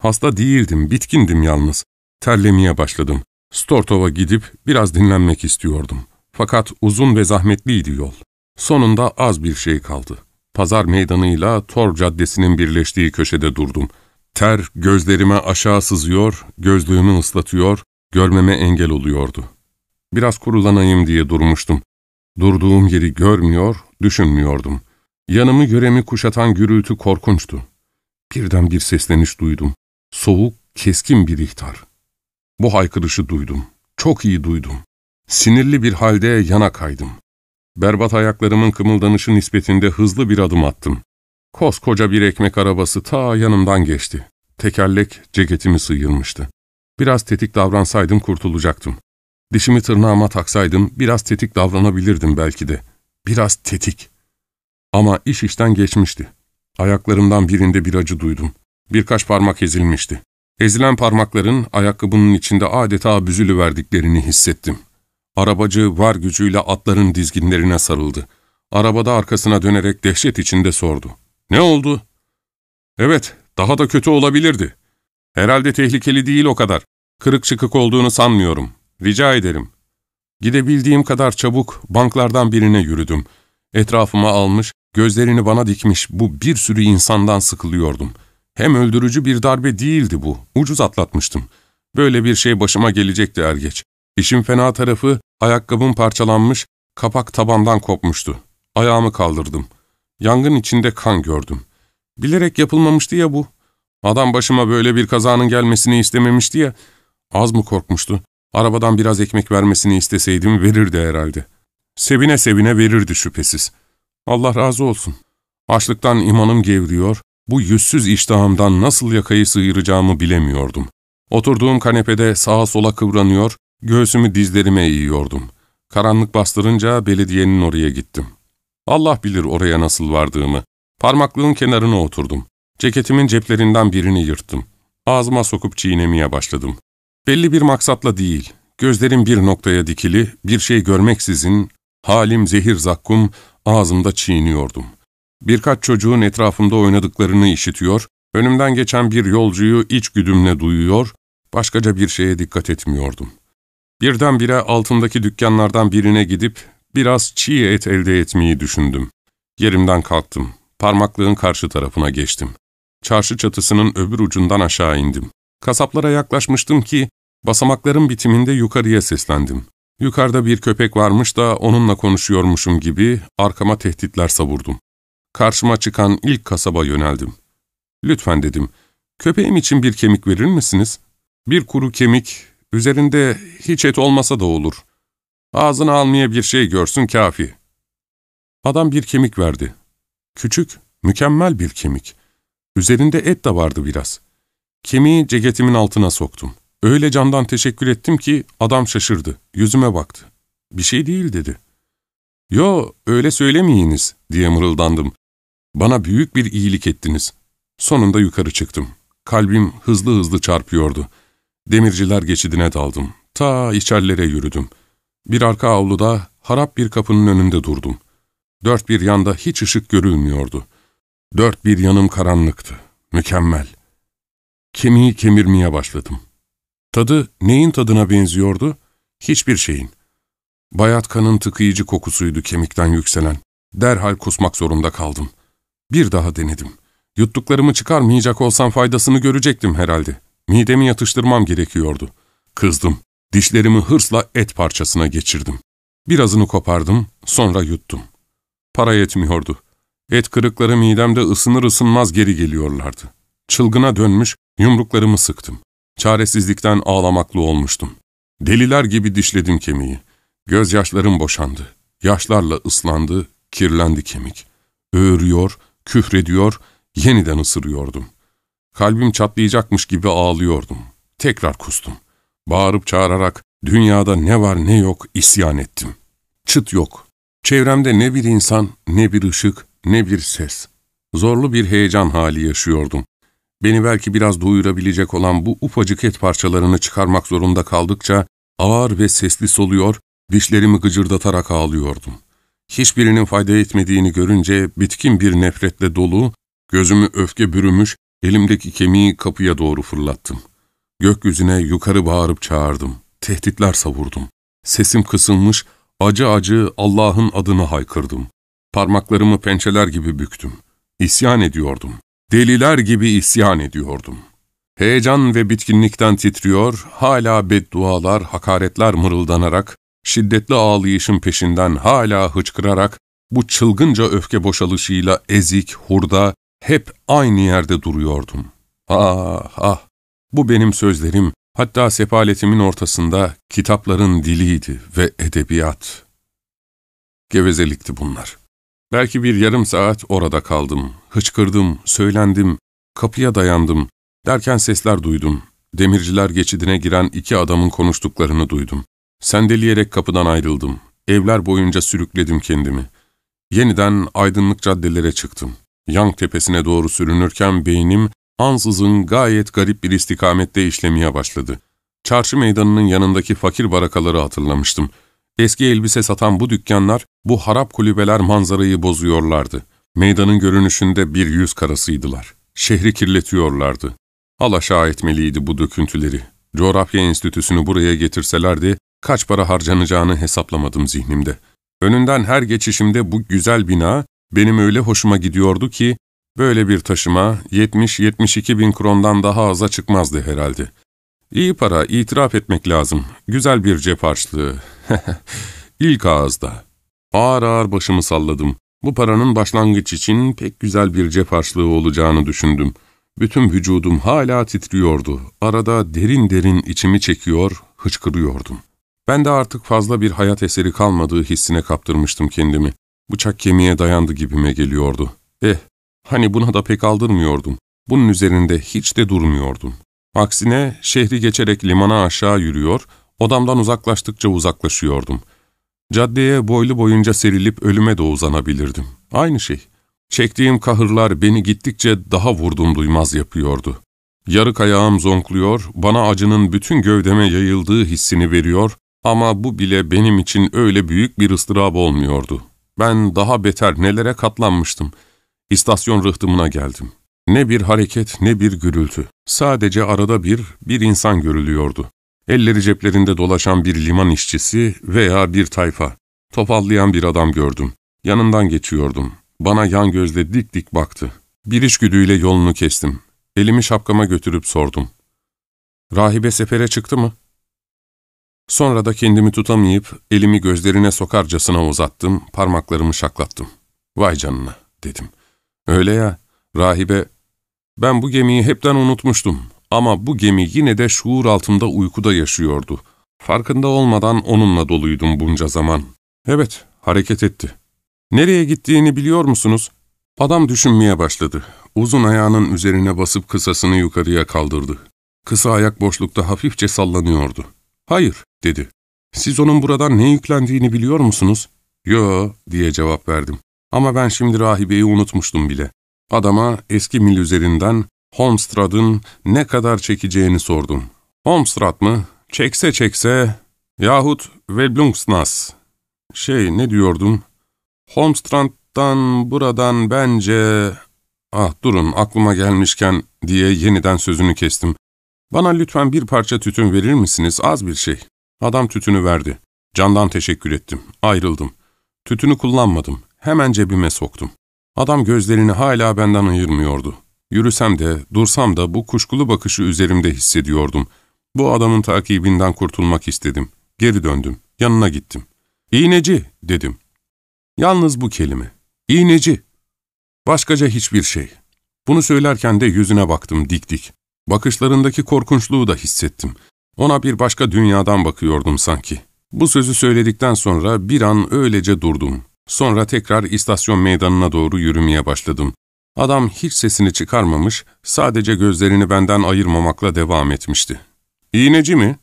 Hasta değildim, bitkindim yalnız. Terlemeye başladım. Stortov'a gidip biraz dinlenmek istiyordum. Fakat uzun ve zahmetliydi yol. Sonunda az bir şey kaldı. Pazar meydanıyla Tor Caddesi'nin birleştiği köşede durdum. Ter gözlerime aşağı sızıyor, gözlüğümü ıslatıyor, görmeme engel oluyordu. Biraz kurulanayım diye durmuştum. Durduğum yeri görmüyor, düşünmüyordum. Yanımı yöremi kuşatan gürültü korkunçtu. Birden bir sesleniş duydum. Soğuk, keskin bir ihtar. Bu haykırışı duydum. Çok iyi duydum. Sinirli bir halde yana kaydım. Berbat ayaklarımın kımıldanışı nispetinde hızlı bir adım attım. Koskoca bir ekmek arabası ta yanımdan geçti. Tekerlek ceketimi sıyırmıştı. Biraz tetik davransaydım kurtulacaktım. Dişimi tırnağıma taksaydım biraz tetik davranabilirdim belki de. Biraz tetik. Ama iş işten geçmişti. Ayaklarımdan birinde bir acı duydum. Birkaç parmak ezilmişti. Ezilen parmakların ayakkabının içinde adeta büzülüverdiklerini hissettim. Arabacı var gücüyle atların dizginlerine sarıldı. Arabada arkasına dönerek dehşet içinde sordu. ''Ne oldu?'' ''Evet, Daha da kötü olabilirdi. Herhalde tehlikeli değil o kadar. Kırık çıkık olduğunu sanmıyorum. Rica ederim. Gidebildiğim kadar çabuk banklardan birine yürüdüm. Etrafıma almış, gözlerini bana dikmiş bu bir sürü insandan sıkılıyordum. Hem öldürücü bir darbe değildi bu, ucuz atlatmıştım. Böyle bir şey başıma gelecekti er geç. İşin fena tarafı, ayakkabım parçalanmış, kapak tabandan kopmuştu. Ayağımı kaldırdım. Yangın içinde kan gördüm. Bilerek yapılmamıştı ya bu. Adam başıma böyle bir kazanın gelmesini istememişti ya. Az mı korkmuştu? Arabadan biraz ekmek vermesini isteseydim verirdi herhalde. Sevine sevine verirdi şüphesiz. Allah razı olsun. Açlıktan imanım gevriyor, bu yüzsüz iştahımdan nasıl yakayı sıyıracağımı bilemiyordum. Oturduğum kanepede sağa sola kıvranıyor, göğsümü dizlerime eğiyordum. Karanlık bastırınca belediyenin oraya gittim. Allah bilir oraya nasıl vardığımı. Parmaklığın kenarına oturdum. Ceketimin ceplerinden birini yırttım. Ağzıma sokup çiğnemeye başladım. Belli bir maksatla değil, gözlerim bir noktaya dikili, bir şey görmeksizin, halim zehir zakkum, ağzımda çiğniyordum. Birkaç çocuğun etrafımda oynadıklarını işitiyor, önümden geçen bir yolcuyu iç güdümle duyuyor, başkaca bir şeye dikkat etmiyordum. Birdenbire altındaki dükkanlardan birine gidip biraz çiğ et elde etmeyi düşündüm. Yerimden kalktım. Parmaklığın karşı tarafına geçtim. Çarşı çatısının öbür ucundan aşağı indim. Kasaplara yaklaşmıştım ki basamakların bitiminde yukarıya seslendim. Yukarıda bir köpek varmış da onunla konuşuyormuşum gibi arkama tehditler savurdum. Karşıma çıkan ilk kasaba yöneldim. Lütfen dedim, köpeğim için bir kemik verir misiniz? Bir kuru kemik, üzerinde hiç et olmasa da olur. Ağzına almaya bir şey görsün kafi. Adam bir kemik verdi. Küçük, mükemmel bir kemik. Üzerinde et de vardı biraz. Kemiği ceketimin altına soktum. Öyle candan teşekkür ettim ki adam şaşırdı. Yüzüme baktı. Bir şey değil dedi. ''Yo, öyle söylemeyiniz.'' diye mırıldandım. ''Bana büyük bir iyilik ettiniz.'' Sonunda yukarı çıktım. Kalbim hızlı hızlı çarpıyordu. Demirciler geçidine daldım. Ta içerlere yürüdüm. Bir arka avluda harap bir kapının önünde durdum. Dört bir yanda hiç ışık görülmüyordu. Dört bir yanım karanlıktı. Mükemmel. Kemiği kemirmeye başladım. Tadı neyin tadına benziyordu? Hiçbir şeyin. Bayat kanın tıkayıcı kokusuydu kemikten yükselen. Derhal kusmak zorunda kaldım. Bir daha denedim. Yuttuklarımı çıkarmayacak olsam faydasını görecektim herhalde. Midemi yatıştırmam gerekiyordu. Kızdım. Dişlerimi hırsla et parçasına geçirdim. Birazını kopardım, sonra yuttum. Para yetmiyordu. Et kırıkları midemde ısınır ısınmaz geri geliyorlardı. Çılgına dönmüş, yumruklarımı sıktım. Çaresizlikten ağlamaklı olmuştum. Deliler gibi dişledim kemiği. Gözyaşlarım boşandı. Yaşlarla ıslandı, kirlendi kemik. Öğürüyor, küfrediyor, yeniden ısırıyordum. Kalbim çatlayacakmış gibi ağlıyordum. Tekrar kustum. Bağırıp çağırarak dünyada ne var ne yok isyan ettim. Çıt yok. Çevremde ne bir insan, ne bir ışık, ne bir ses. Zorlu bir heyecan hali yaşıyordum. Beni belki biraz doyurabilecek olan bu ufacık et parçalarını çıkarmak zorunda kaldıkça ağır ve sesli soluyor, dişlerimi gıcırdatarak ağlıyordum. Hiçbirinin fayda etmediğini görünce bitkin bir nefretle dolu, gözümü öfke bürümüş, elimdeki kemiği kapıya doğru fırlattım. Gökyüzüne yukarı bağırıp çağırdım. Tehditler savurdum. Sesim kısılmış, acı acı Allah'ın adını haykırdım. Parmaklarımı pençeler gibi büktüm. İsyan ediyordum. Deliler gibi isyan ediyordum. Heyecan ve bitkinlikten titriyor, hala beddualar, hakaretler mırıldanarak, şiddetli ağlayışın peşinden hala hıçkırarak, bu çılgınca öfke boşalışıyla ezik, hurda, hep aynı yerde duruyordum. Ah ah, bu benim sözlerim, hatta sefaletimin ortasında kitapların diliydi ve edebiyat. Gevezelikti bunlar. Belki bir yarım saat orada kaldım. Hıçkırdım, söylendim, kapıya dayandım. Derken sesler duydum. Demirciler geçidine giren iki adamın konuştuklarını duydum. Sendeleyerek kapıdan ayrıldım. Evler boyunca sürükledim kendimi. Yeniden aydınlık caddelere çıktım. Yang tepesine doğru sürünürken beynim ansızın gayet garip bir istikamette işlemeye başladı. Çarşı meydanının yanındaki fakir barakaları hatırlamıştım. Eski elbise satan bu dükkanlar, bu harap kulübeler manzarayı bozuyorlardı. Meydanın görünüşünde bir yüz karasıydılar. Şehri kirletiyorlardı. Alaşağı etmeliydi bu döküntüleri. Coğrafya Enstitüsü'nü buraya getirselerdi, kaç para harcanacağını hesaplamadım zihnimde. Önünden her geçişimde bu güzel bina benim öyle hoşuma gidiyordu ki, böyle bir taşıma 70-72 bin krondan daha aza çıkmazdı herhalde. İyi para, itiraf etmek lazım. Güzel bir cep harçlığı. İlk ağızda. Ağır ağır başımı salladım. Bu paranın başlangıç için pek güzel bir cep harçlığı olacağını düşündüm. Bütün vücudum hala titriyordu. Arada derin derin içimi çekiyor, hıçkırıyordum. Ben de artık fazla bir hayat eseri kalmadığı hissine kaptırmıştım kendimi. Bıçak kemiğe dayandı gibime geliyordu. Eh, hani buna da pek aldırmıyordum. Bunun üzerinde hiç de durmuyordum. Aksine şehri geçerek limana aşağı yürüyor, odamdan uzaklaştıkça uzaklaşıyordum. Caddeye boylu boyunca serilip ölüme de uzanabilirdim. Aynı şey. Çektiğim kahırlar beni gittikçe daha vurdum duymaz yapıyordu. Yarık ayağım zonkluyor, bana acının bütün gövdeme yayıldığı hissini veriyor ama bu bile benim için öyle büyük bir ıstırap olmuyordu. Ben daha beter nelere katlanmıştım. İstasyon rıhtımına geldim. Ne bir hareket ne bir gürültü. Sadece arada bir, bir insan görülüyordu. Elleri ceplerinde dolaşan bir liman işçisi veya bir tayfa. Topallayan bir adam gördüm. Yanından geçiyordum. Bana yan gözle dik dik baktı. Bir içgüdüyle yolunu kestim. Elimi şapkama götürüp sordum. Rahibe sefere çıktı mı? Sonra da kendimi tutamayıp elimi gözlerine sokarcasına uzattım, parmaklarımı şaklattım. Vay canına dedim. Öyle ya, rahibe, ben bu gemiyi hepten unutmuştum ama bu gemi yine de şuur altında uykuda yaşıyordu. Farkında olmadan onunla doluydum bunca zaman. Evet, hareket etti. Nereye gittiğini biliyor musunuz? Adam düşünmeye başladı. Uzun ayağının üzerine basıp kısasını yukarıya kaldırdı. Kısa ayak boşlukta hafifçe sallanıyordu. Hayır, dedi. Siz onun buradan ne yüklendiğini biliyor musunuz? Yo, diye cevap verdim. Ama ben şimdi rahibeyi unutmuştum bile. Adama eski mil üzerinden Holmstrad'ın ne kadar çekeceğini sordum. Holmstrad mı? Çekse çekse yahut Velblungsnas. Şey ne diyordum? Holmstrand'dan buradan bence... Ah durun aklıma gelmişken diye yeniden sözünü kestim. Bana lütfen bir parça tütün verir misiniz? Az bir şey. Adam tütünü verdi. Candan teşekkür ettim. Ayrıldım. Tütünü kullanmadım. Hemen cebime soktum. Adam gözlerini hala benden ayırmıyordu. Yürüsem de, dursam da bu kuşkulu bakışı üzerimde hissediyordum. Bu adamın takibinden kurtulmak istedim. Geri döndüm. Yanına gittim. İğneci, dedim. Yalnız bu kelime. İğneci. Başkaca hiçbir şey. Bunu söylerken de yüzüne baktım dik dik. Bakışlarındaki korkunçluğu da hissettim. Ona bir başka dünyadan bakıyordum sanki. Bu sözü söyledikten sonra bir an öylece durdum. Sonra tekrar istasyon meydanına doğru yürümeye başladım. Adam hiç sesini çıkarmamış, sadece gözlerini benden ayırmamakla devam etmişti. İğneci mi?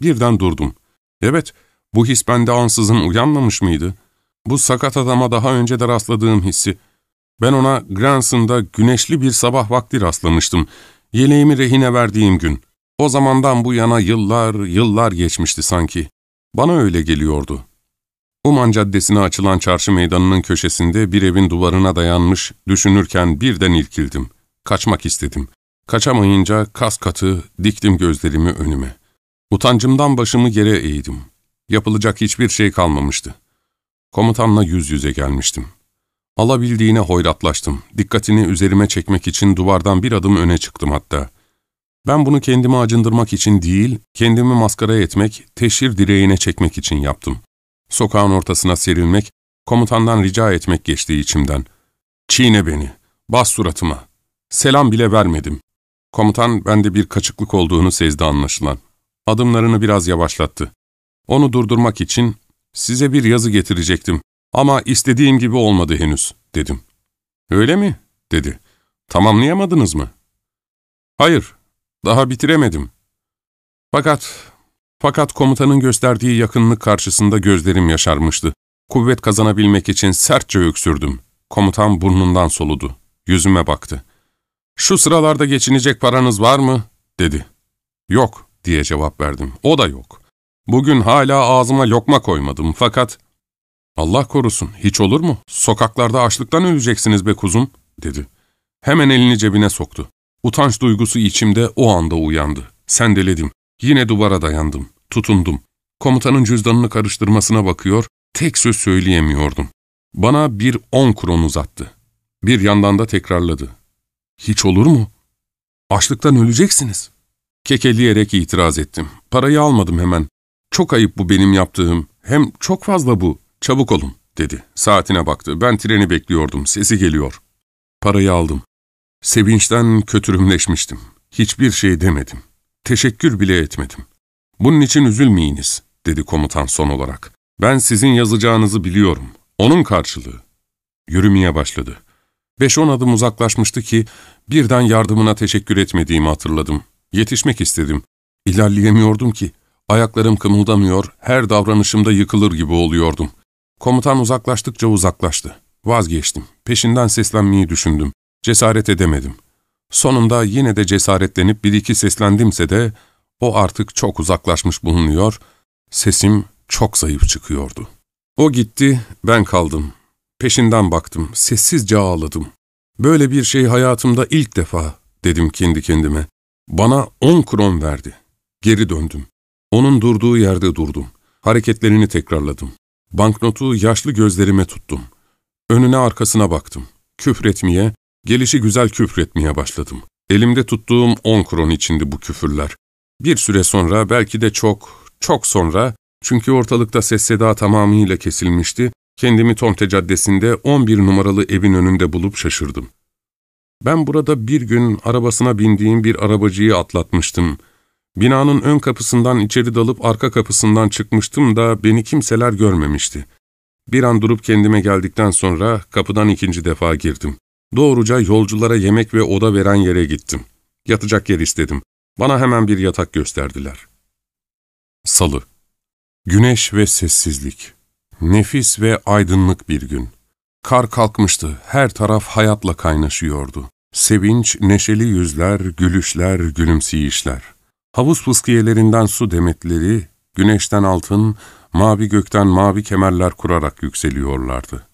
Birden durdum. Evet, bu his bende ansızın uyanmamış mıydı? Bu sakat adama daha önce de rastladığım hissi. Ben ona Granson'da güneşli bir sabah vakti rastlamıştım. Yeleğimi rehine verdiğim gün. O zamandan bu yana yıllar, yıllar geçmişti sanki. Bana öyle geliyordu. Uman Caddesi'ne açılan çarşı meydanının köşesinde bir evin duvarına dayanmış, düşünürken birden ilkildim. Kaçmak istedim. Kaçamayınca kas katı diktim gözlerimi önüme. Utancımdan başımı yere eğdim. Yapılacak hiçbir şey kalmamıştı. Komutanla yüz yüze gelmiştim. Alabildiğine hoyratlaştım. Dikkatini üzerime çekmek için duvardan bir adım öne çıktım hatta. Ben bunu kendimi acındırmak için değil, kendimi maskara etmek, teşhir direğine çekmek için yaptım. Sokağın ortasına serilmek, komutandan rica etmek geçti içimden. Çiğne beni, bas suratıma. Selam bile vermedim. Komutan bende bir kaçıklık olduğunu sezdi anlaşılan. Adımlarını biraz yavaşlattı. Onu durdurmak için size bir yazı getirecektim ama istediğim gibi olmadı henüz dedim. Öyle mi? dedi. Tamamlayamadınız mı? Hayır, daha bitiremedim. Fakat fakat komutanın gösterdiği yakınlık karşısında gözlerim yaşarmıştı. Kuvvet kazanabilmek için sertçe öksürdüm. Komutan burnundan soludu. Yüzüme baktı. ''Şu sıralarda geçinecek paranız var mı?'' dedi. ''Yok.'' diye cevap verdim. ''O da yok. Bugün hala ağzıma lokma koymadım fakat...'' ''Allah korusun, hiç olur mu? Sokaklarda açlıktan öleceksiniz be kuzum.'' dedi. Hemen elini cebine soktu. Utanç duygusu içimde o anda uyandı. Sendeledim. Yine duvara dayandım. Tutundum. Komutanın cüzdanını karıştırmasına bakıyor, tek söz söyleyemiyordum. Bana bir on kron uzattı. Bir yandan da tekrarladı. Hiç olur mu? Açlıktan öleceksiniz. Kekeleyerek itiraz ettim. Parayı almadım hemen. Çok ayıp bu benim yaptığım. Hem çok fazla bu. Çabuk olun, dedi. Saatine baktı. Ben treni bekliyordum. Sesi geliyor. Parayı aldım. Sevinçten kötürümleşmiştim. Hiçbir şey demedim. Teşekkür bile etmedim. Bunun için üzülmeyiniz, dedi komutan son olarak. Ben sizin yazacağınızı biliyorum. Onun karşılığı. Yürümeye başladı. Beş on adım uzaklaşmıştı ki birden yardımına teşekkür etmediğimi hatırladım. Yetişmek istedim. İlerleyemiyordum ki. Ayaklarım kımıldamıyor, her davranışımda yıkılır gibi oluyordum. Komutan uzaklaştıkça uzaklaştı. Vazgeçtim. Peşinden seslenmeyi düşündüm. Cesaret edemedim. Sonunda yine de cesaretlenip bir iki seslendimse de o artık çok uzaklaşmış bulunuyor, sesim çok zayıf çıkıyordu. O gitti, ben kaldım. Peşinden baktım, sessizce ağladım. Böyle bir şey hayatımda ilk defa, dedim kendi kendime. Bana on kron verdi. Geri döndüm. Onun durduğu yerde durdum. Hareketlerini tekrarladım. Banknotu yaşlı gözlerime tuttum. Önüne arkasına baktım. Küfretmeye, gelişi güzel küfretmeye başladım. Elimde tuttuğum on kron içindi bu küfürler. Bir süre sonra, belki de çok, çok sonra, çünkü ortalıkta ses seda tamamıyla kesilmişti, kendimi Tomte Caddesi'nde 11 numaralı evin önünde bulup şaşırdım. Ben burada bir gün arabasına bindiğim bir arabacıyı atlatmıştım. Binanın ön kapısından içeri dalıp arka kapısından çıkmıştım da beni kimseler görmemişti. Bir an durup kendime geldikten sonra kapıdan ikinci defa girdim. Doğruca yolculara yemek ve oda veren yere gittim. Yatacak yer istedim. Bana hemen bir yatak gösterdiler. Salı Güneş ve sessizlik. Nefis ve aydınlık bir gün. Kar kalkmıştı, her taraf hayatla kaynaşıyordu. Sevinç, neşeli yüzler, gülüşler, gülümseyişler. Havuz fıskiyelerinden su demetleri, güneşten altın, mavi gökten mavi kemerler kurarak yükseliyorlardı.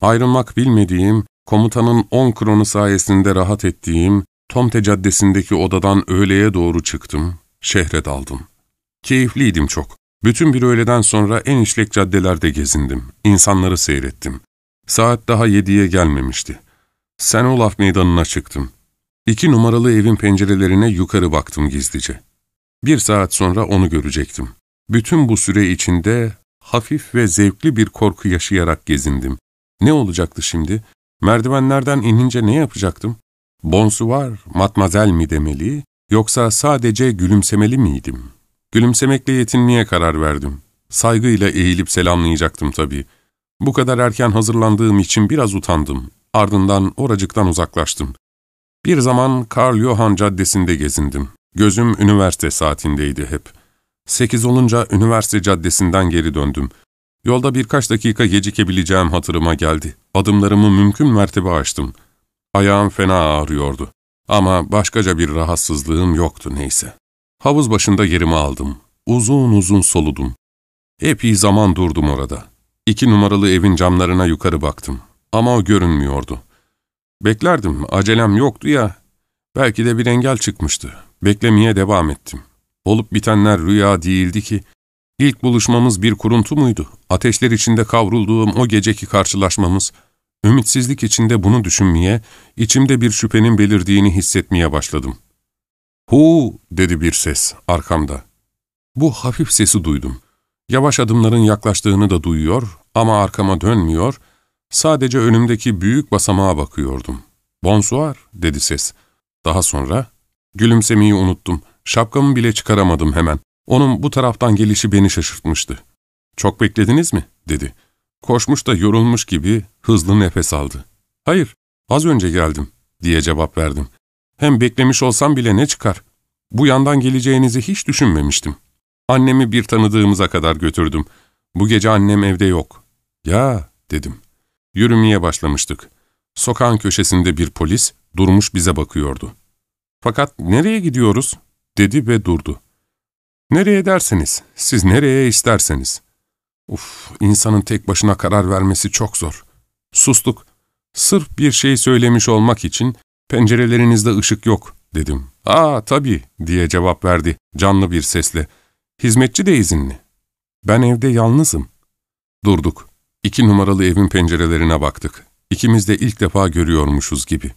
Ayrılmak bilmediğim, komutanın on kronu sayesinde rahat ettiğim, Tomte Caddesi'ndeki odadan öğleye doğru çıktım, şehre daldım. Keyifliydim çok. Bütün bir öğleden sonra en işlek caddelerde gezindim, insanları seyrettim. Saat daha yediye gelmemişti. Sen Olaf meydanına çıktım. İki numaralı evin pencerelerine yukarı baktım gizlice. Bir saat sonra onu görecektim. Bütün bu süre içinde hafif ve zevkli bir korku yaşayarak gezindim. Ne olacaktı şimdi? Merdivenlerden inince ne yapacaktım? Bonsuvar, matmazel mi demeli, yoksa sadece gülümsemeli miydim? Gülümsemekle yetinmeye karar verdim. Saygıyla eğilip selamlayacaktım tabii. Bu kadar erken hazırlandığım için biraz utandım. Ardından oracıktan uzaklaştım. Bir zaman Karl Johann Caddesi'nde gezindim. Gözüm üniversite saatindeydi hep. Sekiz olunca üniversite caddesinden geri döndüm. Yolda birkaç dakika gecikebileceğim hatırıma geldi. Adımlarımı mümkün mertebe açtım. Ayağım fena ağrıyordu. Ama başkaca bir rahatsızlığım yoktu neyse. Havuz başında yerimi aldım. Uzun uzun soludum. Epey zaman durdum orada. İki numaralı evin camlarına yukarı baktım. Ama o görünmüyordu. Beklerdim, acelem yoktu ya. Belki de bir engel çıkmıştı. Beklemeye devam ettim. Olup bitenler rüya değildi ki. İlk buluşmamız bir kuruntu muydu? Ateşler içinde kavrulduğum o geceki karşılaşmamız. Ümitsizlik içinde bunu düşünmeye, içimde bir şüphenin belirdiğini hissetmeye başladım. ''Hu!'' dedi bir ses arkamda. Bu hafif sesi duydum. Yavaş adımların yaklaştığını da duyuyor ama arkama dönmüyor, sadece önümdeki büyük basamağa bakıyordum. ''Bonsoir'' dedi ses. Daha sonra, gülümsemeyi unuttum. Şapkamı bile çıkaramadım hemen. Onun bu taraftan gelişi beni şaşırtmıştı. ''Çok beklediniz mi?'' dedi. Koşmuş da yorulmuş gibi hızlı nefes aldı. ''Hayır, az önce geldim.'' diye cevap verdim. Hem beklemiş olsam bile ne çıkar? Bu yandan geleceğinizi hiç düşünmemiştim. Annemi bir tanıdığımıza kadar götürdüm. Bu gece annem evde yok. Ya, dedim. Yürümeye başlamıştık. Sokağın köşesinde bir polis durmuş bize bakıyordu. Fakat nereye gidiyoruz? dedi ve durdu. Nereye derseniz, siz nereye isterseniz. Uf, insanın tek başına karar vermesi çok zor. Sustuk. Sırf bir şey söylemiş olmak için pencerelerinizde ışık yok dedim. Aa tabii diye cevap verdi canlı bir sesle. Hizmetçi de izinli. Ben evde yalnızım. Durduk. İki numaralı evin pencerelerine baktık. İkimiz de ilk defa görüyormuşuz gibi.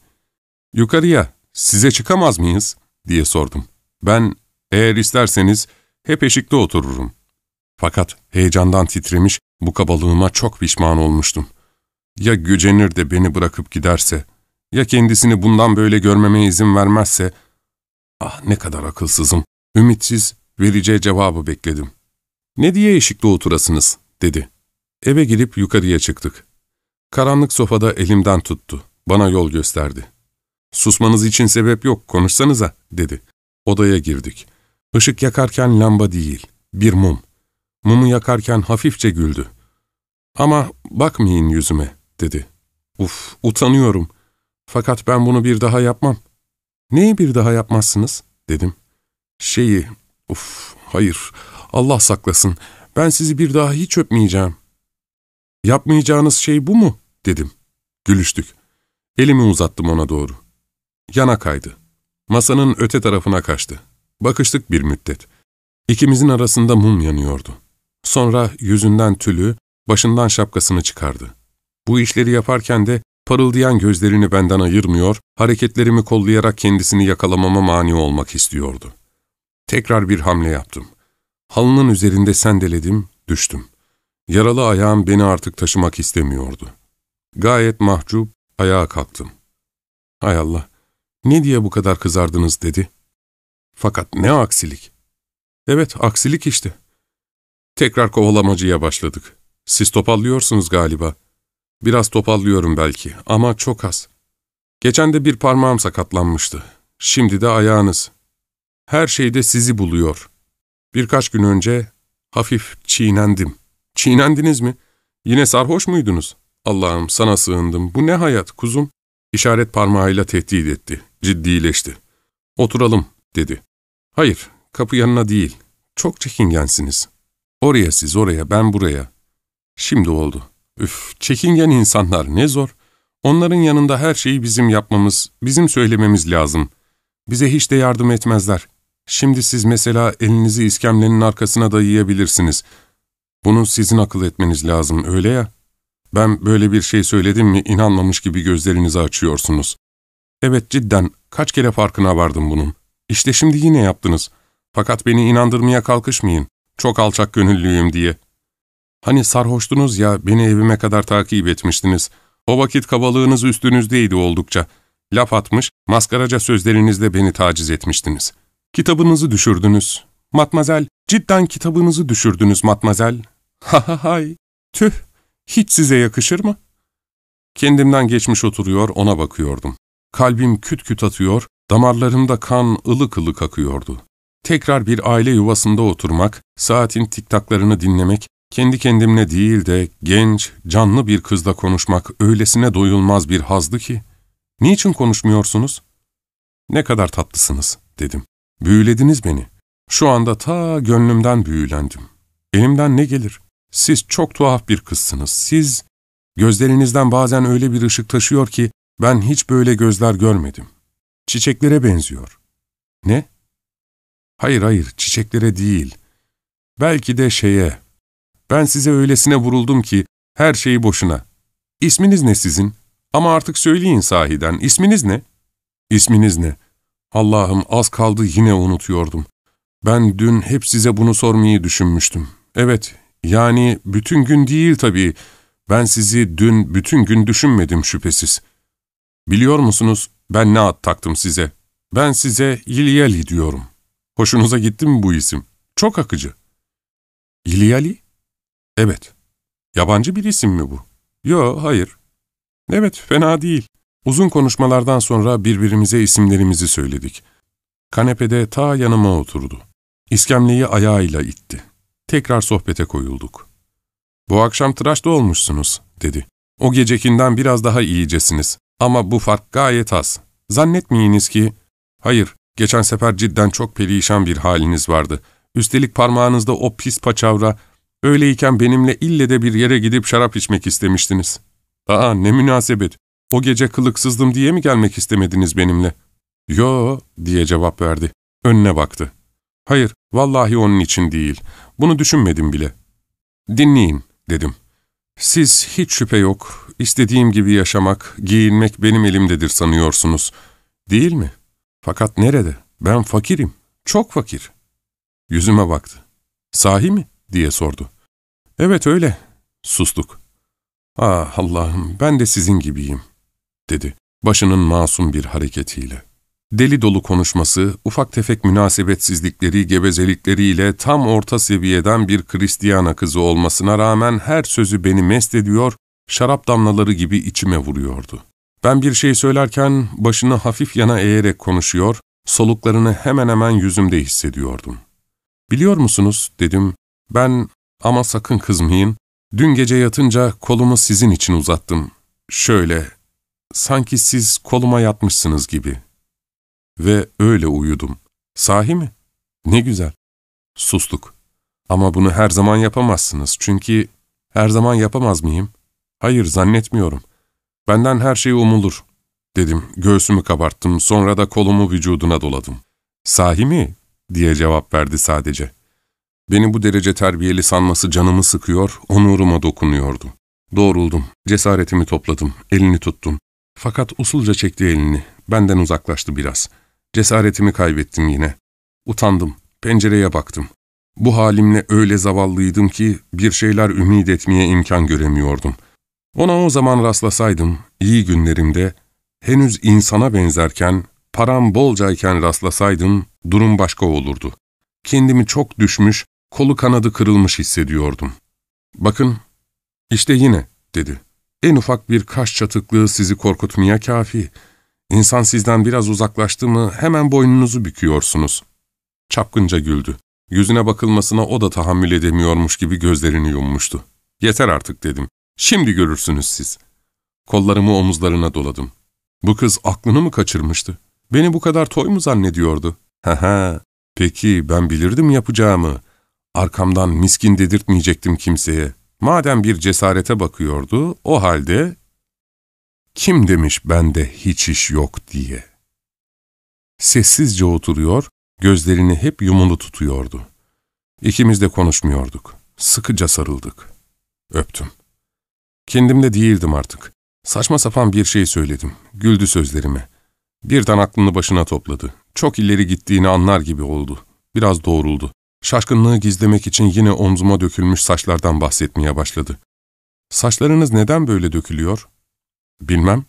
Yukarıya, size çıkamaz mıyız? diye sordum. Ben, eğer isterseniz hep eşikte otururum. Fakat heyecandan titremiş, bu kabalığıma çok pişman olmuştum. Ya gücenir de beni bırakıp giderse, ya kendisini bundan böyle görmeme izin vermezse, ah ne kadar akılsızım, ümitsiz, vereceği cevabı bekledim. Ne diye eşikte oturasınız, dedi. Eve girip yukarıya çıktık. Karanlık sofada elimden tuttu, bana yol gösterdi. Susmanız için sebep yok, konuşsanıza, dedi. Odaya girdik. Işık yakarken lamba değil, bir mum. Mumu yakarken hafifçe güldü. Ama bakmayın yüzüme, dedi. Uf, utanıyorum. Fakat ben bunu bir daha yapmam. Neyi bir daha yapmazsınız, dedim. Şeyi, uf, hayır, Allah saklasın. Ben sizi bir daha hiç öpmeyeceğim. Yapmayacağınız şey bu mu, dedim. Gülüştük. Elimi uzattım ona doğru. Yana kaydı. Masanın öte tarafına kaçtı. Bakıştık bir müddet. İkimizin arasında mum yanıyordu. Sonra yüzünden tülü, başından şapkasını çıkardı. Bu işleri yaparken de parıldayan gözlerini benden ayırmıyor, hareketlerimi kollayarak kendisini yakalamama mani olmak istiyordu. Tekrar bir hamle yaptım. Halının üzerinde sendeledim, düştüm. Yaralı ayağım beni artık taşımak istemiyordu. Gayet mahcup, ayağa kalktım. Hay Allah, ne diye bu kadar kızardınız dedi. Fakat ne aksilik. Evet, aksilik işte. Tekrar kovalamacıya başladık. Siz topallıyorsunuz galiba. Biraz topallıyorum belki ama çok az. Geçen de bir parmağım sakatlanmıştı. Şimdi de ayağınız. Her şeyde sizi buluyor. Birkaç gün önce hafif çiğnendim. Çiğnendiniz mi? Yine sarhoş muydunuz? Allah'ım sana sığındım. Bu ne hayat kuzum? İşaret parmağıyla tehdit etti. Ciddileşti. Oturalım dedi. Hayır, kapı yanına değil. Çok çekingensiniz. Oraya siz oraya, ben buraya. Şimdi oldu. Üf, çekingen insanlar ne zor. Onların yanında her şeyi bizim yapmamız, bizim söylememiz lazım. Bize hiç de yardım etmezler. Şimdi siz mesela elinizi iskemlenin arkasına dayayabilirsiniz. Bunu sizin akıl etmeniz lazım, öyle ya. Ben böyle bir şey söyledim mi inanmamış gibi gözlerinizi açıyorsunuz. Evet cidden kaç kere farkına vardım bunun. İşte şimdi yine yaptınız. Fakat beni inandırmaya kalkışmayın. Çok alçak gönüllüyüm diye. Hani sarhoştunuz ya, beni evime kadar takip etmiştiniz. O vakit kabalığınız üstünüzdeydi oldukça. Laf atmış, maskaraca sözlerinizle beni taciz etmiştiniz. Kitabınızı düşürdünüz. Matmazel, cidden kitabınızı düşürdünüz matmazel. Ha ha hay, tüh, hiç size yakışır mı? Kendimden geçmiş oturuyor, ona bakıyordum. Kalbim küt küt atıyor, damarlarımda kan ılık ılık akıyordu. Tekrar bir aile yuvasında oturmak, saatin tiktaklarını dinlemek, kendi kendimle değil de genç, canlı bir kızla konuşmak öylesine doyulmaz bir hazdı ki. Niçin konuşmuyorsunuz? Ne kadar tatlısınız, dedim. Büyülediniz beni. Şu anda ta gönlümden büyülendim. Elimden ne gelir? Siz çok tuhaf bir kızsınız. Siz, gözlerinizden bazen öyle bir ışık taşıyor ki, ben hiç böyle gözler görmedim. Çiçeklere benziyor. Ne? Hayır hayır, çiçeklere değil. Belki de şeye. Ben size öylesine vuruldum ki, her şeyi boşuna. İsminiz ne sizin? Ama artık söyleyin sahiden, isminiz ne? İsminiz ne? Allah'ım az kaldı yine unutuyordum. Ben dün hep size bunu sormayı düşünmüştüm. Evet, yani bütün gün değil tabii. Ben sizi dün bütün gün düşünmedim şüphesiz. Biliyor musunuz ben ne ad taktım size? Ben size Yilyali diyorum. Hoşunuza gitti mi bu isim? Çok akıcı. Yilyali? Evet. Yabancı bir isim mi bu? Yo, hayır. Evet, fena değil. Uzun konuşmalardan sonra birbirimize isimlerimizi söyledik. Kanepede ta yanıma oturdu. İskemleyi ayağıyla itti. Tekrar sohbete koyulduk. ''Bu akşam tıraşta olmuşsunuz.'' dedi. ''O gecekinden biraz daha iyicesiniz. Ama bu fark gayet az. Zannetmeyiniz ki...'' ''Hayır, geçen sefer cidden çok perişan bir haliniz vardı. Üstelik parmağınızda o pis paçavra, öyleyken benimle ille de bir yere gidip şarap içmek istemiştiniz.'' ''Aa ne münasebet. O gece kılıksızdım diye mi gelmek istemediniz benimle? Yo diye cevap verdi. Önüne baktı. Hayır, vallahi onun için değil. Bunu düşünmedim bile. Dinleyin, dedim. Siz hiç şüphe yok, istediğim gibi yaşamak, giyinmek benim elimdedir sanıyorsunuz. Değil mi? Fakat nerede? Ben fakirim, çok fakir. Yüzüme baktı. Sahi mi? diye sordu. Evet öyle. Sustuk. Ah Allah'ım ben de sizin gibiyim, dedi başının masum bir hareketiyle. Deli dolu konuşması, ufak tefek münasebetsizlikleri, gevezelikleriyle tam orta seviyeden bir Kristiyana kızı olmasına rağmen her sözü beni mest ediyor, şarap damlaları gibi içime vuruyordu. Ben bir şey söylerken başını hafif yana eğerek konuşuyor, soluklarını hemen hemen yüzümde hissediyordum. Biliyor musunuz, dedim, ben ama sakın kızmayın, dün gece yatınca kolumu sizin için uzattım. Şöyle, sanki siz koluma yatmışsınız gibi. Ve öyle uyudum. Sahi mi? Ne güzel. Sustuk. Ama bunu her zaman yapamazsınız çünkü her zaman yapamaz mıyım? Hayır zannetmiyorum. Benden her şey umulur. Dedim, göğsümü kabarttım, sonra da kolumu vücuduna doladım. Sahi mi? diye cevap verdi sadece. Beni bu derece terbiyeli sanması canımı sıkıyor, onuruma dokunuyordu. Doğruldum, cesaretimi topladım, elini tuttum. Fakat usulca çekti elini, benden uzaklaştı biraz. Cesaretimi kaybettim yine. Utandım, pencereye baktım. Bu halimle öyle zavallıydım ki bir şeyler ümit etmeye imkan göremiyordum. Ona o zaman rastlasaydım, iyi günlerimde, henüz insana benzerken, param bolcayken rastlasaydım, durum başka olurdu. Kendimi çok düşmüş, kolu kanadı kırılmış hissediyordum. Bakın, işte yine, dedi. En ufak bir kaş çatıklığı sizi korkutmaya kafi. İnsan sizden biraz uzaklaştı mı hemen boynunuzu büküyorsunuz. Çapkınca güldü. Yüzüne bakılmasına o da tahammül edemiyormuş gibi gözlerini yummuştu. Yeter artık dedim. Şimdi görürsünüz siz. Kollarımı omuzlarına doladım. Bu kız aklını mı kaçırmıştı? Beni bu kadar toy mu zannediyordu? Haha, peki ben bilirdim yapacağımı. Arkamdan miskin dedirtmeyecektim kimseye. Madem bir cesarete bakıyordu, o halde kim demiş bende hiç iş yok diye. Sessizce oturuyor, gözlerini hep yumulu tutuyordu. İkimiz de konuşmuyorduk. Sıkıca sarıldık. Öptüm. Kendimde değildim artık. Saçma sapan bir şey söyledim. Güldü sözlerime. Birden aklını başına topladı. Çok ileri gittiğini anlar gibi oldu. Biraz doğruldu. Şaşkınlığı gizlemek için yine omzuma dökülmüş saçlardan bahsetmeye başladı. Saçlarınız neden böyle dökülüyor? Bilmem.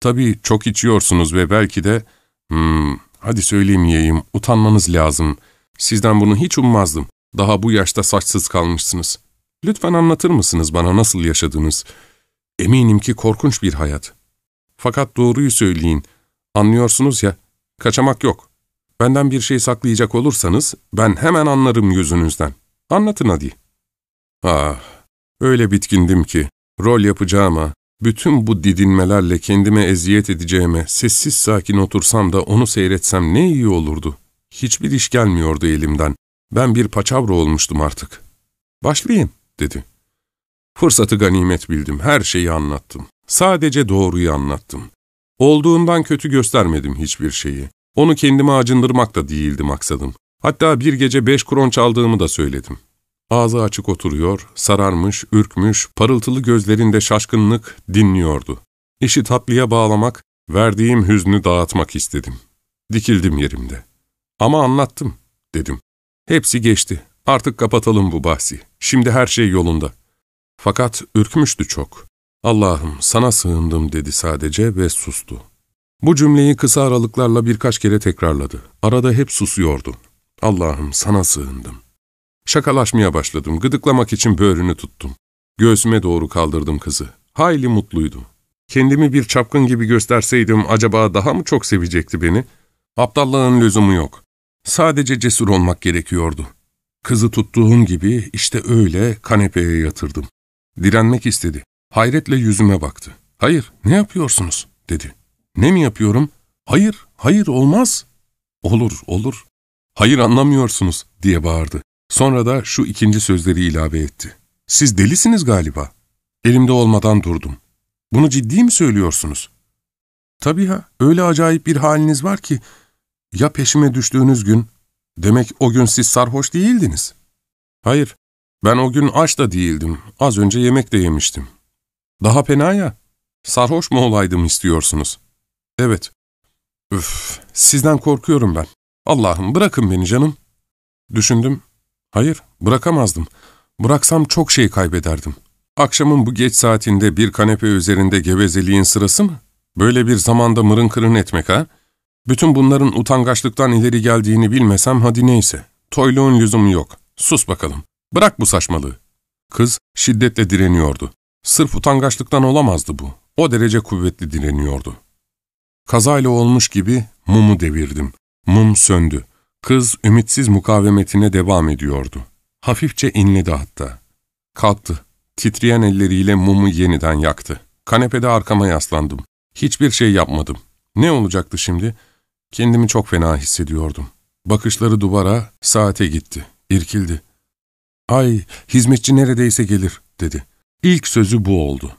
Tabii çok içiyorsunuz ve belki de... Hmm, hadi söylemeyeyim, utanmanız lazım. Sizden bunu hiç ummazdım. Daha bu yaşta saçsız kalmışsınız. Lütfen anlatır mısınız bana nasıl yaşadınız? Eminim ki korkunç bir hayat. Fakat doğruyu söyleyin. Anlıyorsunuz ya, kaçamak yok. Benden bir şey saklayacak olursanız ben hemen anlarım yüzünüzden. Anlatın hadi. Ah, öyle bitkindim ki rol yapacağıma, bütün bu didinmelerle kendime eziyet edeceğime sessiz sakin otursam da onu seyretsem ne iyi olurdu. Hiçbir iş gelmiyordu elimden. Ben bir paçavra olmuştum artık. Başlayın, dedi. Fırsatı ganimet bildim, her şeyi anlattım. Sadece doğruyu anlattım. Olduğundan kötü göstermedim hiçbir şeyi. Onu kendime acındırmak da değildi maksadım. Hatta bir gece beş kron çaldığımı da söyledim. Ağzı açık oturuyor, sararmış, ürkmüş, parıltılı gözlerinde şaşkınlık dinliyordu. İşi tatlıya bağlamak, verdiğim hüznü dağıtmak istedim. Dikildim yerimde. Ama anlattım, dedim. Hepsi geçti. Artık kapatalım bu bahsi. Şimdi her şey yolunda. Fakat ürkmüştü çok. Allah'ım sana sığındım dedi sadece ve sustu. Bu cümleyi kısa aralıklarla birkaç kere tekrarladı. Arada hep susuyordu. Allah'ım sana sığındım. Şakalaşmaya başladım. Gıdıklamak için böğrünü tuttum. Göğsüme doğru kaldırdım kızı. Hayli mutluydu. Kendimi bir çapkın gibi gösterseydim acaba daha mı çok sevecekti beni? Aptallığın lüzumu yok. Sadece cesur olmak gerekiyordu. Kızı tuttuğum gibi işte öyle kanepeye yatırdım. Direnmek istedi. Hayretle yüzüme baktı. ''Hayır, ne yapıyorsunuz?'' dedi. ''Ne mi yapıyorum?'' ''Hayır, hayır olmaz.'' ''Olur, olur.'' ''Hayır anlamıyorsunuz.'' diye bağırdı. Sonra da şu ikinci sözleri ilave etti. ''Siz delisiniz galiba.'' Elimde olmadan durdum. Bunu ciddi mi söylüyorsunuz? Tabii ha, öyle acayip bir haliniz var ki, ya peşime düştüğünüz gün, demek o gün siz sarhoş değildiniz. Hayır, ben o gün aç da değildim, az önce yemek de yemiştim. Daha fena ya, sarhoş mu olaydım istiyorsunuz? Evet. Üf, sizden korkuyorum ben. Allah'ım bırakın beni canım. Düşündüm, hayır bırakamazdım. Bıraksam çok şey kaybederdim. Akşamın bu geç saatinde bir kanepe üzerinde gevezeliğin sırası mı? Böyle bir zamanda mırın kırın etmek ha? Bütün bunların utangaçlıktan ileri geldiğini bilmesem hadi neyse. Toyluğun lüzumu yok. Sus bakalım. Bırak bu saçmalığı. Kız şiddetle direniyordu. Sırf utangaçlıktan olamazdı bu. O derece kuvvetli direniyordu. Kazayla olmuş gibi mumu devirdim. Mum söndü. Kız ümitsiz mukavemetine devam ediyordu. Hafifçe inledi hatta. Kalktı. Titreyen elleriyle mumu yeniden yaktı. Kanepede arkama yaslandım. Hiçbir şey yapmadım. Ne olacaktı şimdi? Kendimi çok fena hissediyordum. Bakışları duvara, saate gitti. İrkildi. ''Ay, hizmetçi neredeyse gelir.'' dedi. İlk sözü bu oldu.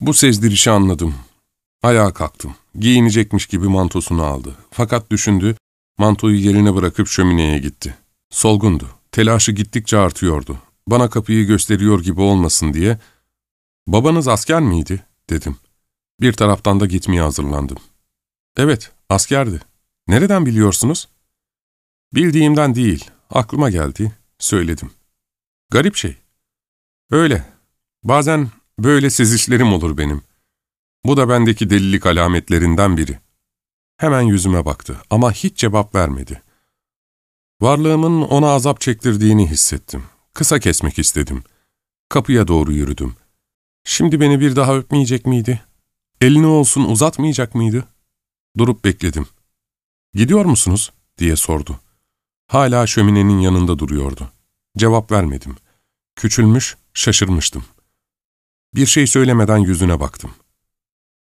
Bu sezdirişi anladım. Ayağa kalktım. Giyinecekmiş gibi mantosunu aldı. Fakat düşündü, mantoyu yerine bırakıp şömineye gitti. Solgundu. Telaşı gittikçe artıyordu. Bana kapıyı gösteriyor gibi olmasın diye, ''Babanız asker miydi?'' dedim. Bir taraftan da gitmeye hazırlandım. ''Evet, askerdi. Nereden biliyorsunuz?'' ''Bildiğimden değil, aklıma geldi, söyledim.'' ''Garip şey.'' ''Öyle. Bazen böyle sezişlerim olur benim. Bu da bendeki delilik alametlerinden biri.'' Hemen yüzüme baktı ama hiç cevap vermedi. Varlığımın ona azap çektirdiğini hissettim. Kısa kesmek istedim. Kapıya doğru yürüdüm. Şimdi beni bir daha öpmeyecek miydi? Elini olsun uzatmayacak mıydı? Durup bekledim. ''Gidiyor musunuz?'' diye sordu. Hala şöminenin yanında duruyordu. Cevap vermedim. Küçülmüş, şaşırmıştım. Bir şey söylemeden yüzüne baktım.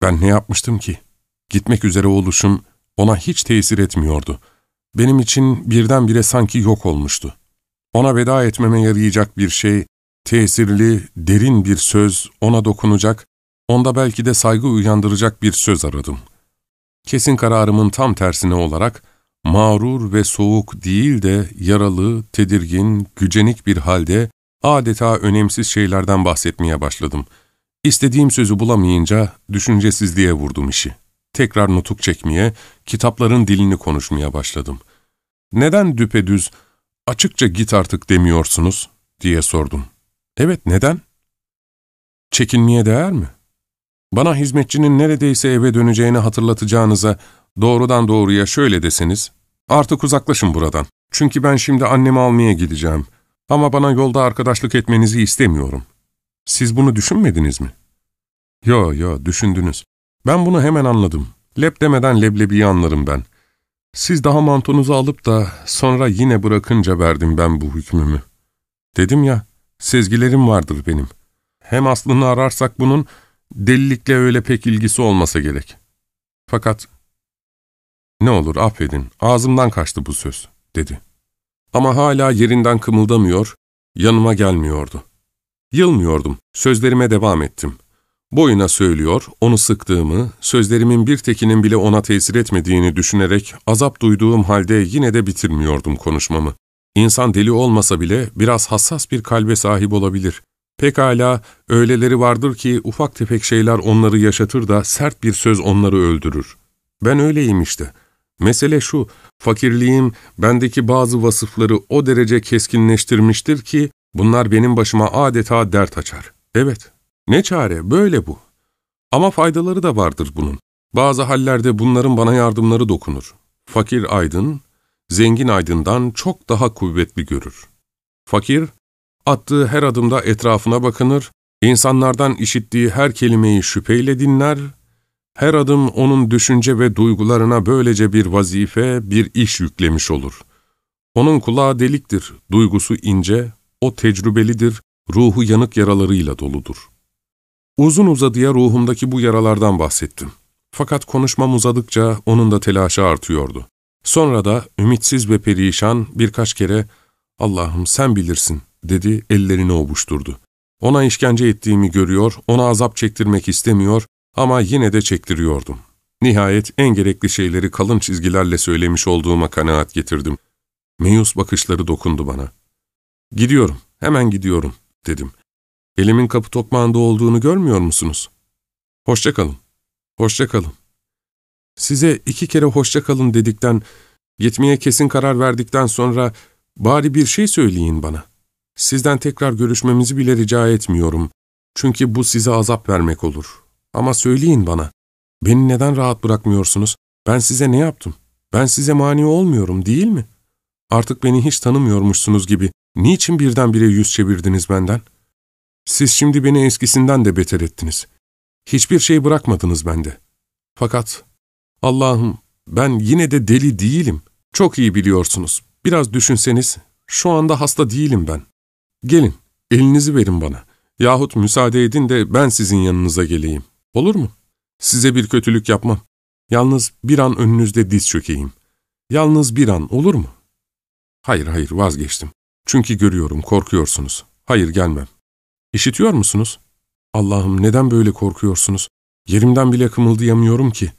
Ben ne yapmıştım ki? Gitmek üzere oluşum ona hiç tesir etmiyordu. Benim için birdenbire sanki yok olmuştu. Ona veda etmeme yarayacak bir şey, tesirli, derin bir söz, ona dokunacak, onda belki de saygı uyandıracak bir söz aradım. Kesin kararımın tam tersine olarak, mağrur ve soğuk değil de yaralı, tedirgin, gücenik bir halde adeta önemsiz şeylerden bahsetmeye başladım. İstediğim sözü bulamayınca düşüncesizliğe vurdum işi. Tekrar nutuk çekmeye, kitapların dilini konuşmaya başladım. Neden düpedüz, açıkça git artık demiyorsunuz diye sordum. Evet neden? Çekinmeye değer mi? Bana hizmetçinin neredeyse eve döneceğini hatırlatacağınıza doğrudan doğruya şöyle deseniz, artık uzaklaşın buradan. Çünkü ben şimdi annemi almaya gideceğim. Ama bana yolda arkadaşlık etmenizi istemiyorum. Siz bunu düşünmediniz mi? Yo yo düşündünüz. Ben bunu hemen anladım. Lep demeden leblebiyi anlarım ben. Siz daha mantonuzu alıp da sonra yine bırakınca verdim ben bu hükmümü. Dedim ya, sezgilerim vardır benim. Hem aslını ararsak bunun delilikle öyle pek ilgisi olmasa gerek. Fakat ne olur affedin, ağzımdan kaçtı bu söz, dedi. Ama hala yerinden kımıldamıyor, yanıma gelmiyordu. Yılmıyordum, sözlerime devam ettim. Boyuna söylüyor, onu sıktığımı, sözlerimin bir tekinin bile ona tesir etmediğini düşünerek azap duyduğum halde yine de bitirmiyordum konuşmamı. İnsan deli olmasa bile biraz hassas bir kalbe sahip olabilir. Pekala öyleleri vardır ki ufak tefek şeyler onları yaşatır da sert bir söz onları öldürür. Ben öyleyim işte. Mesele şu, fakirliğim bendeki bazı vasıfları o derece keskinleştirmiştir ki bunlar benim başıma adeta dert açar. Evet, ne çare, böyle bu. Ama faydaları da vardır bunun. Bazı hallerde bunların bana yardımları dokunur. Fakir aydın, zengin aydından çok daha kuvvetli görür. Fakir, attığı her adımda etrafına bakınır, insanlardan işittiği her kelimeyi şüpheyle dinler, her adım onun düşünce ve duygularına böylece bir vazife, bir iş yüklemiş olur. Onun kulağı deliktir, duygusu ince, o tecrübelidir, ruhu yanık yaralarıyla doludur. Uzun uzadıya ruhumdaki bu yaralardan bahsettim. Fakat konuşmam uzadıkça onun da telaşı artıyordu. Sonra da ümitsiz ve perişan birkaç kere ''Allah'ım sen bilirsin'' dedi ellerini ovuşturdu. Ona işkence ettiğimi görüyor, ona azap çektirmek istemiyor Ama yine de çektiriyordum. Nihayet en gerekli şeyleri kalın çizgilerle söylemiş olduğuma kanaat getirdim. Meyus bakışları dokundu bana. Gidiyorum, hemen gidiyorum, dedim. Elimin kapı tokmağında olduğunu görmüyor musunuz? Hoşça kalın, hoşça kalın. Size iki kere hoşça kalın dedikten, gitmeye kesin karar verdikten sonra bari bir şey söyleyin bana. Sizden tekrar görüşmemizi bile rica etmiyorum. Çünkü bu size azap vermek olur. Ama söyleyin bana, beni neden rahat bırakmıyorsunuz? Ben size ne yaptım? Ben size mani olmuyorum değil mi? Artık beni hiç tanımıyormuşsunuz gibi niçin birdenbire yüz çevirdiniz benden? Siz şimdi beni eskisinden de beter ettiniz. Hiçbir şey bırakmadınız bende. Fakat Allah'ım ben yine de deli değilim. Çok iyi biliyorsunuz. Biraz düşünseniz şu anda hasta değilim ben. Gelin, elinizi verin bana. Yahut müsaade edin de ben sizin yanınıza geleyim. Olur mu? Size bir kötülük yapmam. Yalnız bir an önünüzde diz çökeyim. Yalnız bir an olur mu? Hayır hayır vazgeçtim. Çünkü görüyorum korkuyorsunuz. Hayır gelmem. İşitiyor musunuz? Allah'ım neden böyle korkuyorsunuz? Yerimden bile kımıldayamıyorum ki.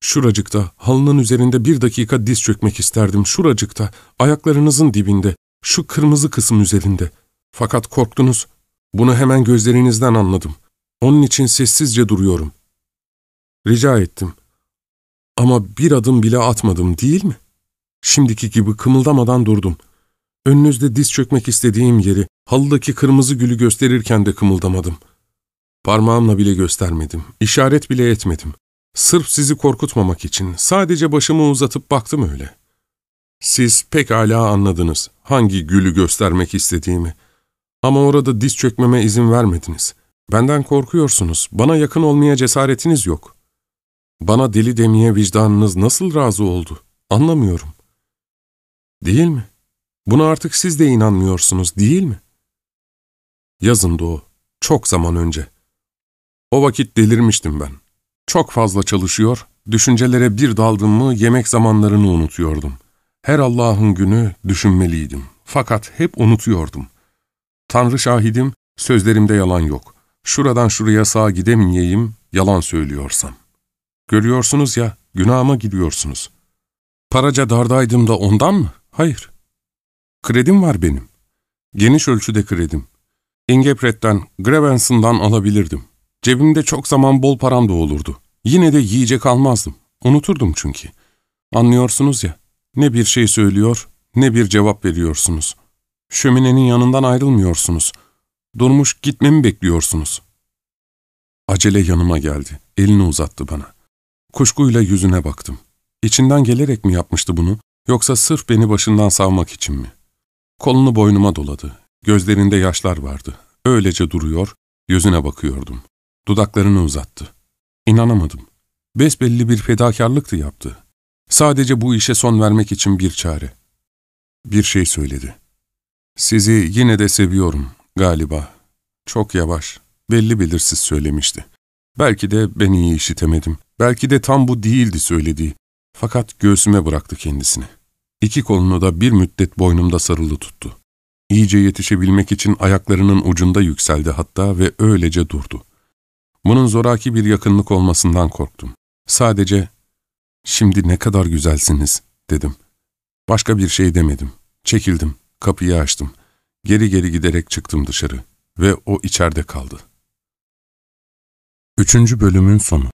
Şuracıkta, halının üzerinde bir dakika diz çökmek isterdim. Şuracıkta, ayaklarınızın dibinde, şu kırmızı kısım üzerinde. Fakat korktunuz. Bunu hemen gözlerinizden anladım. Onun için sessizce duruyorum. Rica ettim. Ama bir adım bile atmadım değil mi? Şimdiki gibi kımıldamadan durdum. Önünüzde diz çökmek istediğim yeri, halıdaki kırmızı gülü gösterirken de kımıldamadım. Parmağımla bile göstermedim, işaret bile etmedim. Sırf sizi korkutmamak için sadece başımı uzatıp baktım öyle. Siz pekala anladınız hangi gülü göstermek istediğimi. Ama orada diz çökmeme izin vermediniz. Benden korkuyorsunuz, bana yakın olmaya cesaretiniz yok. Bana deli demeye vicdanınız nasıl razı oldu? Anlamıyorum. Değil mi? Buna artık siz de inanmıyorsunuz, değil mi? Yazındı o, çok zaman önce. O vakit delirmiştim ben. Çok fazla çalışıyor, düşüncelere bir daldım mı yemek zamanlarını unutuyordum. Her Allah'ın günü düşünmeliydim. Fakat hep unutuyordum. Tanrı şahidim, sözlerimde yalan yok. Şuradan şuraya sağa gidemeyeyim, yalan söylüyorsam. Görüyorsunuz ya, günahıma gidiyorsunuz. Paraca dardaydım da ondan mı? Hayır. Kredim var benim. Geniş ölçüde kredim. Ingepret'ten, Grevenson'dan alabilirdim. Cebimde çok zaman bol param da olurdu. Yine de yiyecek almazdım. Unuturdum çünkü. Anlıyorsunuz ya, ne bir şey söylüyor, ne bir cevap veriyorsunuz. Şöminenin yanından ayrılmıyorsunuz. Durmuş gitmemi bekliyorsunuz. Acele yanıma geldi, elini uzattı bana. Kuşkuyla yüzüne baktım. İçinden gelerek mi yapmıştı bunu, yoksa sırf beni başından savmak için mi? Kolunu boynuma doladı. Gözlerinde yaşlar vardı. Öylece duruyor, yüzüne bakıyordum. Dudaklarını uzattı. İnanamadım. Besbelli bir fedakarlıktı yaptı. Sadece bu işe son vermek için bir çare. Bir şey söyledi. Sizi yine de seviyorum galiba. Çok yavaş, belli belirsiz söylemişti. Belki de ben iyi işitemedim. Belki de tam bu değildi söylediği. Fakat göğsüme bıraktı kendisini. İki kolunu da bir müddet boynumda sarılı tuttu. İyice yetişebilmek için ayaklarının ucunda yükseldi hatta ve öylece durdu. Bunun zoraki bir yakınlık olmasından korktum. Sadece, ''Şimdi ne kadar güzelsiniz.'' dedim. Başka bir şey demedim. Çekildim, kapıyı açtım. Geri geri giderek çıktım dışarı ve o içeride kaldı. Üçüncü bölümün sonu